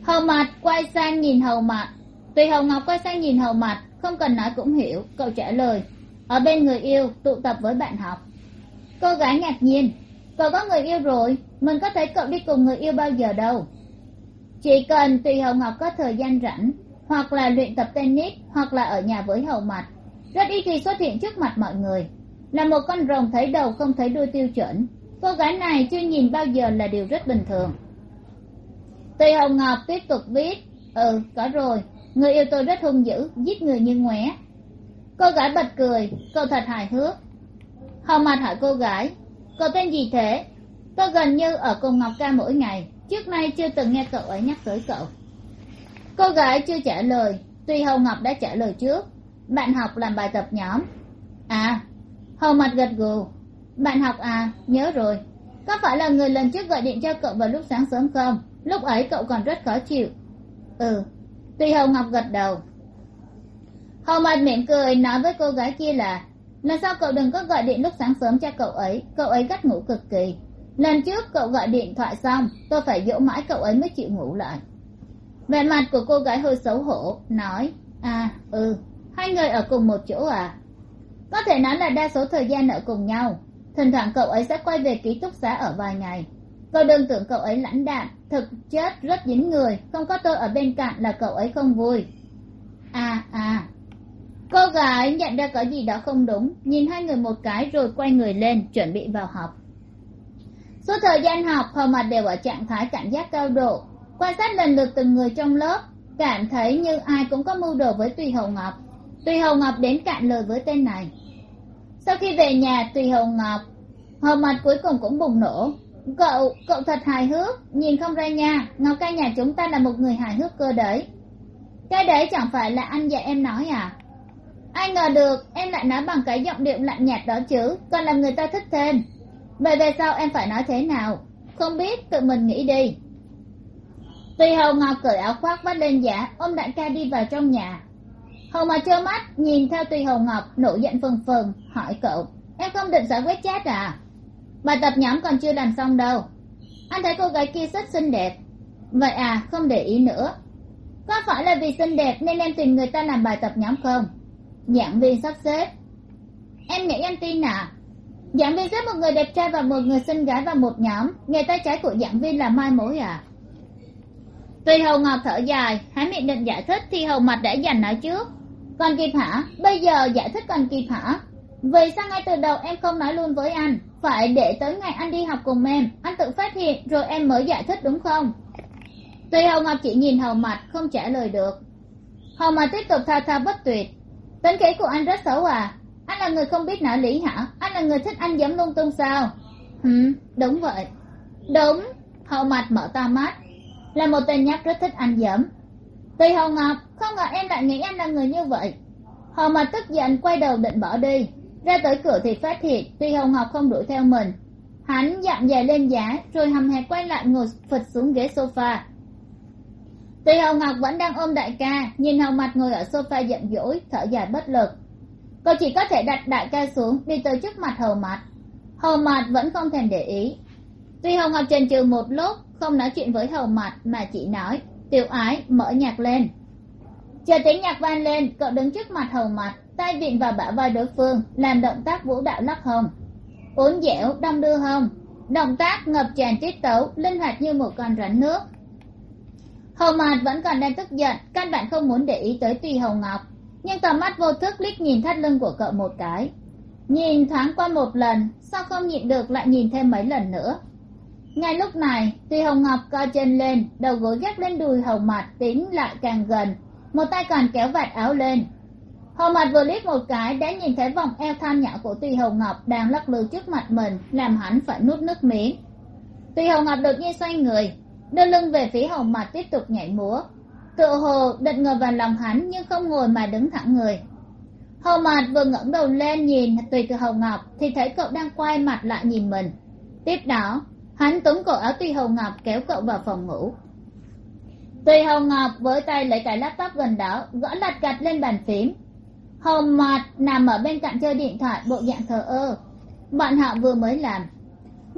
Hầu mặt quay sang nhìn hầu mặt tùy Hồng ngọc quay sang nhìn hầu mặt không cần nói cũng hiểu, cậu trả lời. Ở bên người yêu, tụ tập với bạn học. Cô gái ngạc nhiên cậu có người yêu rồi, mình có thể cậu đi cùng người yêu bao giờ đâu. Chỉ cần tùy Hậu ngọc có thời gian rảnh, hoặc là luyện tập tennis, hoặc là ở nhà với hầu mặt rất ít khi xuất hiện trước mặt mọi người. Là một con rồng thấy đầu không thấy đuôi tiêu chuẩn, cô gái này chưa nhìn bao giờ là điều rất bình thường. Tùy hồng ngọc tiếp tục viết ừ có rồi, người yêu tôi rất hung dữ, giết người như ngoé cô gái bật cười, cậu thật hài hước. Hầu mặt hỏi cô gái cậu tên gì thế? Tôi gần như ở cùng ngọc ca mỗi ngày. Trước nay chưa từng nghe cậu ấy nhắc tới cậu. Cô gái chưa trả lời. Tuy hầu ngọc đã trả lời trước. Bạn học làm bài tập nhóm. À hầu mặt gật gù. Bạn học à nhớ rồi. Có phải là người lần trước gọi điện cho cậu vào lúc sáng sớm không? Lúc ấy cậu còn rất khó chịu. Ừ tuy hầu ngọc gật đầu. Hầu mặt mỉm cười nói với cô gái kia là là sao cậu đừng có gọi điện lúc sáng sớm cho cậu ấy? Cậu ấy gắt ngủ cực kỳ. Lần trước cậu gọi điện thoại xong, tôi phải dỗ mãi cậu ấy mới chịu ngủ lại. Vẻ mặt của cô gái hơi xấu hổ, nói à ừ hai người ở cùng một chỗ à? Có thể nói là đa số thời gian ở cùng nhau. Thỉnh thoảng cậu ấy sẽ quay về ký túc xá ở vài ngày. Cậu đừng tưởng cậu ấy lãnh đạm, thực chất rất dính người, không có tôi ở bên cạnh là cậu ấy không vui. À à cô gái nhận ra có gì đó không đúng, nhìn hai người một cái rồi quay người lên, chuẩn bị vào học. Suốt thời gian học hầu mặt đều ở trạng thái cảm giác cao độ. Quan sát lần lượt từng người trong lớp, cảm thấy như ai cũng có mưu đồ với tùy hầu ngọc. Tùy hầu ngọc đến cạn lời với tên này. Sau khi về nhà, tùy hầu ngọc hầu mặt cuối cùng cũng bùng nổ. Cậu cậu thật hài hước, nhìn không ra nha, ngọc ca nhà chúng ta là một người hài hước cơ đấy. Cái đấy chẳng phải là anh và em nói à? Ai ngờ được, em lại nói bằng cái giọng điệu lạnh nhạt đó chứ, còn làm người ta thích thêm. Vậy về sau em phải nói thế nào? Không biết, tự mình nghĩ đi. Tuy hầu ngọc cởi áo khoác vắt lên giả, ôm đại ca đi vào trong nhà. Hầu mà trơ mắt, nhìn theo tùy hầu ngọc, nổi giận phừng phừng, hỏi cậu, em không định giải quyết chat à? Bài tập nhóm còn chưa làm xong đâu. Anh thấy cô gái kia rất xinh đẹp. Vậy à không để ý nữa. Có phải là vì xinh đẹp nên em tìm người ta làm bài tập nhóm không? Giảng viên sắp xếp. Em nghĩ anh tin à giảng viên xếp một người đẹp trai và một người xinh gái vào một nhóm. Nghề tay trái của giảng viên là mai mối à tuy hầu ngọc thở dài há miệng định giải thích thì hầu mặt đã dành nói trước. Còn kịp hả? Bây giờ giải thích còn kịp hả? Vì sao ngay từ đầu em không nói luôn với anh? Phải để tới ngày anh đi học cùng em. Anh tự phát hiện rồi em mới giải thích đúng không? Tuy hầu ngọc chỉ nhìn hầu mặt không trả lời được. Hầu mặt tiếp tục thao thao bất tuyệt tính khí của anh rất xấu à? Anh là người không biết nói lý hả? Anh là người thích anh giấm lung tung sao? Ừ đúng vậy. Đúng. Hậu mặt mở to mắt. Là một tên nhóc rất thích anh giấm tùy hầu ngọc, không ngờ em lại nghĩ anh là người như vậy. Hầu mặt tức giận quay đầu định bỏ đi. Ra tới cửa thì phát hiện tuy hầu ngọc không đuổi theo mình. Hắn dặm dài lên giá, rồi hầm hè quay lại ngồi phịch xuống ghế sofa tuy Hồng ngọc vẫn đang ôm đại ca nhìn Hồng mặt ngồi ở sofa giận dỗi thở dài bất lực. Cô chỉ có thể đặt đại ca xuống đi tới trước mặt hầu mặt hầu mặt vẫn không thèm để ý. Tuy Hồng ngọc chần chừ một lúc không nói chuyện với hầu mặt mà chỉ nói tiểu ái mở nhạc lên. Chờ tiếng nhạc vang lên cậu đứng trước mặt hầu mặt tay vịn vào bả vai đối phương làm động tác vũ đạo lắc hồng, uốn dẻo đong đưa hồng, động tác ngập tràn tiết tấu linh hoạt như một con rắn nước hầu mạt vẫn còn đang tức giận, căn bản không muốn để ý tới tùy hầu ngọc. Nhưng tầm mắt vô thức liếc nhìn thắt lưng của cậu một cái. Nhìn thoáng qua một lần, sao không nhịn được lại nhìn thêm mấy lần nữa? Ngay lúc này, tùy Hồng ngọc co chân lên, đầu gối gác lên đùi hầu mặt tiến lại càng gần. Một tay còn kéo vạt áo lên. Hầu mặt vừa liếc một cái đã nhìn thấy vòng eo than nhỏ của tùy Hồng ngọc đang lắc lư trước mặt mình, làm hắn phải nuốt nước miếng. Tùy Hồng ngọc đột nhiên xoay người đưa lưng về phía hầu mặt tiếp tục nhảy múa. Tựa hồ định ngồi vào lòng hắn nhưng không ngồi mà đứng thẳng người. Hầu mạt vừa ngẩng đầu lên nhìn, tùy Hồng ngọc thì thấy cậu đang quay mặt lại nhìn mình. Tiếp đó, hắn túm cổ áo tùy Hồng ngọc kéo cậu vào phòng ngủ. Tùy Hồng ngọc với tay lấy cái laptop gần đó, gõ lạch cạch lên bàn phím. Hồng mạt nằm ở bên cạnh chơi điện thoại bộ dạng thờ ơ. Bọn họ vừa mới làm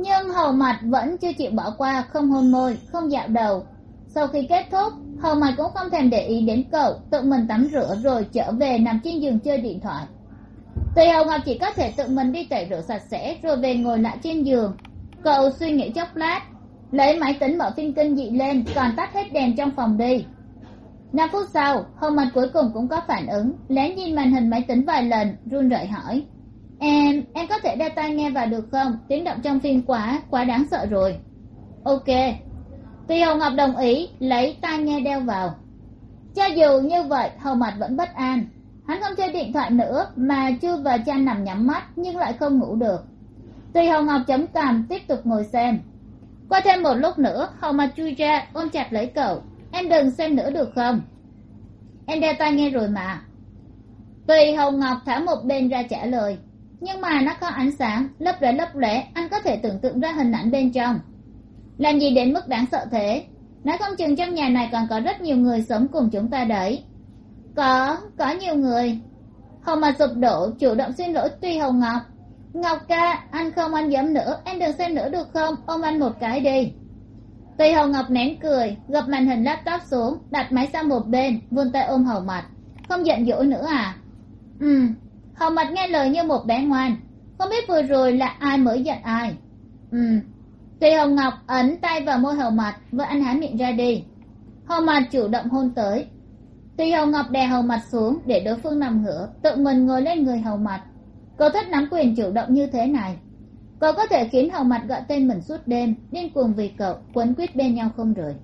nhưng hầu mặt vẫn chưa chịu bỏ qua, không hôn môi, không dạo đầu. Sau khi kết thúc, hầu mặt cũng không thèm để ý đến cậu, tự mình tắm rửa rồi trở về nằm trên giường chơi điện thoại. Tùy hầu ngọc chỉ có thể tự mình đi tẩy rửa sạch sẽ rồi về ngồi lại trên giường. Cậu suy nghĩ chốc lát, lấy máy tính mở phim kinh dị lên còn tắt hết đèn trong phòng đi. Năm phút sau, hầu mặt cuối cùng cũng có phản ứng, lén nhìn màn hình máy tính vài lần, run rẩy hỏi em em có thể đeo tai nghe vào được không? Tiếng động trong phim quá quá đáng sợ rồi. Ok. Tuy hồng ngọc đồng ý, lấy tai nghe đeo vào. Cho dù như vậy hầu mặt vẫn bất an. Hắn không chơi điện thoại nữa, mà chưa và cha nằm nhắm mắt, nhưng lại không ngủ được. Tuy hồng ngọc chấm cằm tiếp tục ngồi xem. Qua thêm một lúc nữa hầu mặt chui ra, ôm chặt lấy cậu. Em đừng xem nữa được không? Em đeo tai nghe rồi mà. Tùy hồng ngọc thả một bên ra trả lời nhưng mà nó có ánh sáng, lấp lóe lấp lóe, anh có thể tưởng tượng ra hình ảnh bên trong. Làm gì đến mức đáng sợ thế? Nói không chừng trong nhà này còn có rất nhiều người sống cùng chúng ta đấy. Có có nhiều người. Hồng mà sụp đổ, chủ động xin lỗi tuy hồng ngọc. Ngọc ca, anh không ăn dám nữa, em đừng xem nữa được không? Ôm anh một cái đi. Tuy hồng ngọc nén cười, gập màn hình laptop xuống, đặt máy sang một bên, vươn tay ôm hầu mặt không giận dỗi nữa à? Ừ hầu mặt nghe lời như một bé ngoan. Không biết vừa rồi là ai mới giận ai. Ừ. Tùy hồng ngọc ấn tay vào môi hầu mặt với anh há miệng ra đi. Hầu mặt chủ động hôn tới. Tùy hồng ngọc đè hầu mặt xuống để đối phương nằm ngửa, tự mình ngồi lên người hầu mặt cô thích nắm quyền chủ động như thế này. Cô có thể khiến hầu mặt gọi tên mình suốt đêm, điên cuồng vì cậu, quấn quýt bên nhau không rời.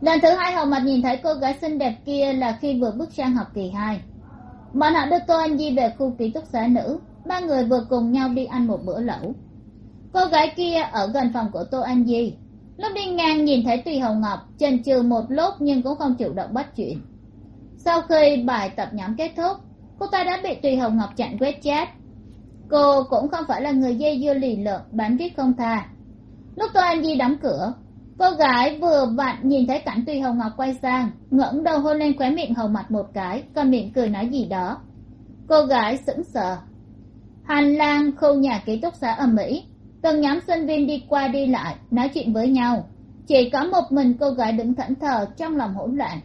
Lần thứ hai hầu mặt nhìn thấy cô gái xinh đẹp kia là khi vừa bước sang học kỳ hai bọn họ đưa tô anh di về khu ký túc xá nữ. Ba người vừa cùng nhau đi ăn một bữa lẩu. Cô gái kia ở gần phòng của tô anh di. Lúc đi ngang nhìn thấy tùy hồng ngọc, chần chừ một lúc nhưng cũng không chủ động bắt chuyện. Sau khi bài tập nhóm kết thúc, cô ta đã bị tùy hồng ngọc chặn quét chat cô cũng không phải là người dây dưa lì lợm bán viết không tha. Lúc tô anh di đóng cửa cô gái vừa vặn nhìn thấy cảnh tùy hồng ngọc quay sang, ngẩng đầu hôn lên khóe miệng hầu mặt một cái, còn miệng cười nói gì đó. Cô gái sững sờ. Hành lang, khu nhà ký túc xá ở mỹ từng nhóm sinh viên đi qua đi lại, nói chuyện với nhau. Chỉ có một mình cô gái đứng thẫn thờ trong lòng hỗn loạn.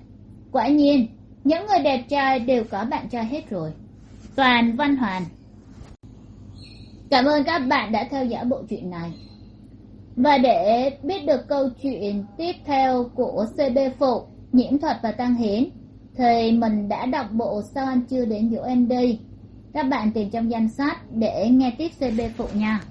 Quả nhiên, những người đẹp trai đều có bạn trai hết rồi. Toàn văn hoàn. Cảm ơn các bạn đã theo dõi bộ truyện này và để biết được câu chuyện tiếp theo của cb phụ, nhiễm thuật và tăng hiến, thì mình đã đọc bộ sao anh chưa đến giữa em đi. Các bạn tìm trong danh sách để nghe tiếp cb phụ nha.